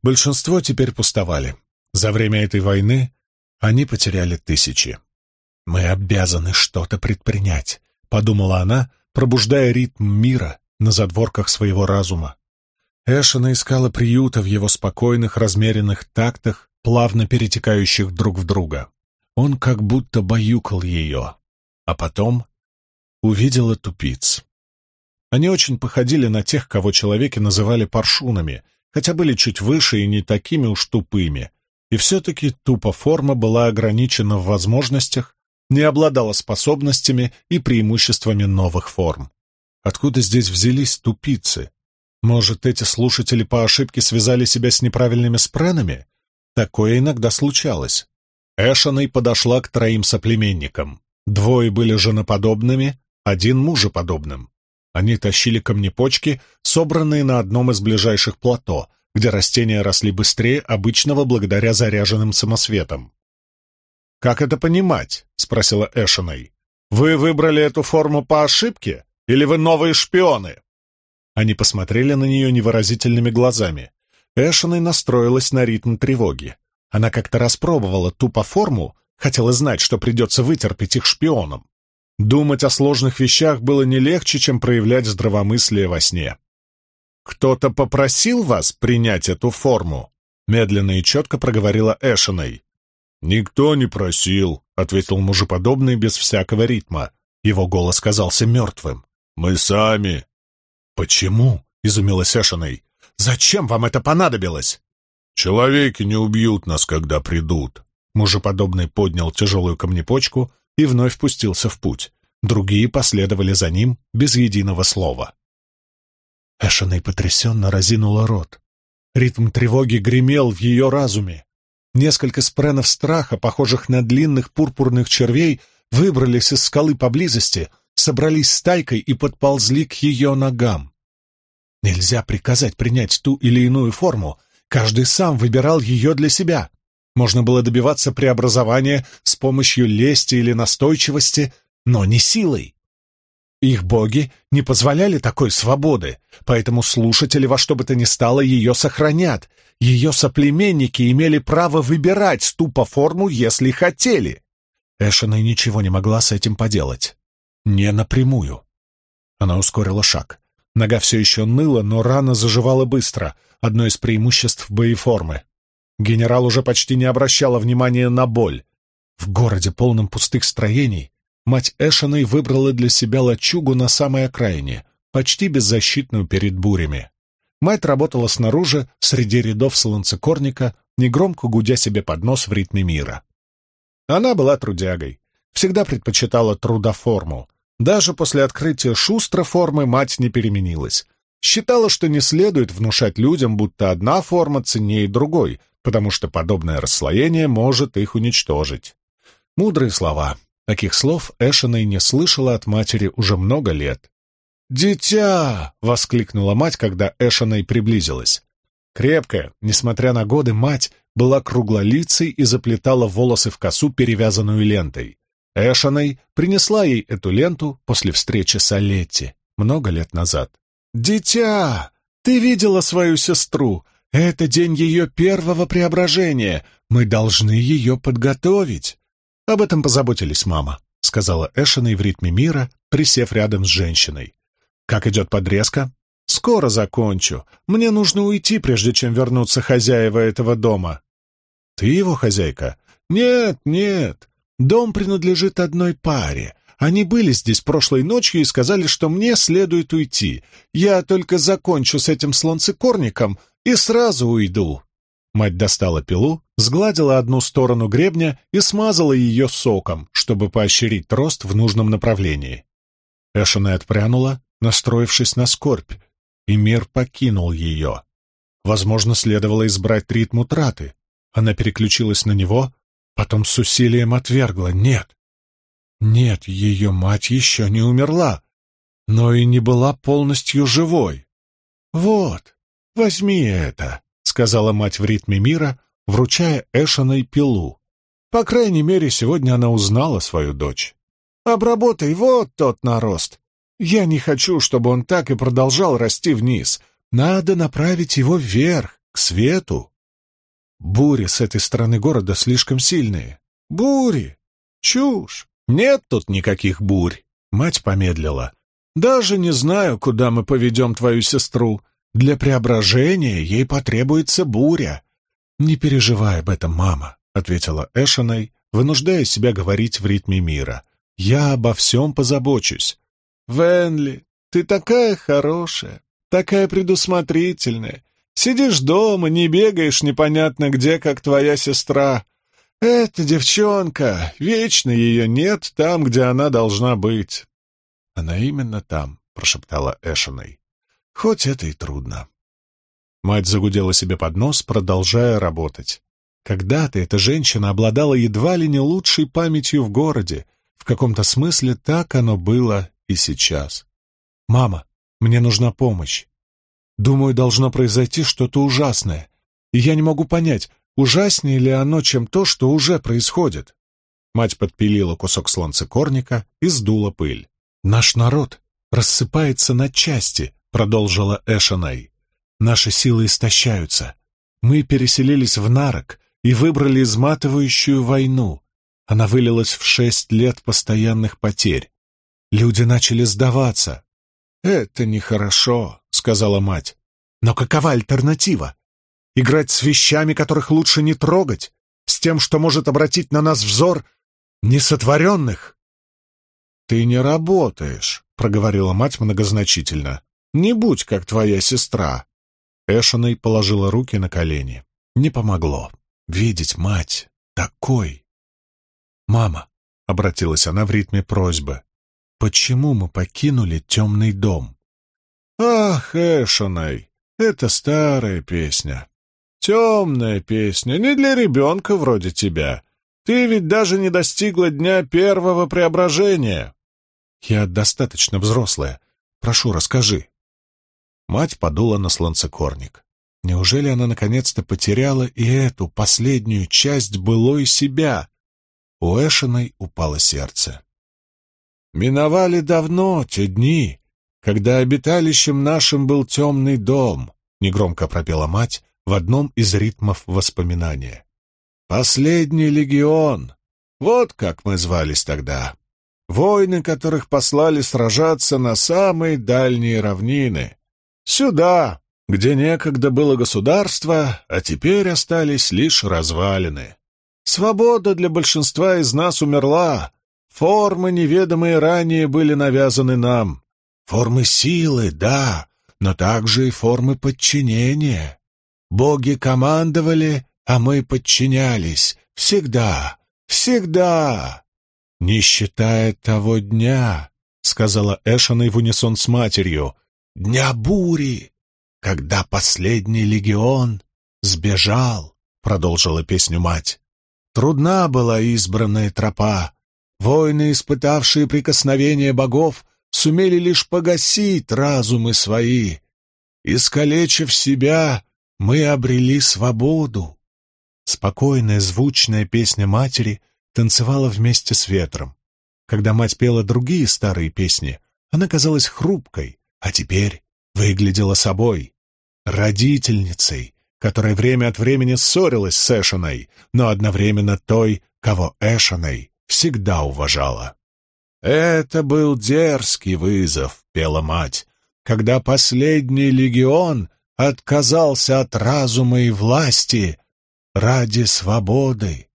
Большинство теперь пустовали. За время этой войны они потеряли тысячи. «Мы обязаны что-то предпринять», — подумала она, пробуждая ритм мира, на задворках своего разума. Эшена искала приюта в его спокойных, размеренных тактах, плавно перетекающих друг в друга. Он как будто баюкал ее, а потом увидела тупиц. Они очень походили на тех, кого человеки называли паршунами, хотя были чуть выше и не такими уж тупыми. И все-таки тупо форма была ограничена в возможностях, не обладала способностями и преимуществами новых форм. Откуда здесь взялись тупицы? Может, эти слушатели по ошибке связали себя с неправильными спренами? Такое иногда случалось. Эшиной подошла к троим соплеменникам. Двое были женоподобными, один мужеподобным. Они тащили камнепочки, собранные на одном из ближайших плато, где растения росли быстрее обычного благодаря заряженным самосветам. «Как это понимать?» — спросила Эшиной. «Вы выбрали эту форму по ошибке? Или вы новые шпионы?» Они посмотрели на нее невыразительными глазами. Эшиной настроилась на ритм тревоги. Она как-то распробовала тупо форму, хотела знать, что придется вытерпеть их шпионам. Думать о сложных вещах было не легче, чем проявлять здравомыслие во сне. «Кто-то попросил вас принять эту форму?» Медленно и четко проговорила Эшиной. «Никто не просил», — ответил мужеподобный без всякого ритма. Его голос казался мертвым. «Мы сами». «Почему?» — изумилась Эшиной. «Зачем вам это понадобилось?» «Человеки не убьют нас, когда придут». Мужеподобный поднял тяжелую камнепочку и вновь пустился в путь. Другие последовали за ним без единого слова. Эшиной потрясенно разинула рот. Ритм тревоги гремел в ее разуме. Несколько спренов страха, похожих на длинных пурпурных червей, выбрались из скалы поблизости — собрались стайкой и подползли к ее ногам. Нельзя приказать принять ту или иную форму, каждый сам выбирал ее для себя. Можно было добиваться преобразования с помощью лести или настойчивости, но не силой. Их боги не позволяли такой свободы, поэтому слушатели во что бы то ни стало ее сохранят. Ее соплеменники имели право выбирать тупо форму, если хотели. Эшена ничего не могла с этим поделать. Не напрямую. Она ускорила шаг. Нога все еще ныла, но рана заживала быстро, одно из преимуществ боеформы. Генерал уже почти не обращала внимания на боль. В городе, полном пустых строений, мать Эшиной выбрала для себя лачугу на самой окраине, почти беззащитную перед бурями. Мать работала снаружи, среди рядов солонцекорника, негромко гудя себе под нос в ритме мира. Она была трудягой, всегда предпочитала трудоформу, даже после открытия шустро формы мать не переменилась. Считала, что не следует внушать людям, будто одна форма ценнее другой, потому что подобное расслоение может их уничтожить. Мудрые слова. Таких слов Эшена не слышала от матери уже много лет. «Дитя!» — воскликнула мать, когда Эшоней приблизилась. Крепкая, несмотря на годы, мать была круглолицей и заплетала волосы в косу, перевязанную лентой. Эшоней принесла ей эту ленту после встречи с Олетти много лет назад. «Дитя! Ты видела свою сестру! Это день ее первого преображения! Мы должны ее подготовить!» «Об этом позаботились, мама», — сказала Эшоней в ритме мира, присев рядом с женщиной. «Как идет подрезка?» «Скоро закончу. Мне нужно уйти, прежде чем вернутся хозяева этого дома». «Ты его хозяйка?» «Нет, нет. Дом принадлежит одной паре. Они были здесь прошлой ночью и сказали, что мне следует уйти. Я только закончу с этим слонцекорником и сразу уйду». Мать достала пилу, сгладила одну сторону гребня и смазала ее соком, чтобы поощрить рост в нужном направлении. Эшена отпрянула, настроившись на скорбь, и мир покинул ее. Возможно, следовало избрать ритм утраты. Она переключилась на него, потом с усилием отвергла. Нет, нет, ее мать еще не умерла, но и не была полностью живой. «Вот, возьми это», — сказала мать в ритме мира, вручая Эшиной пилу. По крайней мере, сегодня она узнала свою дочь. «Обработай вот тот нарост. Я не хочу, чтобы он так и продолжал расти вниз. Надо направить его вверх, к свету». Бури с этой стороны города слишком сильные. Бури! Чушь! «Нет тут никаких бурь», — мать помедлила. «Даже не знаю, куда мы поведем твою сестру. Для преображения ей потребуется буря». «Не переживай об этом, мама», — ответила Эшиной, вынуждая себя говорить в ритме мира. «Я обо всем позабочусь». «Венли, ты такая хорошая, такая предусмотрительная. Сидишь дома, не бегаешь непонятно где, как твоя сестра. «Эта девчонка! Вечно ее нет там, где она должна быть!» «Она именно там», — прошептала Эшиной. «Хоть это и трудно». Мать загудела себе под нос, продолжая работать. Когда-то эта женщина обладала едва ли не лучшей памятью в городе. В каком-то смысле так оно было и сейчас. «Мама, мне нужна помощь. Думаю, должно произойти что-то ужасное. И я не могу понять, Ужаснее ли оно, чем то, что уже происходит? Мать подпилила кусок слонцекорника и сдула пыль. «Наш народ рассыпается на части», — продолжила Эшанай. «Наши силы истощаются. Мы переселились в Нарок и выбрали изматывающую войну. Она вылилась в шесть лет постоянных потерь. Люди начали сдаваться». «Это нехорошо», — сказала мать. «Но какова альтернатива? Играть с вещами, которых лучше не трогать, с тем, что может обратить на нас взор несотворенных. «Ты не работаешь», — проговорила мать многозначительно. «Не будь, как твоя сестра». Эшиной положила руки на колени. Не помогло. Видеть мать такой. «Мама», — обратилась она в ритме просьбы, — «почему мы покинули темный дом?» «Ах, Эшиной, это старая песня. Темная песня, не для ребенка вроде тебя. Ты ведь даже не достигла дня первого преображения. Я достаточно взрослая. Прошу, расскажи. Мать подула на слонцекорник. Неужели она наконец-то потеряла и эту последнюю часть былой себя? У Эшиной упало сердце. Миновали давно те дни, когда обиталищем нашим был темный дом, — негромко пропела мать, в одном из ритмов воспоминания. «Последний легион! Вот как мы звались тогда. Войны, которых послали сражаться на самые дальние равнины. Сюда, где некогда было государство, а теперь остались лишь развалины. Свобода для большинства из нас умерла. Формы, неведомые ранее, были навязаны нам. Формы силы, да, но также и формы подчинения. Боги командовали, а мы подчинялись. Всегда, всегда. Не считая того дня, — сказала Эшиной в унисон с матерью, — дня бури, когда последний легион сбежал, — продолжила песню мать. Трудна была избранная тропа. Воины, испытавшие прикосновение богов, сумели лишь погасить разумы свои. Искалечив себя, мы обрели свободу. Спокойная, звучная песня матери танцевала вместе с ветром. Когда мать пела другие старые песни, она казалась хрупкой, а теперь выглядела собой, родительницей, которая время от времени ссорилась с Эшиной, но одновременно той, кого Эшиной всегда уважала. «Это был дерзкий вызов», — пела мать, «когда последний легион отказался от разума и власти ради свободы.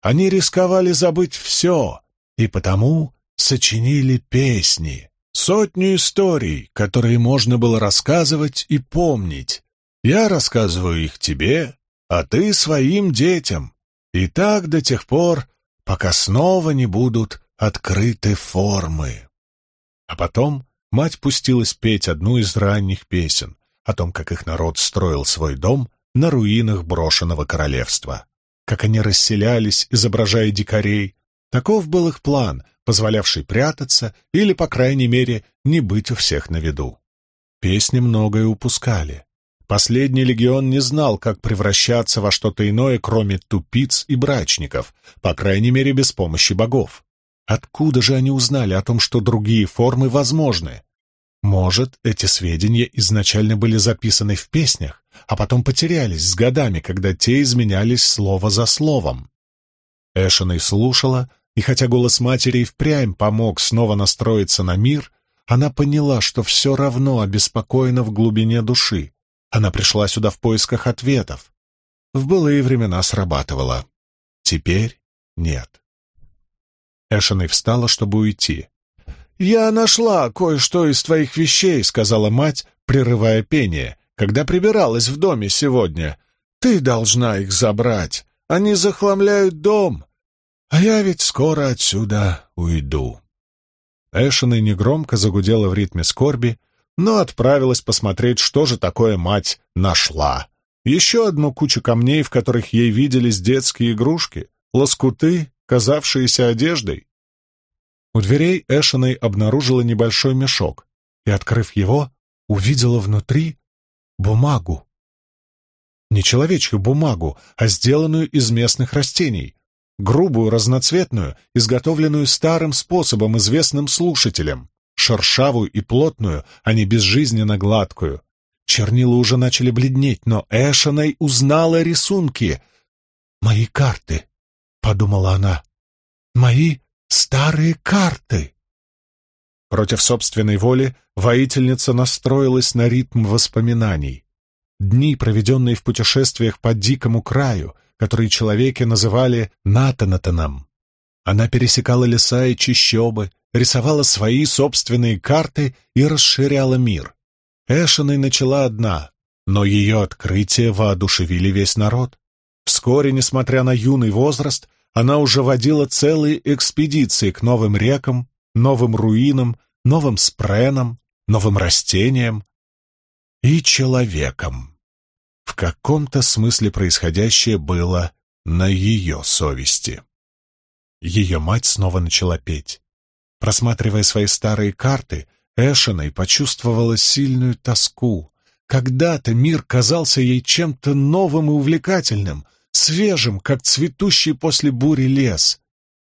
Они рисковали забыть все, и потому сочинили песни, сотню историй, которые можно было рассказывать и помнить. Я рассказываю их тебе, а ты своим детям, и так до тех пор, пока снова не будут открыты формы. А потом мать пустилась петь одну из ранних песен о том, как их народ строил свой дом на руинах брошенного королевства, как они расселялись, изображая дикарей. Таков был их план, позволявший прятаться или, по крайней мере, не быть у всех на виду. Песни многое упускали. Последний легион не знал, как превращаться во что-то иное, кроме тупиц и брачников, по крайней мере, без помощи богов. Откуда же они узнали о том, что другие формы возможны? Может, эти сведения изначально были записаны в песнях, а потом потерялись с годами, когда те изменялись слово за словом. Эшена слушала, и хотя голос матери и впрямь помог снова настроиться на мир, она поняла, что все равно обеспокоена в глубине души. Она пришла сюда в поисках ответов. В былые времена срабатывала. Теперь нет. Эшеной встала, чтобы уйти. «Я нашла кое-что из твоих вещей», — сказала мать, прерывая пение, когда прибиралась в доме сегодня. «Ты должна их забрать. Они захламляют дом. А я ведь скоро отсюда уйду». Эшена негромко загудела в ритме скорби, но отправилась посмотреть, что же такое мать нашла. Еще одну кучу камней, в которых ей виделись детские игрушки, лоскуты, казавшиеся одеждой. У дверей Эшиной обнаружила небольшой мешок и, открыв его, увидела внутри бумагу. Не человечью бумагу, а сделанную из местных растений, грубую, разноцветную, изготовленную старым способом, известным слушателям, шершавую и плотную, а не безжизненно гладкую. Чернила уже начали бледнеть, но Эшиной узнала рисунки. «Мои карты», — подумала она, — «мои Старые карты!» Против собственной воли воительница настроилась на ритм воспоминаний. Дни, проведенные в путешествиях по дикому краю, которые человеки называли Натанатаном. Она пересекала леса и чащобы, рисовала свои собственные карты и расширяла мир. Эшиной начала одна, но ее открытия воодушевили весь народ. Вскоре, несмотря на юный возраст, она уже водила целые экспедиции к новым рекам, новым руинам, новым спренам, новым растениям и человекам. В каком-то смысле происходящее было на ее совести. Ее мать снова начала петь. Просматривая свои старые карты, Эшиной почувствовала сильную тоску. Когда-то мир казался ей чем-то новым и увлекательным, свежим, как цветущий после бури лес.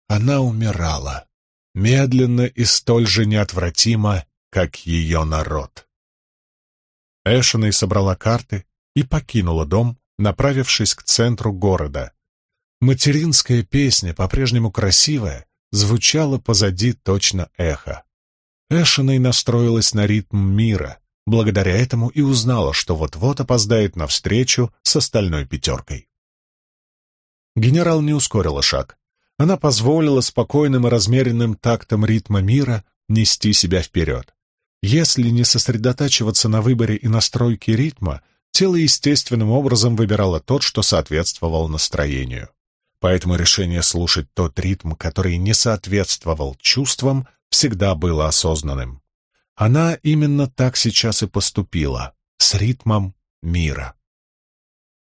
Она умирала, медленно и столь же неотвратимо, как ее народ. Эшиной собрала карты и покинула дом, направившись к центру города. Материнская песня, по-прежнему красивая, звучала позади точно эхо. Эшиной настроилась на ритм мира, благодаря этому и узнала, что вот-вот опоздает на встречу с остальной пятеркой. Генерал не ускорила шаг. Она позволила спокойным и размеренным тактом ритма мира нести себя вперед. Если не сосредотачиваться на выборе и настройке ритма, тело естественным образом выбирало тот, что соответствовал настроению. Поэтому решение слушать тот ритм, который не соответствовал чувствам, всегда было осознанным. Она именно так сейчас и поступила, с ритмом мира.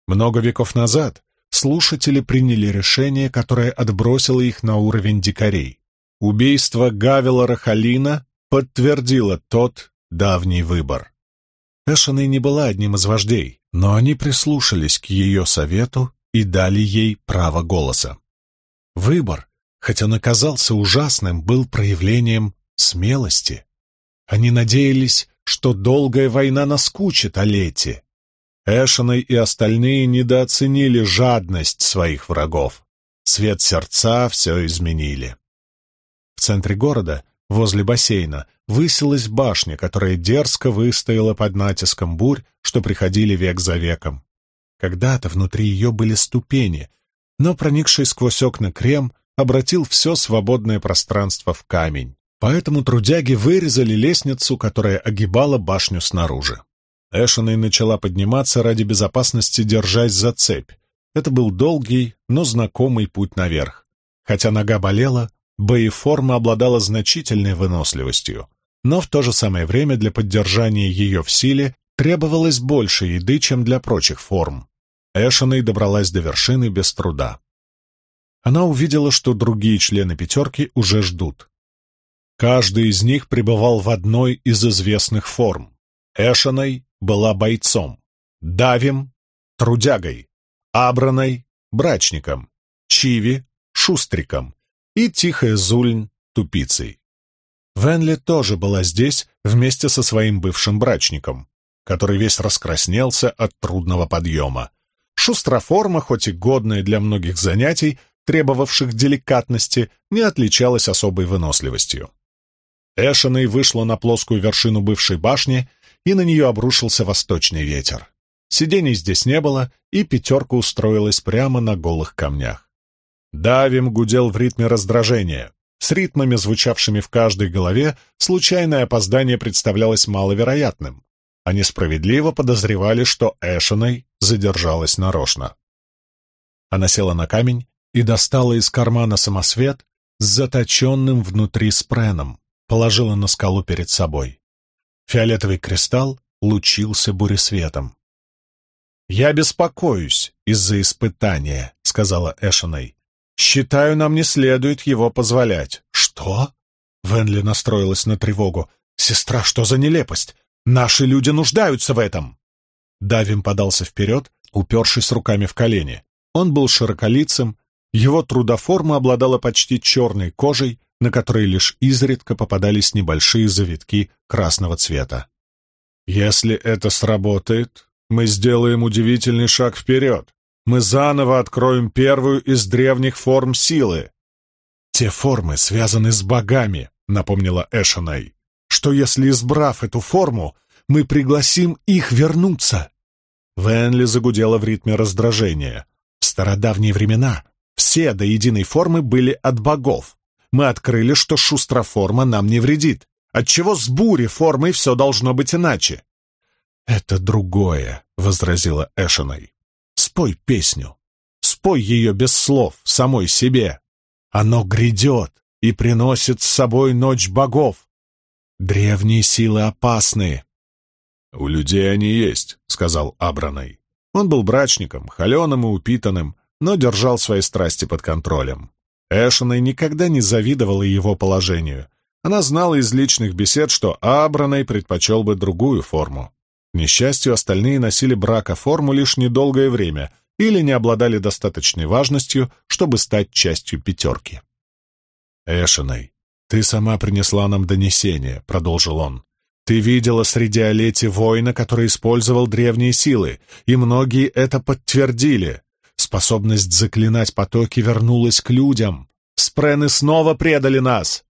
Много веков назад слушатели приняли решение, которое отбросило их на уровень дикарей. Убийство Гавила Рахалина подтвердила тот давний выбор. Эшена не была одним из вождей, но они прислушались к ее совету и дали ей право голоса. Выбор, хотя он оказался ужасным, был проявлением смелости. Они надеялись, что долгая война наскучит Олете. Эшеной и остальные недооценили жадность своих врагов. Свет сердца все изменили. В центре города, возле бассейна, высилась башня, которая дерзко выстояла под натиском бурь, что приходили век за веком. Когда-то внутри ее были ступени, но проникший сквозь окна крем обратил все свободное пространство в камень. Поэтому трудяги вырезали лестницу, которая огибала башню снаружи. Эшена начала подниматься ради безопасности, держась за цепь. Это был долгий, но знакомый путь наверх. Хотя нога болела, боеформа обладала значительной выносливостью. Но в то же самое время для поддержания ее в силе требовалось больше еды, чем для прочих форм. Эшена добралась до вершины без труда. Она увидела, что другие члены пятерки уже ждут. Каждый из них пребывал в одной из известных форм. Эшеной была бойцом, Давим — трудягой, Абраной — брачником, Чиви — шустриком и Тихая Зульн — тупицей. Венли тоже была здесь вместе со своим бывшим брачником, который весь раскраснелся от трудного подъема. Шустроформа, хоть и годная для многих занятий, требовавших деликатности, не отличалась особой выносливостью. Эшеной вышла на плоскую вершину бывшей башни, и на нее обрушился восточный ветер. Сидений здесь не было, и пятерка устроилась прямо на голых камнях. Давим гудел в ритме раздражения. С ритмами, звучавшими в каждой голове, случайное опоздание представлялось маловероятным. Они справедливо подозревали, что Эшеной задержалась нарочно. Она села на камень и достала из кармана самосвет с заточенным внутри спреном положила на скалу перед собой. Фиолетовый кристалл лучился буресветом. «Я беспокоюсь из-за испытания», — сказала Эшеней. «Считаю, нам не следует его позволять». «Что?» — Венли настроилась на тревогу. «Сестра, что за нелепость? Наши люди нуждаются в этом!» Давим подался вперед, упершись руками в колени. Он был широколицым, его трудоформа обладала почти черной кожей, на которой лишь изредка попадались небольшие завитки красного цвета. «Если это сработает, мы сделаем удивительный шаг вперед. Мы заново откроем первую из древних форм силы». «Те формы связаны с богами», — напомнила Эшенай. «Что если, избрав эту форму, мы пригласим их вернуться?» Венли загудела в ритме раздражения. В стародавние времена все до единой формы были от богов, мы открыли, что шустроформа нам не вредит. Отчего с бури формой все должно быть иначе? «Это другое», — возразила Эшеной. «Спой песню. Спой ее без слов, самой себе. Оно грядет и приносит с собой ночь богов. Древние силы опасны». «У людей они есть», — сказал Абраной. Он был брачником, холеным и упитанным, но держал свои страсти под контролем. Эшеной никогда не завидовала его положению. Она знала из личных бесед, что Абраной предпочел бы другую форму. К несчастью, остальные носили брака-форму лишь недолгое время или не обладали достаточной важностью, чтобы стать частью пятерки. «Эшеной, ты сама принесла нам донесение», — продолжил он. «Ты видела среди Олети воина, который использовал древние силы, и многие это подтвердили. Способность заклинать потоки вернулась к людям. Спрены снова предали нас.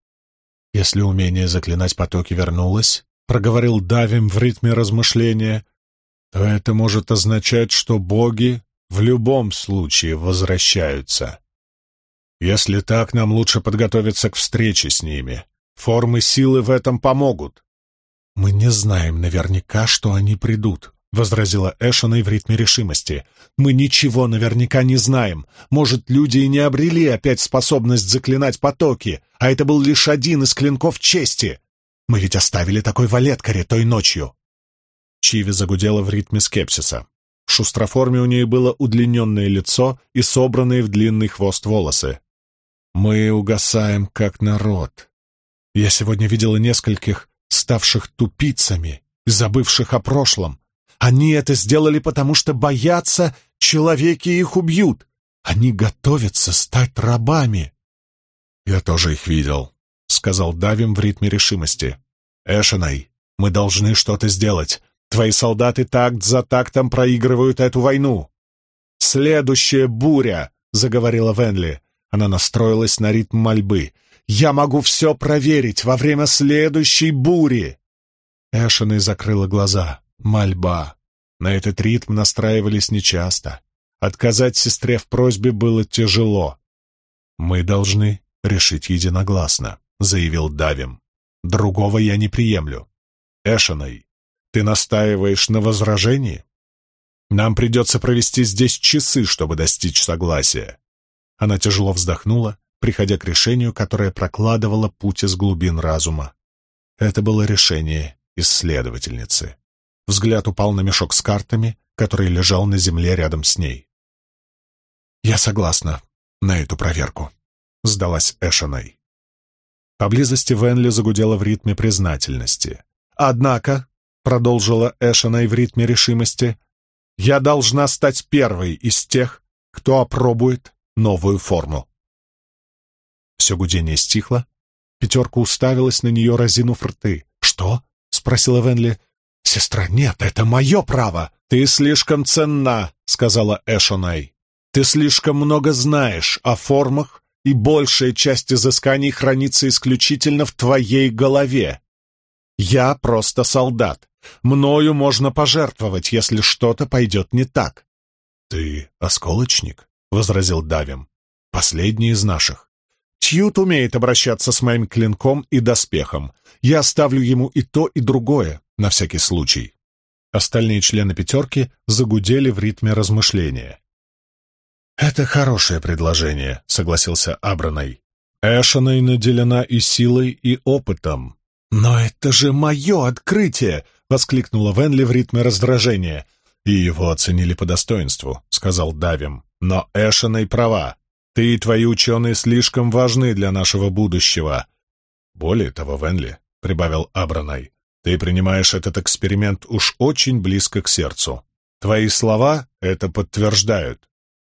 Если умение заклинать потоки вернулось, — проговорил Давим в ритме размышления, — то это может означать, что боги в любом случае возвращаются. Если так, нам лучше подготовиться к встрече с ними. Формы силы в этом помогут. Мы не знаем наверняка, что они придут, — возразила Эшеной в ритме решимости. «Мы ничего наверняка не знаем. Может, люди и не обрели опять способность заклинать потоки, а это был лишь один из клинков чести. Мы ведь оставили такой в Олеткаре той ночью». Чиви загудела в ритме скепсиса. В шустроформе у нее было удлиненное лицо и собранные в длинный хвост волосы. «Мы угасаем, как народ. Я сегодня видела нескольких, ставших тупицами и забывших о прошлом. Они это сделали, потому что боятся, человеки их убьют. Они готовятся стать рабами. «Я тоже их видел», — сказал Давим в ритме решимости. «Эшенай, мы должны что-то сделать. Твои солдаты такт за тактом проигрывают эту войну». «Следующая буря», — заговорила Венли. Она настроилась на ритм мольбы. «Я могу все проверить во время следующей бури!» Эшенай закрыла глаза. Мольба. На этот ритм настраивались нечасто. Отказать сестре в просьбе было тяжело. «Мы должны решить единогласно», — заявил Давим. «Другого я не приемлю. Эшенай, ты настаиваешь на возражении? Нам придется провести здесь часы, чтобы достичь согласия». Она тяжело вздохнула, приходя к решению, которое прокладывало путь из глубин разума. Это было решение исследовательницы. Взгляд упал на мешок с картами, который лежал на земле рядом с ней. «Я согласна на эту проверку», — сдалась Эшеной. Поблизости Венли загудела в ритме признательности. «Однако», — продолжила Эшеной в ритме решимости, «я должна стать первой из тех, кто опробует новую форму». Все гудение стихло. Пятерка уставилась на нее, разинув рты. «Что?» — спросила Венли. «Сестра, нет, это мое право!» «Ты слишком ценна», — сказала Эшонай. «Ты слишком много знаешь о формах, и большая часть изысканий хранится исключительно в твоей голове. Я просто солдат. Мною можно пожертвовать, если что-то пойдет не так». «Ты осколочник?» — возразил Давим. «Последний из наших. Тьют умеет обращаться с моим клинком и доспехом. Я оставлю ему и то, и другое на всякий случай. Остальные члены пятерки загудели в ритме размышления. «Это хорошее предложение», — согласился Абранай. «Эшиной наделена и силой, и опытом». «Но это же мое открытие!» — воскликнула Венли в ритме раздражения. «И его оценили по достоинству», — сказал Давим. «Но Эшиной права. Ты и твои ученые слишком важны для нашего будущего». «Более того, Венли», — прибавил Абранай, ты принимаешь этот эксперимент уж очень близко к сердцу. Твои слова это подтверждают.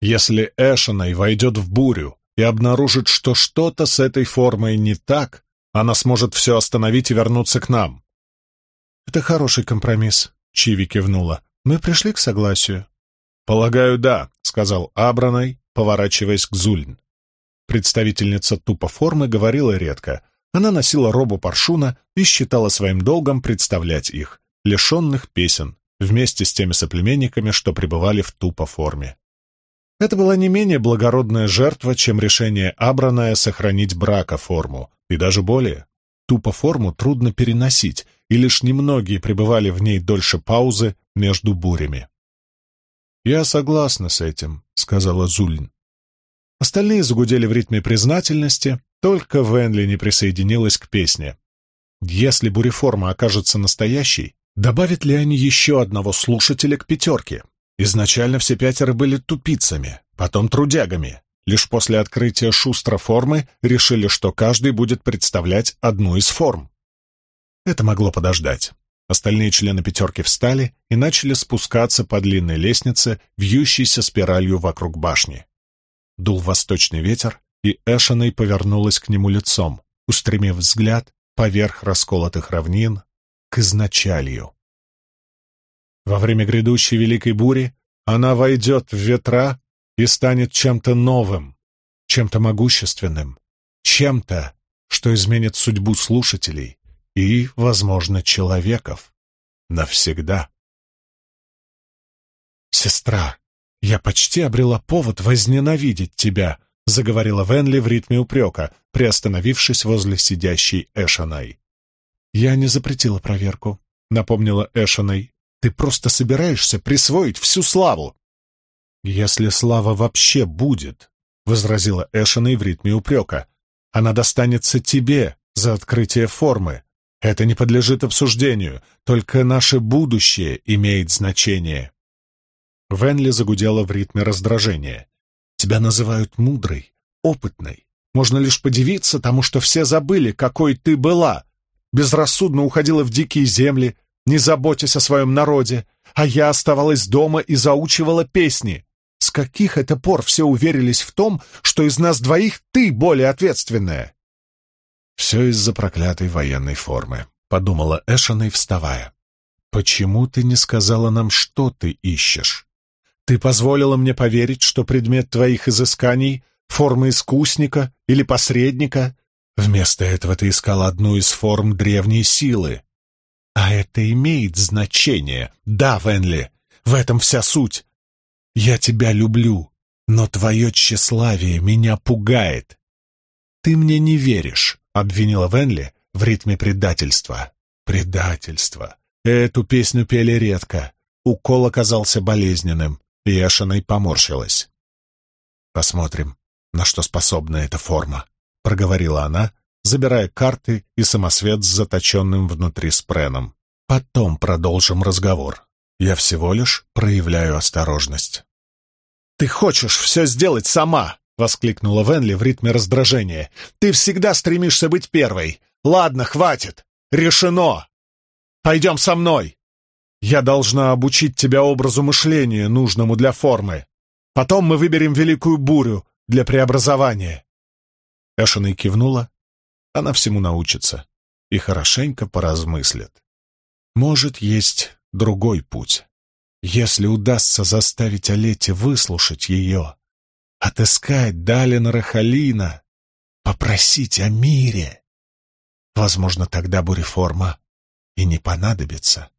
Если Эшенай войдет в бурю и обнаружит, что что-то с этой формой не так, она сможет все остановить и вернуться к нам. «Это хороший компромисс», — Чиви кивнула. «Мы пришли к согласию». «Полагаю, да», — сказал Абранай, поворачиваясь к Зульн. Представительница тупо формы говорила редко — она носила робу паршуна и считала своим долгом представлять их, лишенных песен, вместе с теми соплеменниками, что пребывали в тупо форме. Это была не менее благородная жертва, чем решение Абраная сохранить брака форму, и даже более. Тупо форму трудно переносить, и лишь немногие пребывали в ней дольше паузы между бурями. «Я согласна с этим», — сказала Зульн. Остальные загудели в ритме признательности, только Венли не присоединилась к песне. Если буреформа окажется настоящей, добавят ли они еще одного слушателя к пятерке? Изначально все пятеро были тупицами, потом трудягами. Лишь после открытия шустро формы решили, что каждый будет представлять одну из форм. Это могло подождать. Остальные члены пятерки встали и начали спускаться по длинной лестнице, вьющейся спиралью вокруг башни. Дул восточный ветер, и Эшиной повернулась к нему лицом, устремив взгляд поверх расколотых равнин к изначалью. Во время грядущей великой бури она войдет в ветра и станет чем-то новым, чем-то могущественным, чем-то, что изменит судьбу слушателей и, возможно, человеков навсегда. «Сестра, я почти обрела повод возненавидеть тебя», — заговорила Венли в ритме упрека, приостановившись возле сидящей Эшанай. «Я не запретила проверку», — напомнила Эшанай. «Ты просто собираешься присвоить всю славу». «Если слава вообще будет», — возразила Эшанай в ритме упрека, «она достанется тебе за открытие формы. Это не подлежит обсуждению, только наше будущее имеет значение». Венли загудела в ритме раздражения. Тебя называют мудрой, опытной. можно лишь подивиться тому, что все забыли, какой ты была. Безрассудно уходила в дикие земли, не заботясь о своем народе, а я оставалась дома и заучивала песни. С каких это пор все уверились в том, что из нас двоих ты более ответственная? Все из-за проклятой военной формы, подумала Эшена, вставая. Почему ты не сказала нам, что ты ищешь? Ты позволила мне поверить, что предмет твоих изысканий — форма искусника или посредника. Вместо этого ты искала одну из форм древней силы. А это имеет значение. Да, Венли, в этом вся суть. Я тебя люблю, но твое тщеславие меня пугает. Ты мне не веришь, обвинила Венли в ритме предательства. Предательство. Эту песню пели редко. Укол оказался болезненным, и Эшиной поморщилась. «Посмотрим, на что способна эта форма», — проговорила она, забирая карты и самосвет с заточенным внутри спреном. «Потом продолжим разговор. Я всего лишь проявляю осторожность». «Ты хочешь все сделать сама!» — воскликнула Венли в ритме раздражения. «Ты всегда стремишься быть первой. Ладно, хватит. Решено. Пойдем со мной. Я должна обучить тебя образу мышления, нужному для формы. Потом мы выберем великую бурю для преобразования». Эшена кивнула. Она всему научится и хорошенько поразмыслит. Может, есть другой путь. Если удастся заставить Олете выслушать ее, отыскать Далина Рахалина, попросить о мире, возможно, тогда буреформа и не понадобится.